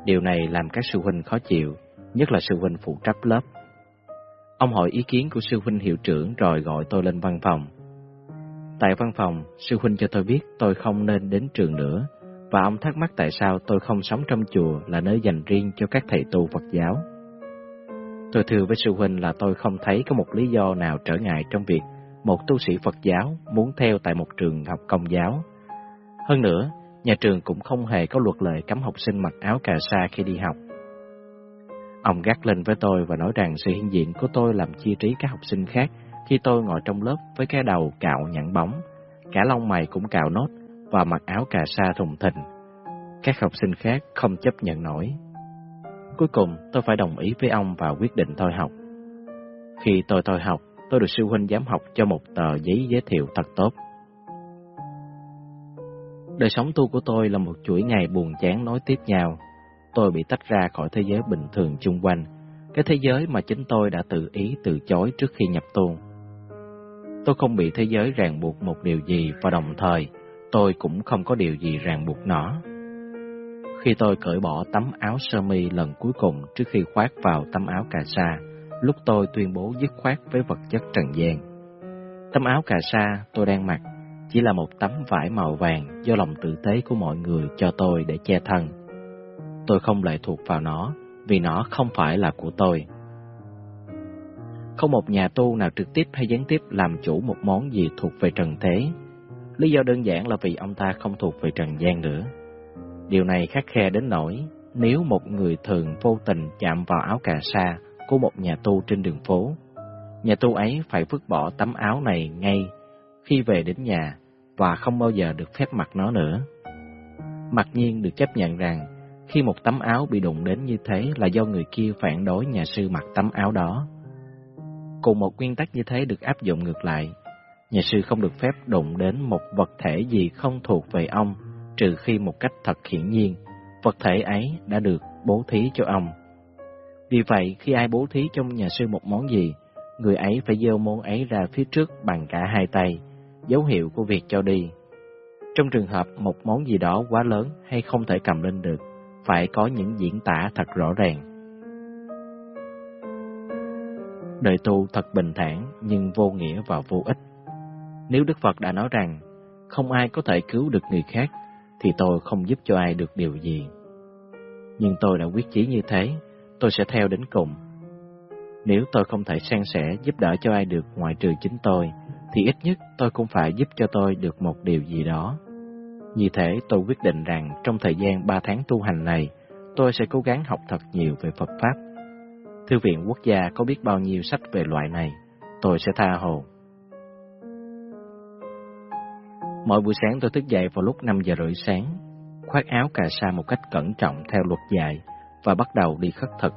Speaker 1: Điều này làm các sư huynh khó chịu, nhất là sư huynh phụ trách lớp. Ông hỏi ý kiến của sư huynh hiệu trưởng rồi gọi tôi lên văn phòng. Tại văn phòng, sư huynh cho tôi biết tôi không nên đến trường nữa, và ông thắc mắc tại sao tôi không sống trong chùa là nơi dành riêng cho các thầy tu Phật giáo. Tôi thưa với sư huynh là tôi không thấy có một lý do nào trở ngại trong việc một tu sĩ Phật giáo muốn theo tại một trường học công giáo. Hơn nữa, nhà trường cũng không hề có luật lệ cấm học sinh mặc áo cà sa khi đi học. Ông gắt lên với tôi và nói rằng sự hiện diện của tôi làm chia trí các học sinh khác khi tôi ngồi trong lớp với cái đầu cạo nhẵn bóng, cả lông mày cũng cạo nốt và mặc áo cà sa thùng thình. Các học sinh khác không chấp nhận nổi. Cuối cùng tôi phải đồng ý với ông và quyết định thôi học. Khi tôi thôi học, tôi được sư huynh giám học cho một tờ giấy giới thiệu thật tốt. Đời sống tu của tôi là một chuỗi ngày buồn chán nối tiếp nhau. Tôi bị tách ra khỏi thế giới bình thường chung quanh, cái thế giới mà chính tôi đã tự ý từ chối trước khi nhập tu. Tôi không bị thế giới ràng buộc một điều gì và đồng thời tôi cũng không có điều gì ràng buộc nó. Khi tôi cởi bỏ tấm áo sơ mi lần cuối cùng trước khi khoác vào tấm áo cà sa, lúc tôi tuyên bố dứt khoát với vật chất trần gian. Tấm áo cà sa tôi đang mặc chỉ là một tấm vải màu vàng do lòng tử tế của mọi người cho tôi để che thân. Tôi không lệ thuộc vào nó vì nó không phải là của tôi. Không một nhà tu nào trực tiếp hay gián tiếp làm chủ một món gì thuộc về trần thế. Lý do đơn giản là vì ông ta không thuộc về trần gian nữa. Điều này khắc khe đến nỗi nếu một người thường vô tình chạm vào áo cà sa của một nhà tu trên đường phố, nhà tu ấy phải vứt bỏ tấm áo này ngay khi về đến nhà và không bao giờ được phép mặc nó nữa. Mặc nhiên được chấp nhận rằng khi một tấm áo bị đụng đến như thế là do người kia phản đối nhà sư mặc tấm áo đó. Cùng một nguyên tắc như thế được áp dụng ngược lại, nhà sư không được phép đụng đến một vật thể gì không thuộc về ông, trừ khi một cách thật hiển nhiên, vật thể ấy đã được bố thí cho ông. Vì vậy, khi ai bố thí trong nhà sư một món gì, người ấy phải dơ món ấy ra phía trước bằng cả hai tay, dấu hiệu của việc cho đi. Trong trường hợp một món gì đó quá lớn hay không thể cầm lên được, phải có những diễn tả thật rõ ràng. Đời tu thật bình thản nhưng vô nghĩa và vô ích. Nếu Đức Phật đã nói rằng không ai có thể cứu được người khác, thì tôi không giúp cho ai được điều gì. Nhưng tôi đã quyết chí như thế, tôi sẽ theo đến cùng. Nếu tôi không thể san sẻ giúp đỡ cho ai được ngoại trừ chính tôi, thì ít nhất tôi cũng phải giúp cho tôi được một điều gì đó. Như thế tôi quyết định rằng trong thời gian 3 tháng tu hành này, tôi sẽ cố gắng học thật nhiều về Phật Pháp. Thư viện quốc gia có biết bao nhiêu sách về loại này, tôi sẽ tha hồ. Mỗi buổi sáng tôi thức dậy vào lúc 5 giờ rưỡi sáng, khoác áo cà sa một cách cẩn trọng theo luật dạy và bắt đầu đi khất thực,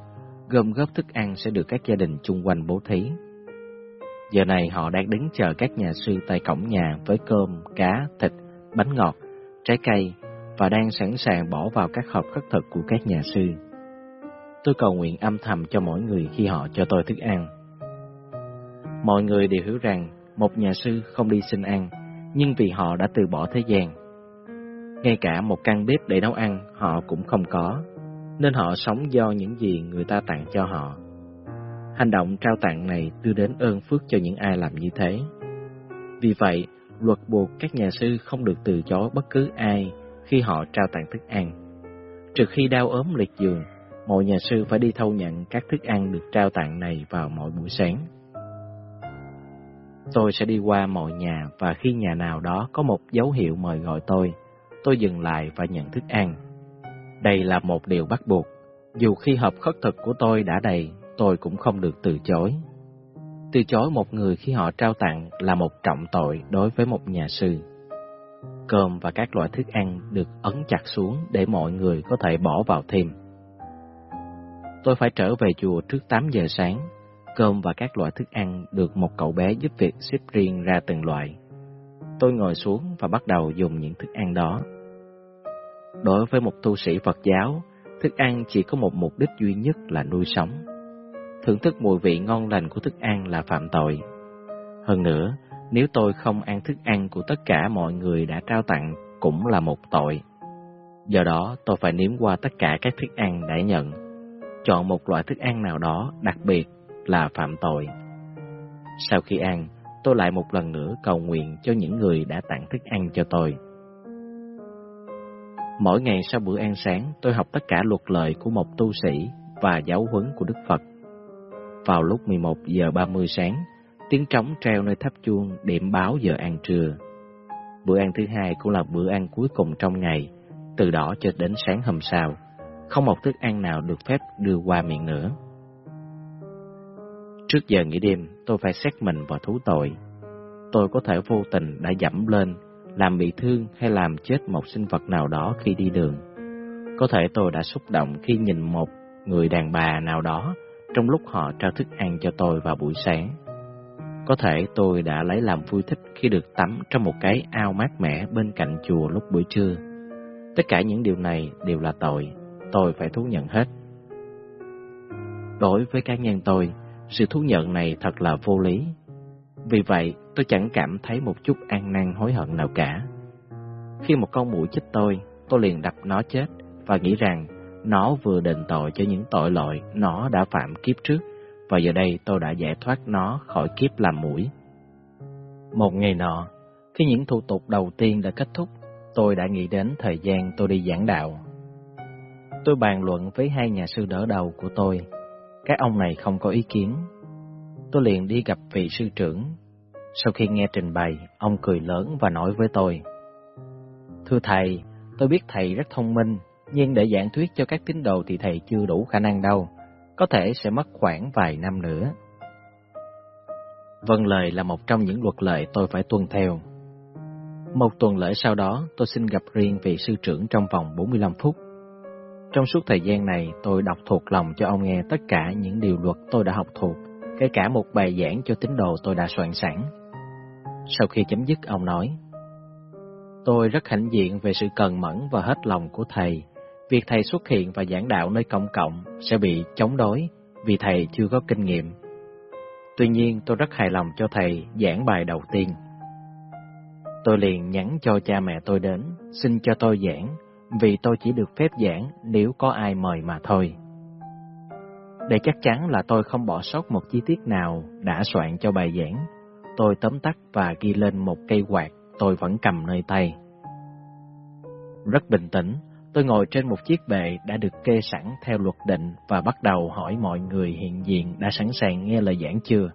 Speaker 1: gom góp thức ăn sẽ được các gia đình chung quanh bố thí. Giờ này họ đang đứng chờ các nhà sư tại cổng nhà với cơm, cá, thịt, bánh ngọt, trái cây và đang sẵn sàng bỏ vào các hộp khất thực của các nhà sư. Tôi cầu nguyện âm thầm cho mỗi người khi họ cho tôi thức ăn. Mọi người đều hiểu rằng một nhà sư không đi xin ăn, nhưng vì họ đã từ bỏ thế gian. Ngay cả một căn bếp để nấu ăn họ cũng không có, nên họ sống do những gì người ta tặng cho họ. Hành động trao tặng này đưa đến ơn phước cho những ai làm như thế. Vì vậy, luật buộc các nhà sư không được từ chối bất cứ ai khi họ trao tặng thức ăn. Trừ khi đau ốm liệt giường, mọi nhà sư phải đi thâu nhận các thức ăn được trao tặng này vào mỗi buổi sáng. Tôi sẽ đi qua mọi nhà và khi nhà nào đó có một dấu hiệu mời gọi tôi, tôi dừng lại và nhận thức ăn. Đây là một điều bắt buộc. Dù khi hộp khất thực của tôi đã đầy, tôi cũng không được từ chối. Từ chối một người khi họ trao tặng là một trọng tội đối với một nhà sư. Cơm và các loại thức ăn được ấn chặt xuống để mọi người có thể bỏ vào thêm. Tôi phải trở về chùa trước 8 giờ sáng. Cơm và các loại thức ăn được một cậu bé giúp việc xếp riêng ra từng loại. Tôi ngồi xuống và bắt đầu dùng những thức ăn đó. Đối với một tu sĩ Phật giáo, thức ăn chỉ có một mục đích duy nhất là nuôi sống thưởng thức mùi vị ngon lành của thức ăn là phạm tội. Hơn nữa, nếu tôi không ăn thức ăn của tất cả mọi người đã trao tặng cũng là một tội. Do đó, tôi phải nếm qua tất cả các thức ăn đã nhận. Chọn một loại thức ăn nào đó đặc biệt là phạm tội. Sau khi ăn, tôi lại một lần nữa cầu nguyện cho những người đã tặng thức ăn cho tôi. Mỗi ngày sau bữa ăn sáng, tôi học tất cả luật lệ của một tu sĩ và giáo huấn của Đức Phật. Vào lúc 11 giờ 30 sáng, tiếng trống treo nơi tháp chuông điểm báo giờ ăn trưa. Bữa ăn thứ hai cũng là bữa ăn cuối cùng trong ngày, từ đó cho đến sáng hôm sau. Không một thức ăn nào được phép đưa qua miệng nữa. Trước giờ nghỉ đêm, tôi phải xét mình và thú tội. Tôi có thể vô tình đã dẫm lên, làm bị thương hay làm chết một sinh vật nào đó khi đi đường. Có thể tôi đã xúc động khi nhìn một người đàn bà nào đó trong lúc họ trao thức ăn cho tôi vào buổi sáng. Có thể tôi đã lấy làm vui thích khi được tắm trong một cái ao mát mẻ bên cạnh chùa lúc buổi trưa. Tất cả những điều này đều là tội, tôi phải thú nhận hết. Đối với cá nhân tôi, sự thú nhận này thật là vô lý. Vì vậy, tôi chẳng cảm thấy một chút an năn hối hận nào cả. Khi một con mũi chích tôi, tôi liền đập nó chết và nghĩ rằng nó vừa đền tội cho những tội lỗi nó đã phạm kiếp trước và giờ đây tôi đã giải thoát nó khỏi kiếp làm mũi. Một ngày nọ, khi những thủ tục đầu tiên đã kết thúc, tôi đã nghĩ đến thời gian tôi đi giảng đạo. Tôi bàn luận với hai nhà sư đỡ đầu của tôi. Các ông này không có ý kiến. Tôi liền đi gặp vị sư trưởng. Sau khi nghe trình bày, ông cười lớn và nói với tôi. Thưa thầy, tôi biết thầy rất thông minh, nhưng để giảng thuyết cho các tín đồ thì thầy chưa đủ khả năng đâu. Có thể sẽ mất khoảng vài năm nữa. Vâng lời là một trong những luật lệ tôi phải tuân theo. Một tuần lễ sau đó, tôi xin gặp riêng vị sư trưởng trong vòng 45 phút. Trong suốt thời gian này, tôi đọc thuộc lòng cho ông nghe tất cả những điều luật tôi đã học thuộc, kể cả một bài giảng cho tín đồ tôi đã soạn sẵn. Sau khi chấm dứt, ông nói, Tôi rất hãnh diện về sự cần mẫn và hết lòng của Thầy. Việc Thầy xuất hiện và giảng đạo nơi công cộng sẽ bị chống đối vì Thầy chưa có kinh nghiệm. Tuy nhiên, tôi rất hài lòng cho Thầy giảng bài đầu tiên. Tôi liền nhắn cho cha mẹ tôi đến, xin cho tôi giảng, vì tôi chỉ được phép giảng nếu có ai mời mà thôi. Để chắc chắn là tôi không bỏ sót một chi tiết nào đã soạn cho bài giảng, tôi tóm tắt và ghi lên một cây quạt tôi vẫn cầm nơi tay. Rất bình tĩnh, tôi ngồi trên một chiếc bệ đã được kê sẵn theo luật định và bắt đầu hỏi mọi người hiện diện đã sẵn sàng nghe lời giảng chưa.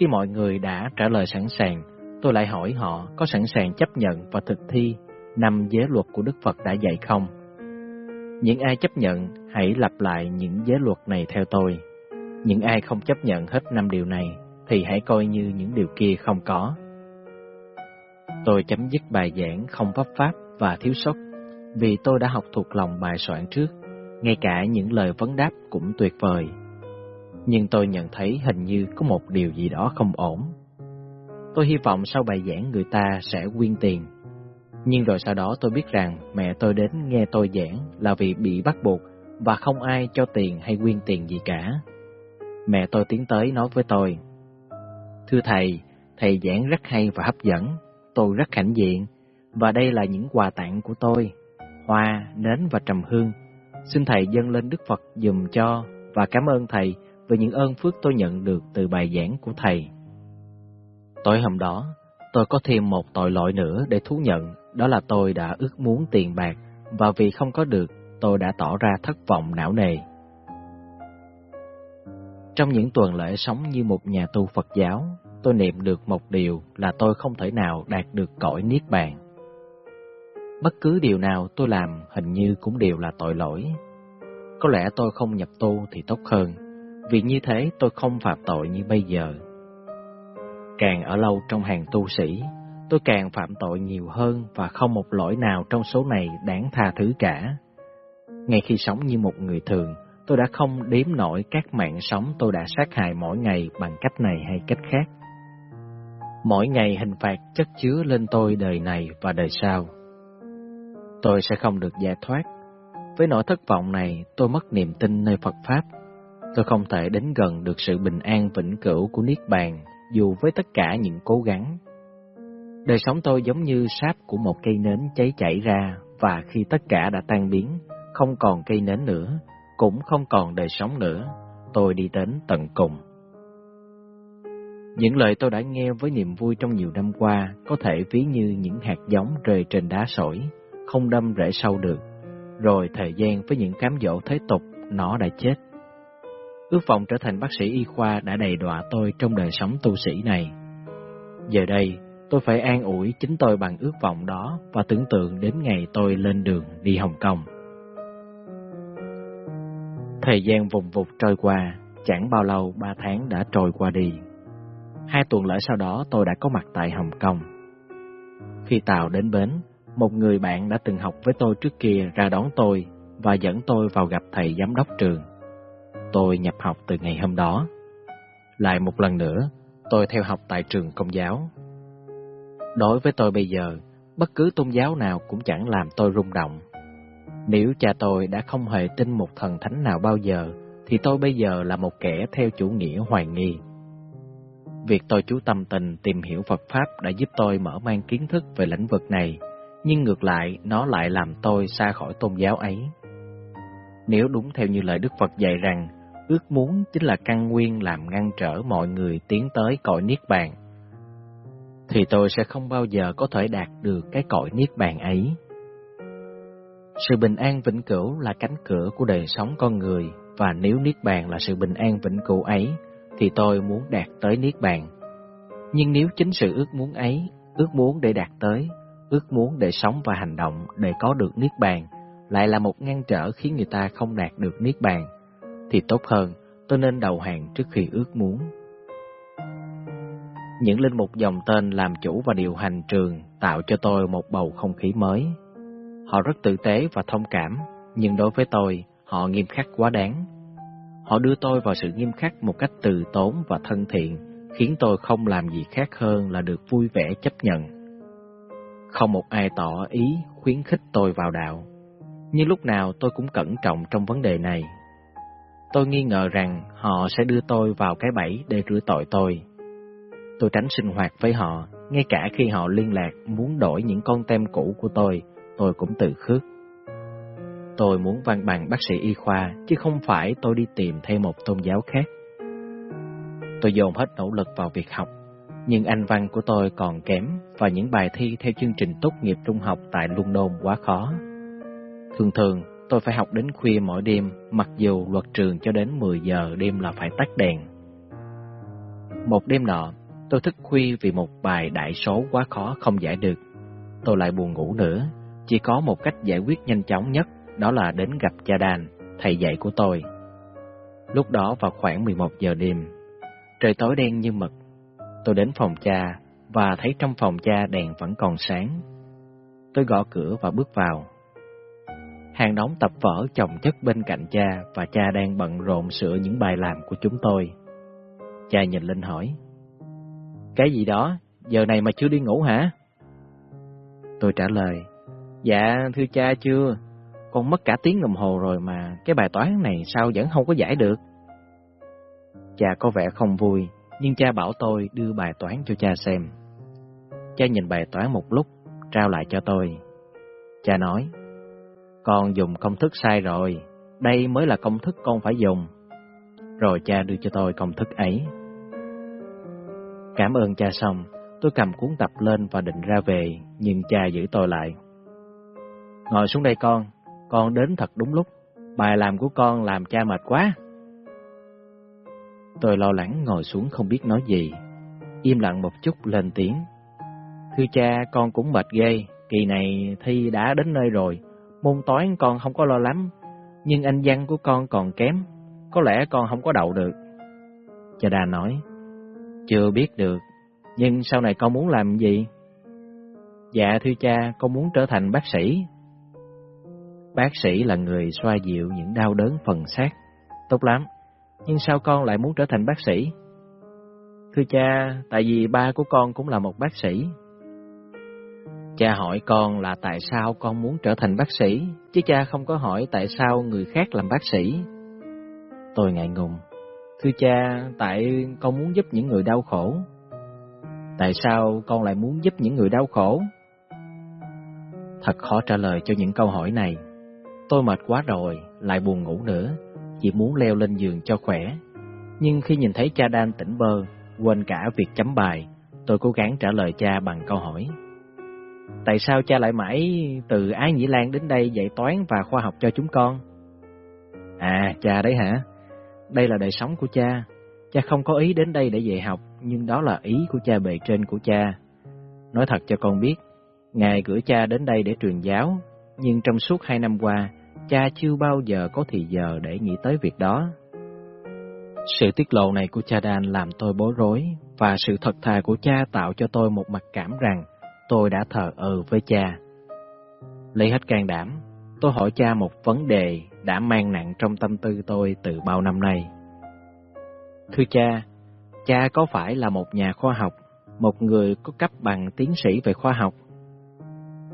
Speaker 1: Khi mọi người đã trả lời sẵn sàng, tôi lại hỏi họ có sẵn sàng chấp nhận và thực thi năm giới luật của Đức Phật đã dạy không? Những ai chấp nhận, hãy lặp lại những giới luật này theo tôi. Những ai không chấp nhận hết năm điều này, thì hãy coi như những điều kia không có. Tôi chấm dứt bài giảng không pháp pháp và thiếu sót, vì tôi đã học thuộc lòng bài soạn trước, ngay cả những lời vấn đáp cũng tuyệt vời. Nhưng tôi nhận thấy hình như có một điều gì đó không ổn. Tôi hy vọng sau bài giảng người ta sẽ quyên tiền. Nhưng rồi sau đó tôi biết rằng mẹ tôi đến nghe tôi giảng là vì bị bắt buộc và không ai cho tiền hay quyên tiền gì cả. Mẹ tôi tiến tới nói với tôi, Thưa thầy, thầy giảng rất hay và hấp dẫn, tôi rất hãnh diện, và đây là những quà tặng của tôi, hoa, nến và trầm hương. Xin thầy dâng lên Đức Phật dùm cho và cảm ơn thầy về những ơn phước tôi nhận được từ bài giảng của thầy. Tối hôm đó, tôi có thêm một tội lỗi nữa để thú nhận, đó là tôi đã ước muốn tiền bạc, và vì không có được, tôi đã tỏ ra thất vọng não nề. Trong những tuần lễ sống như một nhà tu Phật giáo, tôi niệm được một điều là tôi không thể nào đạt được cõi Niết Bàn. Bất cứ điều nào tôi làm hình như cũng đều là tội lỗi. Có lẽ tôi không nhập tu thì tốt hơn, vì như thế tôi không phạm tội như bây giờ. Càng ở lâu trong hàng tu sĩ, tôi càng phạm tội nhiều hơn và không một lỗi nào trong số này đáng tha thứ cả. Ngay khi sống như một người thường, tôi đã không đếm nổi các mạng sống tôi đã sát hại mỗi ngày bằng cách này hay cách khác. Mỗi ngày hình phạt chất chứa lên tôi đời này và đời sau. Tôi sẽ không được giải thoát. Với nỗi thất vọng này, tôi mất niềm tin nơi Phật Pháp. Tôi không thể đến gần được sự bình an vĩnh cửu của Niết Bàn, dù với tất cả những cố gắng. Đời sống tôi giống như sáp của một cây nến cháy chảy ra, và khi tất cả đã tan biến, không còn cây nến nữa, cũng không còn đời sống nữa, tôi đi đến tận cùng. Những lời tôi đã nghe với niềm vui trong nhiều năm qua có thể ví như những hạt giống rơi trên đá sỏi, không đâm rễ sâu được. Rồi thời gian với những cám dỗ thế tục, nó đã chết. Ước vọng trở thành bác sĩ y khoa đã đầy đọa tôi trong đời sống tu sĩ này. Giờ đây, tôi phải an ủi chính tôi bằng ước vọng đó và tưởng tượng đến ngày tôi lên đường đi Hồng Kông. Thời gian vùng vụt trôi qua, chẳng bao lâu ba tháng đã trôi qua đi. Hai tuần lễ sau đó tôi đã có mặt tại Hồng Kông. Khi tàu đến bến, một người bạn đã từng học với tôi trước kia ra đón tôi và dẫn tôi vào gặp thầy giám đốc trường. Tôi nhập học từ ngày hôm đó. Lại một lần nữa, tôi theo học tại trường công giáo. Đối với tôi bây giờ, bất cứ tôn giáo nào cũng chẳng làm tôi rung động. Nếu cha tôi đã không hề tin một thần thánh nào bao giờ, thì tôi bây giờ là một kẻ theo chủ nghĩa hoài nghi. Việc tôi chú tâm tình tìm hiểu Phật Pháp đã giúp tôi mở mang kiến thức về lĩnh vực này, nhưng ngược lại nó lại làm tôi xa khỏi tôn giáo ấy. Nếu đúng theo như lời Đức Phật dạy rằng, ước muốn chính là căn nguyên làm ngăn trở mọi người tiến tới cõi Niết Bàn, thì tôi sẽ không bao giờ có thể đạt được cái cõi Niết Bàn ấy. Sự bình an vĩnh cửu là cánh cửa của đời sống con người, và nếu Niết Bàn là sự bình an vĩnh cửu ấy, thì tôi muốn đạt tới Niết Bàn. Nhưng nếu chính sự ước muốn ấy, ước muốn để đạt tới, ước muốn để sống và hành động để có được Niết Bàn, lại là một ngăn trở khiến người ta không đạt được Niết Bàn, thì tốt hơn tôi nên đầu hàng trước khi ước muốn. Những linh mục dòng tên làm chủ và điều hành trường tạo cho tôi một bầu không khí mới. Họ rất tử tế và thông cảm, nhưng đối với tôi, họ nghiêm khắc quá đáng. Họ đưa tôi vào sự nghiêm khắc một cách từ tốn và thân thiện, khiến tôi không làm gì khác hơn là được vui vẻ chấp nhận. Không một ai tỏ ý khuyến khích tôi vào đạo, nhưng lúc nào tôi cũng cẩn trọng trong vấn đề này. Tôi nghi ngờ rằng họ sẽ đưa tôi vào cái bẫy để rửa tội tôi. Tôi tránh sinh hoạt với họ, ngay cả khi họ liên lạc muốn đổi những con tem cũ của tôi, tôi cũng tự khước. Tôi muốn văn bằng bác sĩ y khoa, chứ không phải tôi đi tìm thêm một tôn giáo khác. Tôi dồn hết nỗ lực vào việc học, nhưng anh văn của tôi còn kém và những bài thi theo chương trình tốt nghiệp trung học tại London quá khó. Thường thường, tôi phải học đến khuya mỗi đêm, mặc dù luật trường cho đến 10 giờ đêm là phải tắt đèn. Một đêm nọ, tôi thức khuya vì một bài đại số quá khó không giải được. Tôi lại buồn ngủ nữa, chỉ có một cách giải quyết nhanh chóng nhất, đó là đến gặp cha đàn, thầy dạy của tôi. Lúc đó vào khoảng 11 giờ đêm, trời tối đen như mực. Tôi đến phòng cha và thấy trong phòng cha đèn vẫn còn sáng. Tôi gõ cửa và bước vào. Hàng đóng tập vở chồng chất bên cạnh cha và cha đang bận rộn sửa những bài làm của chúng tôi. Cha nhìn lên hỏi, Cái gì đó, giờ này mà chưa đi ngủ hả? Tôi trả lời, Dạ, thưa cha chưa, con mất cả tiếng đồng hồ rồi mà cái bài toán này sao vẫn không có giải được. Cha có vẻ không vui, nhưng cha bảo tôi đưa bài toán cho cha xem. Cha nhìn bài toán một lúc, trao lại cho tôi. Cha nói, con dùng công thức sai rồi, đây mới là công thức con phải dùng. Rồi cha đưa cho tôi công thức ấy. Cảm ơn cha xong, tôi cầm cuốn tập lên và định ra về, nhưng cha giữ tôi lại. Ngồi xuống đây con, con đến thật đúng lúc, bài làm của con làm cha mệt quá. Tôi lo lắng ngồi xuống không biết nói gì, im lặng một chút lên tiếng. Thưa cha, con cũng mệt ghê, kỳ này thi đã đến nơi rồi, môn toán con không có lo lắm, nhưng anh văn của con còn kém, có lẽ con không có đậu được. Cha đà nói, chưa biết được, nhưng sau này con muốn làm gì? Dạ thưa cha, con muốn trở thành bác sĩ. Bác sĩ là người xoa dịu những đau đớn phần xác. Tốt lắm, nhưng sao con lại muốn trở thành bác sĩ? Thưa cha, tại vì ba của con cũng là một bác sĩ. Cha hỏi con là tại sao con muốn trở thành bác sĩ, chứ cha không có hỏi tại sao người khác làm bác sĩ. Tôi ngại ngùng. Thưa cha, tại con muốn giúp những người đau khổ. Tại sao con lại muốn giúp những người đau khổ? Thật khó trả lời cho những câu hỏi này. Tôi mệt quá rồi, lại buồn ngủ nữa, chỉ muốn leo lên giường cho khỏe. Nhưng khi nhìn thấy cha đan tỉnh bơ, quên cả việc chấm bài, tôi cố gắng trả lời cha bằng câu hỏi. Tại sao cha lại mãi từ Ái Nhĩ Lan đến đây dạy toán và khoa học cho chúng con? À, cha đấy hả? Đây là đời sống của cha. Cha không có ý đến đây để dạy học, nhưng đó là ý của cha bề trên của cha. Nói thật cho con biết, Ngài gửi cha đến đây để truyền giáo, nhưng trong suốt hai năm qua, cha chưa bao giờ có thì giờ để nghĩ tới việc đó. Sự tiết lộ này của cha Dan làm tôi bối rối, và sự thật thà của cha tạo cho tôi một mặc cảm rằng tôi đã thờ ơ với cha. Lấy hết can đảm, tôi hỏi cha một vấn đề đã mang nặng trong tâm tư tôi từ bao năm nay. Thưa cha, cha có phải là một nhà khoa học, một người có cấp bằng tiến sĩ về khoa học?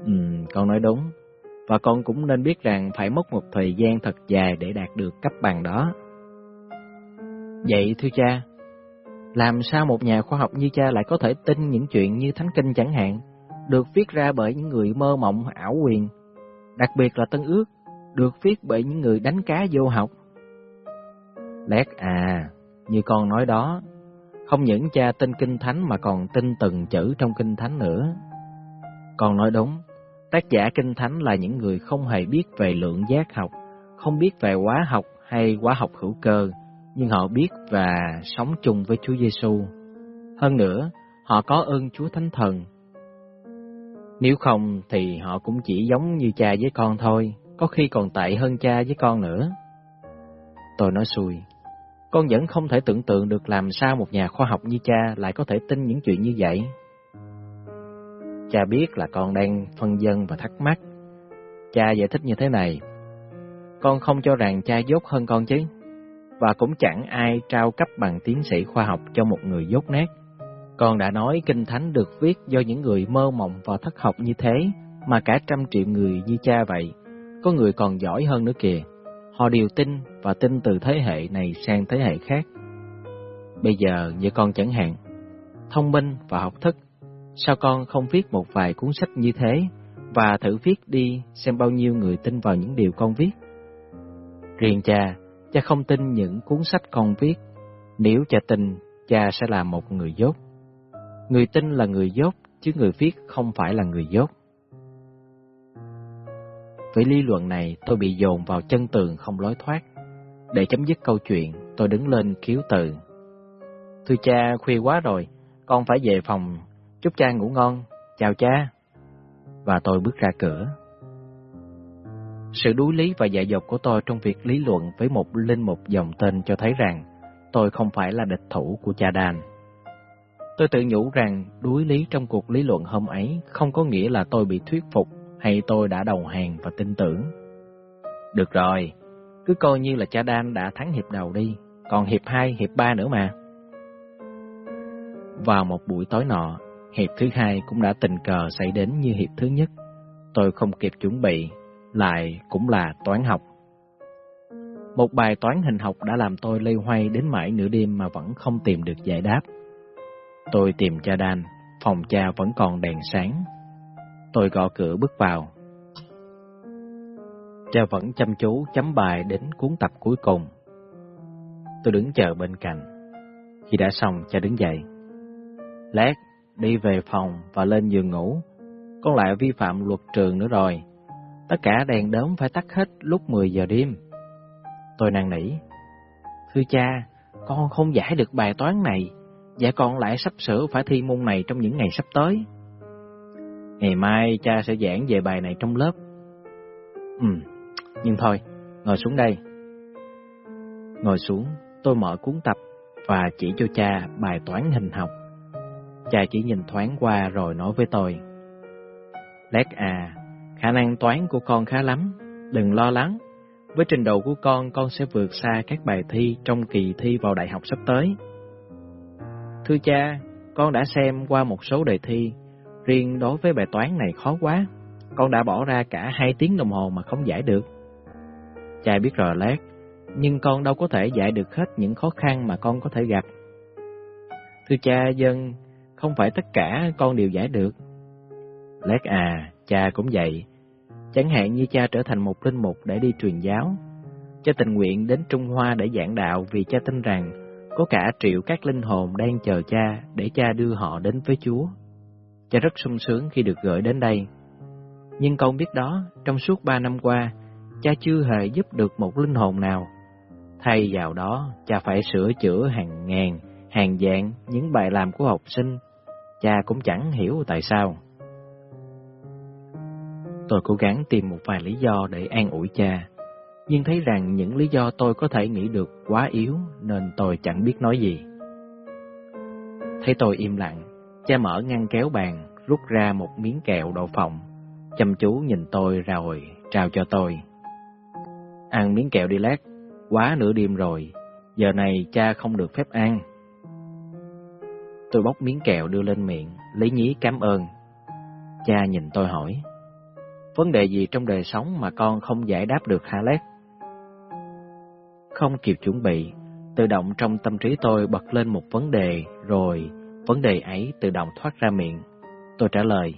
Speaker 1: Ừ, con nói đúng, và con cũng nên biết rằng phải mất một thời gian thật dài để đạt được cấp bằng đó. Vậy thưa cha, làm sao một nhà khoa học như cha lại có thể tin những chuyện như Thánh Kinh chẳng hạn, được viết ra bởi những người mơ mộng ảo quyền, đặc biệt là Tân Ước, được viết bởi những người đánh cá vô học? Lét à, như con nói đó, không những cha tin Kinh Thánh mà còn tin từng chữ trong Kinh Thánh nữa. Con nói đúng, tác giả Kinh Thánh là những người không hề biết về lượng giác học, không biết về hóa học hay hóa học hữu cơ, nhưng họ biết và sống chung với Chúa Giêsu. Hơn nữa, họ có ơn Chúa Thánh Thần. Nếu không thì họ cũng chỉ giống như cha với con thôi, có khi còn tệ hơn cha với con nữa. Tôi nói xui, con vẫn không thể tưởng tượng được làm sao một nhà khoa học như cha lại có thể tin những chuyện như vậy. Cha biết là con đang phân dân và thắc mắc. Cha giải thích như thế này. Con không cho rằng cha dốt hơn con chứ và cũng chẳng ai trao cấp bằng tiến sĩ khoa học cho một người dốt nát. Con đã nói Kinh Thánh được viết do những người mơ mộng và thất học như thế, mà cả trăm triệu người như cha vậy, có người còn giỏi hơn nữa kìa. Họ đều tin và tin từ thế hệ này sang thế hệ khác. Bây giờ như con chẳng hạn, thông minh và học thức, sao con không viết một vài cuốn sách như thế và thử viết đi xem bao nhiêu người tin vào những điều con viết? Riêng cha, Cha không tin những cuốn sách con viết. Nếu cha tin, cha sẽ là một người dốt. Người tin là người dốt, chứ người viết không phải là người dốt. Với lý luận này, tôi bị dồn vào chân tường không lối thoát. Để chấm dứt câu chuyện, tôi đứng lên khiếu từ. Thưa cha, khuya quá rồi, con phải về phòng, chúc cha ngủ ngon, chào cha. Và tôi bước ra cửa. Sự đuối lý và dạy dột của tôi trong việc lý luận với một linh mục dòng tên cho thấy rằng tôi không phải là địch thủ của cha đàn. Tôi tự nhủ rằng đuối lý trong cuộc lý luận hôm ấy không có nghĩa là tôi bị thuyết phục hay tôi đã đầu hàng và tin tưởng. Được rồi, cứ coi như là cha đan đã thắng hiệp đầu đi, còn hiệp hai, hiệp ba nữa mà. Vào một buổi tối nọ, hiệp thứ hai cũng đã tình cờ xảy đến như hiệp thứ nhất. Tôi không kịp chuẩn bị lại cũng là toán học. Một bài toán hình học đã làm tôi lây hoay đến mãi nửa đêm mà vẫn không tìm được giải đáp. Tôi tìm cha đan, phòng cha vẫn còn đèn sáng. Tôi gõ cửa bước vào. Cha vẫn chăm chú chấm bài đến cuốn tập cuối cùng. Tôi đứng chờ bên cạnh. Khi đã xong, cha đứng dậy. Lát, đi về phòng và lên giường ngủ. Con lại vi phạm luật trường nữa rồi. Tất cả đèn đốm phải tắt hết lúc 10 giờ đêm. Tôi năn nỉ. Thưa cha, con không giải được bài toán này, dạ con lại sắp sửa phải thi môn này trong những ngày sắp tới. Ngày mai cha sẽ giảng về bài này trong lớp. Ừ, nhưng thôi, ngồi xuống đây. Ngồi xuống, tôi mở cuốn tập và chỉ cho cha bài toán hình học. Cha chỉ nhìn thoáng qua rồi nói với tôi. Lét à, Khả năng toán của con khá lắm, đừng lo lắng. Với trình độ của con, con sẽ vượt xa các bài thi trong kỳ thi vào đại học sắp tới. Thưa cha, con đã xem qua một số đề thi, riêng đối với bài toán này khó quá. Con đã bỏ ra cả hai tiếng đồng hồ mà không giải được. Cha biết rồi lát, nhưng con đâu có thể giải được hết những khó khăn mà con có thể gặp. Thưa cha dân, không phải tất cả con đều giải được. Lát à, cha cũng vậy, Chẳng hạn như cha trở thành một linh mục để đi truyền giáo. Cha tình nguyện đến Trung Hoa để giảng đạo vì cha tin rằng có cả triệu các linh hồn đang chờ cha để cha đưa họ đến với Chúa. Cha rất sung sướng khi được gửi đến đây. Nhưng con biết đó, trong suốt ba năm qua, cha chưa hề giúp được một linh hồn nào. Thay vào đó, cha phải sửa chữa hàng ngàn, hàng dạng những bài làm của học sinh. Cha cũng chẳng hiểu tại sao. Tôi cố gắng tìm một vài lý do để an ủi cha, nhưng thấy rằng những lý do tôi có thể nghĩ được quá yếu nên tôi chẳng biết nói gì. Thấy tôi im lặng, cha mở ngăn kéo bàn, rút ra một miếng kẹo đậu phộng, chăm chú nhìn tôi rồi trao cho tôi. Ăn miếng kẹo đi lát, quá nửa đêm rồi, giờ này cha không được phép ăn. Tôi bóc miếng kẹo đưa lên miệng, lấy nhí cảm ơn. Cha nhìn tôi hỏi, vấn đề gì trong đời sống mà con không giải đáp được hả Lét? Không kịp chuẩn bị, tự động trong tâm trí tôi bật lên một vấn đề, rồi vấn đề ấy tự động thoát ra miệng. Tôi trả lời,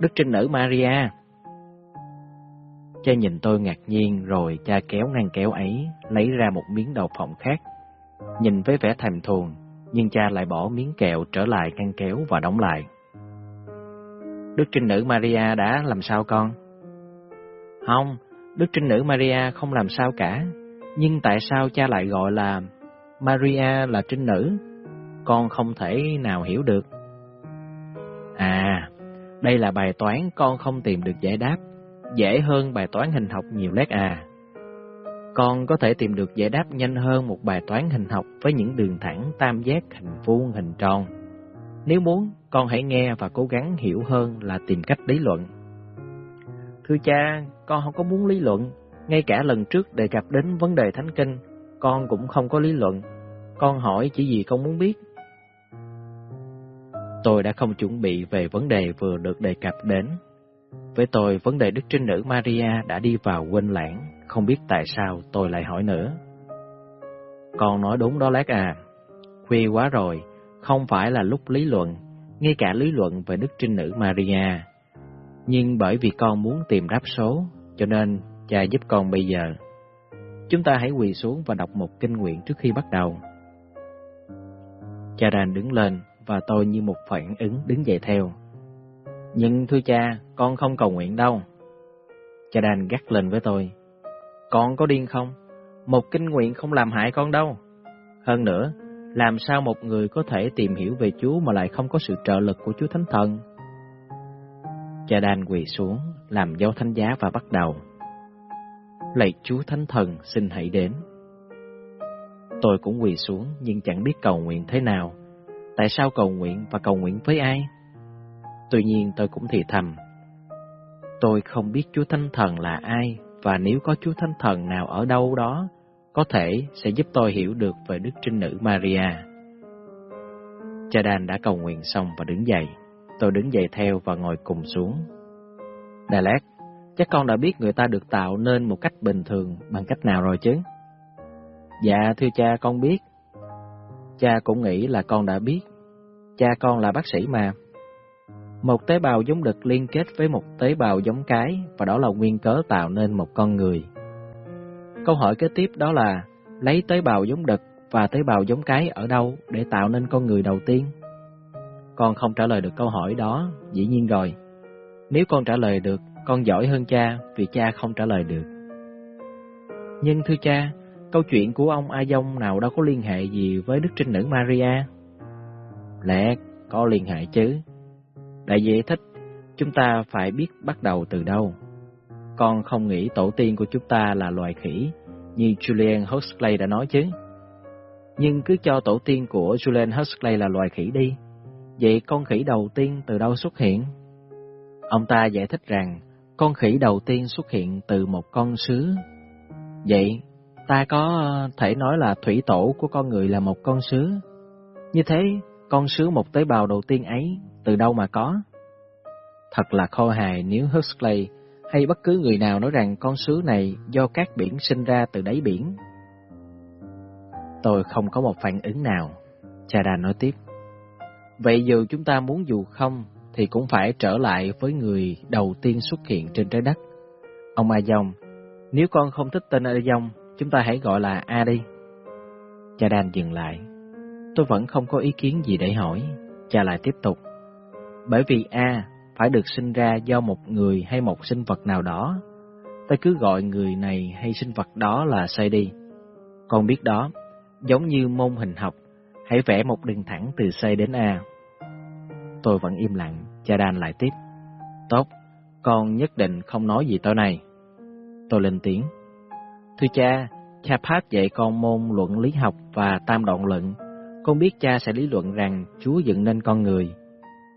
Speaker 1: Đức Trinh Nữ Maria. Cha nhìn tôi ngạc nhiên rồi cha kéo ngăn kéo ấy, lấy ra một miếng đậu phộng khác. Nhìn với vẻ thèm thuồng, nhưng cha lại bỏ miếng kẹo trở lại ngăn kéo và đóng lại. Đức Trinh Nữ Maria đã làm sao con? Không, Đức Trinh Nữ Maria không làm sao cả. Nhưng tại sao cha lại gọi là Maria là Trinh Nữ? Con không thể nào hiểu được. À, đây là bài toán con không tìm được giải đáp. Dễ hơn bài toán hình học nhiều lét à. Con có thể tìm được giải đáp nhanh hơn một bài toán hình học với những đường thẳng, tam giác, hình vuông, hình tròn. Nếu muốn, con hãy nghe và cố gắng hiểu hơn là tìm cách lý luận. Thưa cha, con không có muốn lý luận. Ngay cả lần trước đề cập đến vấn đề thánh kinh, con cũng không có lý luận. Con hỏi chỉ vì con muốn biết. Tôi đã không chuẩn bị về vấn đề vừa được đề cập đến. Với tôi, vấn đề Đức Trinh Nữ Maria đã đi vào quên lãng, không biết tại sao tôi lại hỏi nữa. Con nói đúng đó Lát à, khuya quá rồi, không phải là lúc lý luận, ngay cả lý luận về Đức Trinh Nữ Maria. Nhưng bởi vì con muốn tìm đáp số, cho nên cha giúp con bây giờ. Chúng ta hãy quỳ xuống và đọc một kinh nguyện trước khi bắt đầu. Cha đàn đứng lên và tôi như một phản ứng đứng dậy theo. Nhưng thưa cha, con không cầu nguyện đâu. Cha đàn gắt lên với tôi. Con có điên không? Một kinh nguyện không làm hại con đâu. Hơn nữa, làm sao một người có thể tìm hiểu về Chúa mà lại không có sự trợ lực của Chúa Thánh Thần? Cha đan quỳ xuống, làm dấu thánh giá và bắt đầu. Lạy Chúa Thánh Thần xin hãy đến. Tôi cũng quỳ xuống nhưng chẳng biết cầu nguyện thế nào. Tại sao cầu nguyện và cầu nguyện với ai? Tuy nhiên tôi cũng thì thầm. Tôi không biết Chúa Thánh Thần là ai và nếu có Chúa Thánh Thần nào ở đâu đó có thể sẽ giúp tôi hiểu được về Đức Trinh Nữ Maria. Cha Đan đã cầu nguyện xong và đứng dậy. Tôi đứng dậy theo và ngồi cùng xuống. Đà Lạt, chắc con đã biết người ta được tạo nên một cách bình thường bằng cách nào rồi chứ? Dạ, thưa cha, con biết. Cha cũng nghĩ là con đã biết. Cha con là bác sĩ mà. Một tế bào giống đực liên kết với một tế bào giống cái và đó là nguyên cớ tạo nên một con người. Câu hỏi kế tiếp đó là lấy tế bào giống đực và tế bào giống cái ở đâu để tạo nên con người đầu tiên? Con không trả lời được câu hỏi đó, dĩ nhiên rồi. Nếu con trả lời được, con giỏi hơn cha vì cha không trả lời được. Nhưng thưa cha, câu chuyện của ông A Dông nào đâu có liên hệ gì với Đức Trinh Nữ Maria? Lẽ có liên hệ chứ. Đại giải thích, chúng ta phải biết bắt đầu từ đâu. Con không nghĩ tổ tiên của chúng ta là loài khỉ, như Julian Huxley đã nói chứ. Nhưng cứ cho tổ tiên của Julian Huxley là loài khỉ đi. Vậy con khỉ đầu tiên từ đâu xuất hiện? Ông ta giải thích rằng con khỉ đầu tiên xuất hiện từ một con sứ. Vậy, ta có ờ, thể nói là thủy tổ của con người là một con sứ. Như thế, con sứ một tế bào đầu tiên ấy từ đâu mà có? Thật là khô hài nếu Huxley hay bất cứ người nào nói rằng con sứ này do các biển sinh ra từ đáy biển. Tôi không có một phản ứng nào. Cha đà nói tiếp. Vậy dù chúng ta muốn dù không, thì cũng phải trở lại với người đầu tiên xuất hiện trên trái đất. Ông A Dông, nếu con không thích tên A Dông, chúng ta hãy gọi là A đi. Cha Đan dừng lại. Tôi vẫn không có ý kiến gì để hỏi. Cha lại tiếp tục. Bởi vì A phải được sinh ra do một người hay một sinh vật nào đó. Ta cứ gọi người này hay sinh vật đó là sai đi. Con biết đó, giống như môn hình học, hãy vẽ một đường thẳng từ C đến A. Tôi vẫn im lặng, cha Đan lại tiếp. Tốt, con nhất định không nói gì tối nay. Tôi lên tiếng. Thưa cha, cha Pat dạy con môn luận lý học và tam đoạn luận. Con biết cha sẽ lý luận rằng Chúa dựng nên con người.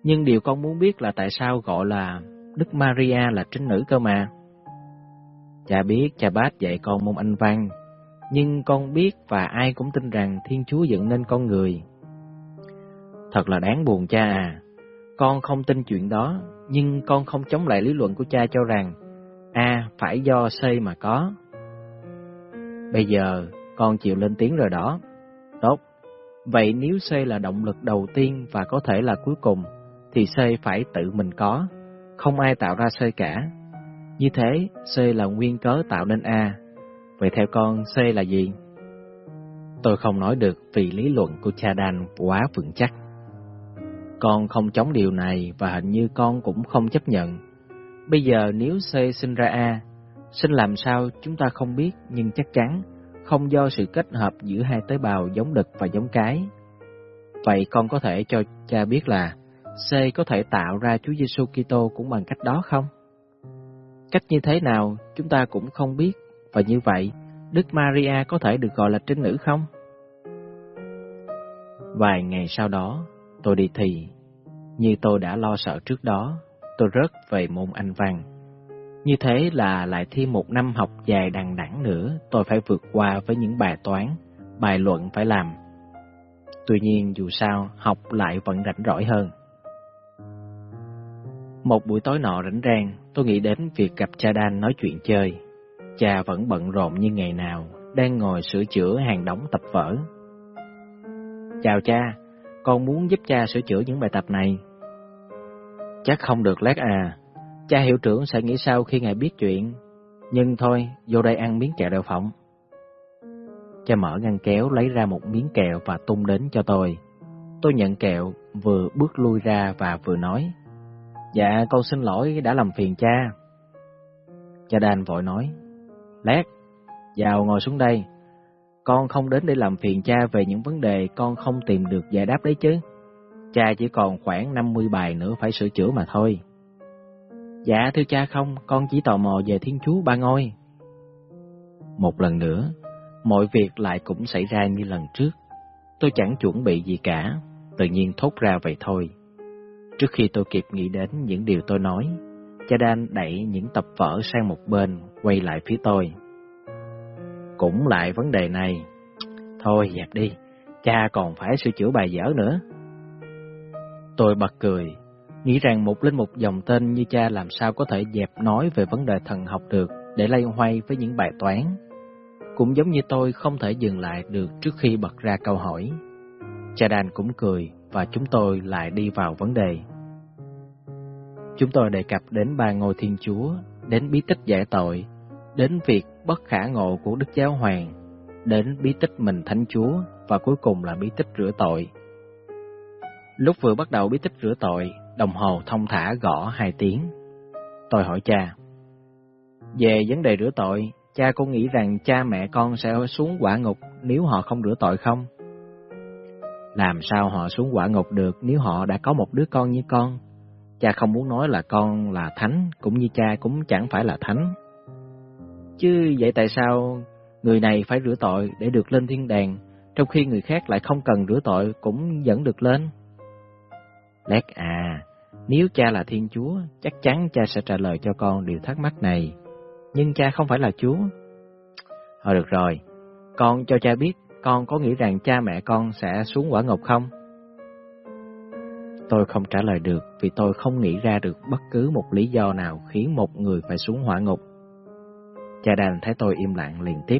Speaker 1: Nhưng điều con muốn biết là tại sao gọi là Đức Maria là trinh nữ cơ mà. Cha biết cha bác dạy con môn Anh văn, nhưng con biết và ai cũng tin rằng Thiên Chúa dựng nên con người. Thật là đáng buồn cha à. Con không tin chuyện đó, nhưng con không chống lại lý luận của cha cho rằng A phải do C mà có. Bây giờ con chịu lên tiếng rồi đó. Vậy nếu C là động lực đầu tiên và có thể là cuối cùng, thì C phải tự mình có, không ai tạo ra C cả. Như thế, C là nguyên cớ tạo nên A. Vậy theo con, C là gì? Tôi không nói được vì lý luận của cha Dan quá vững chắc. Con không chống điều này và hình như con cũng không chấp nhận. Bây giờ nếu C sinh ra A, sinh làm sao chúng ta không biết nhưng chắc chắn không do sự kết hợp giữa hai tế bào giống đực và giống cái. Vậy con có thể cho cha biết là C có thể tạo ra Chúa Giêsu Kitô cũng bằng cách đó không? Cách như thế nào chúng ta cũng không biết và như vậy Đức Maria có thể được gọi là trinh nữ không? Vài ngày sau đó, tôi đi thi. Như tôi đã lo sợ trước đó, tôi rớt về môn Anh văn. Như thế là lại thêm một năm học dài đằng đẵng nữa, tôi phải vượt qua với những bài toán, bài luận phải làm. Tuy nhiên dù sao, học lại vẫn rảnh rỗi hơn. Một buổi tối nọ rảnh rang, tôi nghĩ đến việc gặp cha Dan nói chuyện chơi. Cha vẫn bận rộn như ngày nào, đang ngồi sửa chữa hàng đóng tập vở. Chào cha, con muốn giúp cha sửa chữa những bài tập này. Chắc không được lát à, cha hiệu trưởng sẽ nghĩ sao khi ngài biết chuyện. Nhưng thôi, vô đây ăn miếng kẹo đậu phộng. Cha mở ngăn kéo lấy ra một miếng kẹo và tung đến cho tôi. Tôi nhận kẹo, vừa bước lui ra và vừa nói. Dạ, con xin lỗi đã làm phiền cha. Cha đàn vội nói. Lát, vào ngồi xuống đây. Con không đến để làm phiền cha về những vấn đề con không tìm được giải đáp đấy chứ. Cha chỉ còn khoảng 50 bài nữa phải sửa chữa mà thôi. Dạ thưa cha không, con chỉ tò mò về Thiên Chúa Ba Ngôi. Một lần nữa, mọi việc lại cũng xảy ra như lần trước. Tôi chẳng chuẩn bị gì cả, tự nhiên thốt ra vậy thôi. Trước khi tôi kịp nghĩ đến những điều tôi nói, cha Dan đẩy những tập vở sang một bên, quay lại phía tôi. Cũng lại vấn đề này. Thôi dẹp đi, cha còn phải sửa chữa bài dở nữa. Tôi bật cười, nghĩ rằng một linh mục dòng tên như cha làm sao có thể dẹp nói về vấn đề thần học được để lay hoay với những bài toán. Cũng giống như tôi không thể dừng lại được trước khi bật ra câu hỏi. Cha đàn cũng cười và chúng tôi lại đi vào vấn đề. Chúng tôi đề cập đến ba ngôi thiên chúa, đến bí tích giải tội, đến việc bất khả ngộ của Đức Giáo Hoàng, đến bí tích mình Thánh Chúa và cuối cùng là bí tích rửa tội. Lúc vừa bắt đầu bí tích rửa tội, đồng hồ thông thả gõ hai tiếng. Tôi hỏi cha. Về vấn đề rửa tội, cha có nghĩ rằng cha mẹ con sẽ xuống quả ngục nếu họ không rửa tội không? Làm sao họ xuống quả ngục được nếu họ đã có một đứa con như con? Cha không muốn nói là con là thánh, cũng như cha cũng chẳng phải là thánh. Chứ vậy tại sao người này phải rửa tội để được lên thiên đàng, trong khi người khác lại không cần rửa tội cũng vẫn được lên? Lét à, nếu cha là Thiên Chúa, chắc chắn cha sẽ trả lời cho con điều thắc mắc này. Nhưng cha không phải là Chúa. Thôi được rồi, con cho cha biết con có nghĩ rằng cha mẹ con sẽ xuống quả ngục không? Tôi không trả lời được vì tôi không nghĩ ra được bất cứ một lý do nào khiến một người phải xuống hỏa ngục. Cha đàn thấy tôi im lặng liền tiếp.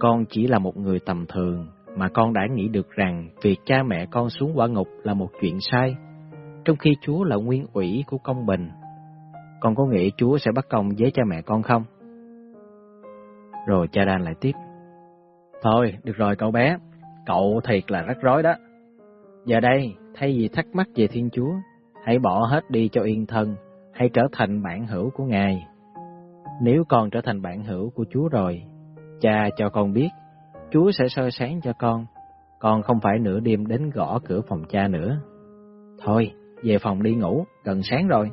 Speaker 1: Con chỉ là một người tầm thường mà con đã nghĩ được rằng việc cha mẹ con xuống quả ngục là một chuyện sai, trong khi Chúa là nguyên ủy của công bình. Con có nghĩ Chúa sẽ bắt công với cha mẹ con không? Rồi cha đan lại tiếp. Thôi, được rồi cậu bé, cậu thiệt là rắc rối đó. Giờ đây, thay vì thắc mắc về Thiên Chúa, hãy bỏ hết đi cho yên thân, hãy trở thành bạn hữu của Ngài. Nếu con trở thành bạn hữu của Chúa rồi, cha cho con biết, Chúa sẽ soi sáng cho con, con không phải nửa đêm đến gõ cửa phòng cha nữa. Thôi, về phòng đi ngủ, gần sáng rồi.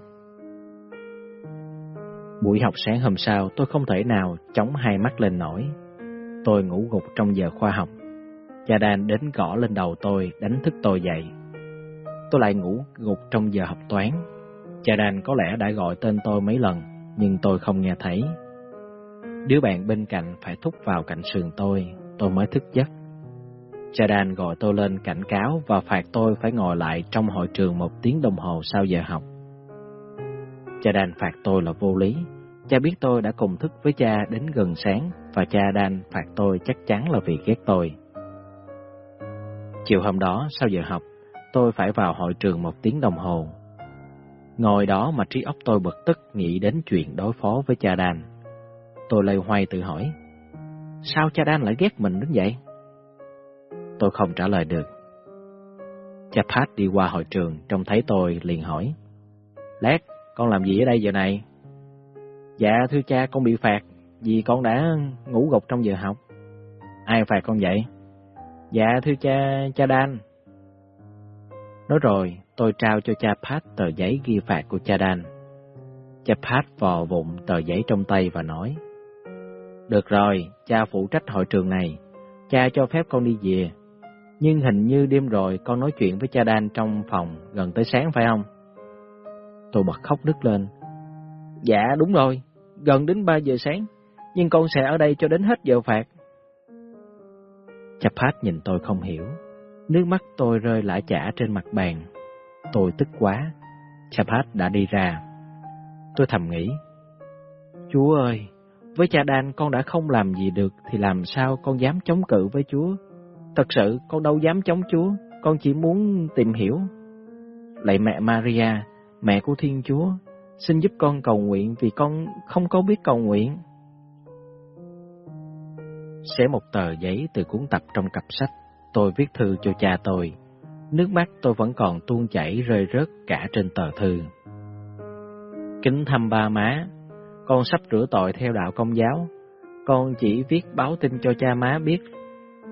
Speaker 1: Buổi học sáng hôm sau, tôi không thể nào chống hai mắt lên nổi. Tôi ngủ gục trong giờ khoa học. Cha đan đến gõ lên đầu tôi, đánh thức tôi dậy. Tôi lại ngủ gục trong giờ học toán. Cha đan có lẽ đã gọi tên tôi mấy lần, nhưng tôi không nghe thấy. Đứa bạn bên cạnh phải thúc vào cạnh sườn tôi, tôi mới thức giấc. Cha đàn gọi tôi lên cảnh cáo và phạt tôi phải ngồi lại trong hội trường một tiếng đồng hồ sau giờ học. Cha đàn phạt tôi là vô lý. Cha biết tôi đã cùng thức với cha đến gần sáng và cha Dan phạt tôi chắc chắn là vì ghét tôi. Chiều hôm đó sau giờ học, tôi phải vào hội trường một tiếng đồng hồ. Ngồi đó mà trí óc tôi bực tức nghĩ đến chuyện đối phó với cha Dan. Tôi lây hoay tự hỏi, sao cha Dan lại ghét mình đến vậy? Tôi không trả lời được. Cha Pat đi qua hội trường, trông thấy tôi liền hỏi, Lát, con làm gì ở đây giờ này? Dạ thưa cha, con bị phạt vì con đã ngủ gục trong giờ học. Ai phạt con vậy? Dạ thưa cha, cha Dan. Nói rồi, tôi trao cho cha Pat tờ giấy ghi phạt của cha Dan. Cha Pat vò vụn tờ giấy trong tay và nói, Được rồi, cha phụ trách hội trường này, cha cho phép con đi về. Nhưng hình như đêm rồi con nói chuyện với cha Dan trong phòng gần tới sáng phải không? Tôi bật khóc đứt lên. Dạ đúng rồi, gần đến 3 giờ sáng, nhưng con sẽ ở đây cho đến hết giờ phạt. Chapat nhìn tôi không hiểu, nước mắt tôi rơi lã chả trên mặt bàn. Tôi tức quá, Chapat đã đi ra. Tôi thầm nghĩ, Chúa ơi, với cha đan con đã không làm gì được thì làm sao con dám chống cự với Chúa? Thật sự con đâu dám chống Chúa, con chỉ muốn tìm hiểu. Lạy mẹ Maria, mẹ của Thiên Chúa, xin giúp con cầu nguyện vì con không có biết cầu nguyện. Xé một tờ giấy từ cuốn tập trong cặp sách, tôi viết thư cho cha tôi. Nước mắt tôi vẫn còn tuôn chảy rơi rớt cả trên tờ thư. Kính thăm ba má, con sắp rửa tội theo đạo công giáo. Con chỉ viết báo tin cho cha má biết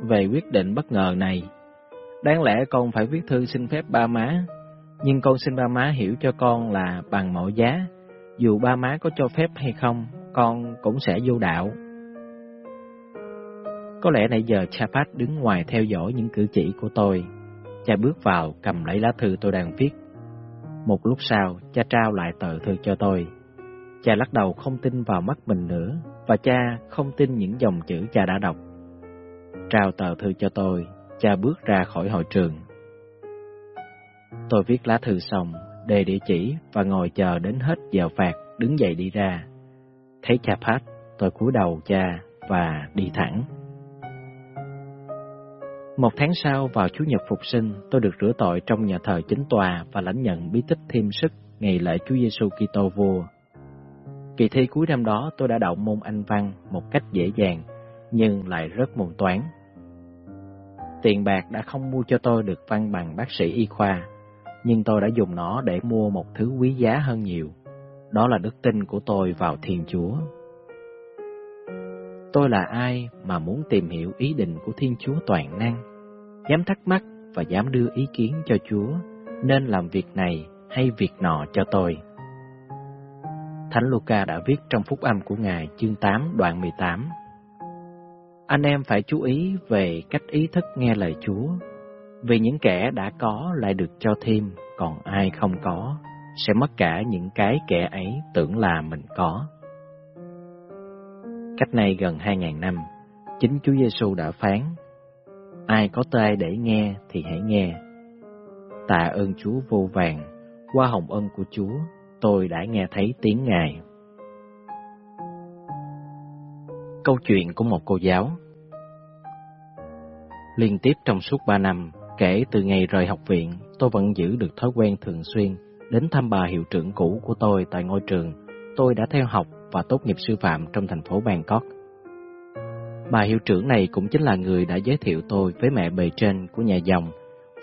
Speaker 1: về quyết định bất ngờ này. Đáng lẽ con phải viết thư xin phép ba má nhưng con xin ba má hiểu cho con là bằng mọi giá, dù ba má có cho phép hay không, con cũng sẽ vô đạo. Có lẽ nãy giờ Chapat đứng ngoài theo dõi những cử chỉ của tôi. Cha bước vào cầm lấy lá thư tôi đang viết. Một lúc sau, cha trao lại tờ thư cho tôi. Cha lắc đầu không tin vào mắt mình nữa, và cha không tin những dòng chữ cha đã đọc. Trao tờ thư cho tôi, cha bước ra khỏi hội trường. Tôi viết lá thư xong, đề địa chỉ và ngồi chờ đến hết giờ phạt, đứng dậy đi ra. Thấy cha Pat, tôi cúi đầu cha và đi thẳng. Một tháng sau, vào Chủ nhật Phục sinh, tôi được rửa tội trong nhà thờ chính tòa và lãnh nhận bí tích thêm sức ngày lễ Chúa Giêsu Kitô vua. Kỳ thi cuối năm đó, tôi đã đậu môn Anh văn một cách dễ dàng, nhưng lại rất môn toán. Tiền bạc đã không mua cho tôi được văn bằng bác sĩ y khoa, nhưng tôi đã dùng nó để mua một thứ quý giá hơn nhiều. Đó là đức tin của tôi vào Thiên Chúa. Tôi là ai mà muốn tìm hiểu ý định của Thiên Chúa toàn năng, dám thắc mắc và dám đưa ý kiến cho Chúa, nên làm việc này hay việc nọ cho tôi. Thánh Luca đã viết trong phúc âm của Ngài chương 8 đoạn 18. Anh em phải chú ý về cách ý thức nghe lời Chúa vì những kẻ đã có lại được cho thêm, còn ai không có sẽ mất cả những cái kẻ ấy tưởng là mình có. Cách này gần 2.000 năm, chính Chúa Giêsu đã phán: Ai có tai để nghe thì hãy nghe. Tạ ơn Chúa vô vàng, qua hồng ân của Chúa, tôi đã nghe thấy tiếng Ngài. Câu chuyện của một cô giáo Liên tiếp trong suốt ba năm, Kể từ ngày rời học viện, tôi vẫn giữ được thói quen thường xuyên đến thăm bà hiệu trưởng cũ của tôi tại ngôi trường tôi đã theo học và tốt nghiệp sư phạm trong thành phố Bangkok. Bà hiệu trưởng này cũng chính là người đã giới thiệu tôi với mẹ bề trên của nhà dòng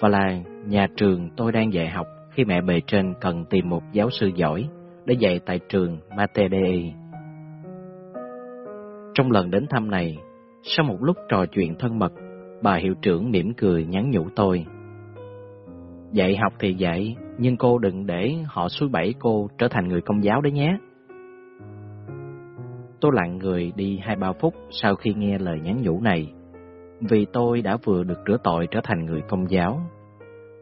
Speaker 1: và là nhà trường tôi đang dạy học khi mẹ bề trên cần tìm một giáo sư giỏi để dạy tại trường Matedei. Trong lần đến thăm này, sau một lúc trò chuyện thân mật, bà hiệu trưởng mỉm cười nhắn nhủ tôi. Dạy học thì dạy, nhưng cô đừng để họ suối bẫy cô trở thành người công giáo đấy nhé. Tôi lặng người đi hai ba phút sau khi nghe lời nhắn nhủ này, vì tôi đã vừa được rửa tội trở thành người công giáo.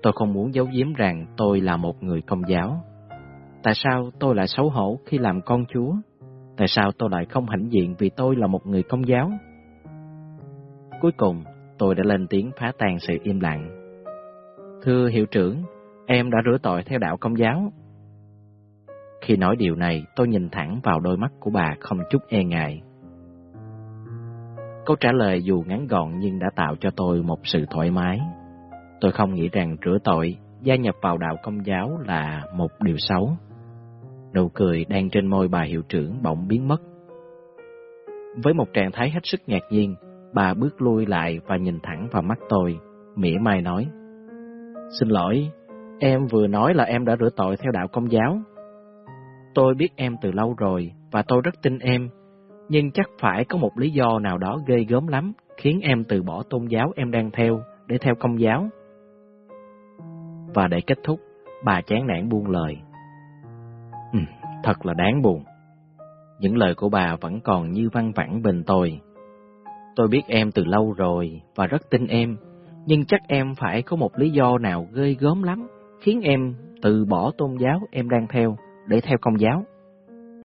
Speaker 1: Tôi không muốn giấu giếm rằng tôi là một người công giáo. Tại sao tôi lại xấu hổ khi làm con Chúa? Tại sao tôi lại không hãnh diện vì tôi là một người công giáo? Cuối cùng, tôi đã lên tiếng phá tan sự im lặng. Thưa hiệu trưởng, em đã rửa tội theo đạo công giáo. Khi nói điều này, tôi nhìn thẳng vào đôi mắt của bà không chút e ngại. Câu trả lời dù ngắn gọn nhưng đã tạo cho tôi một sự thoải mái. Tôi không nghĩ rằng rửa tội, gia nhập vào đạo công giáo là một điều xấu. Nụ cười đang trên môi bà hiệu trưởng bỗng biến mất. Với một trạng thái hết sức ngạc nhiên, bà bước lui lại và nhìn thẳng vào mắt tôi, mỉa mai nói. Xin lỗi, em vừa nói là em đã rửa tội theo đạo công giáo. Tôi biết em từ lâu rồi và tôi rất tin em, nhưng chắc phải có một lý do nào đó ghê gớm lắm khiến em từ bỏ tôn giáo em đang theo để theo công giáo. Và để kết thúc, bà chán nản buông lời. Thật là đáng buồn. Những lời của bà vẫn còn như văng vẳng bên tôi. Tôi biết em từ lâu rồi và rất tin em, nhưng chắc em phải có một lý do nào ghê gớm lắm khiến em từ bỏ tôn giáo em đang theo để theo công giáo.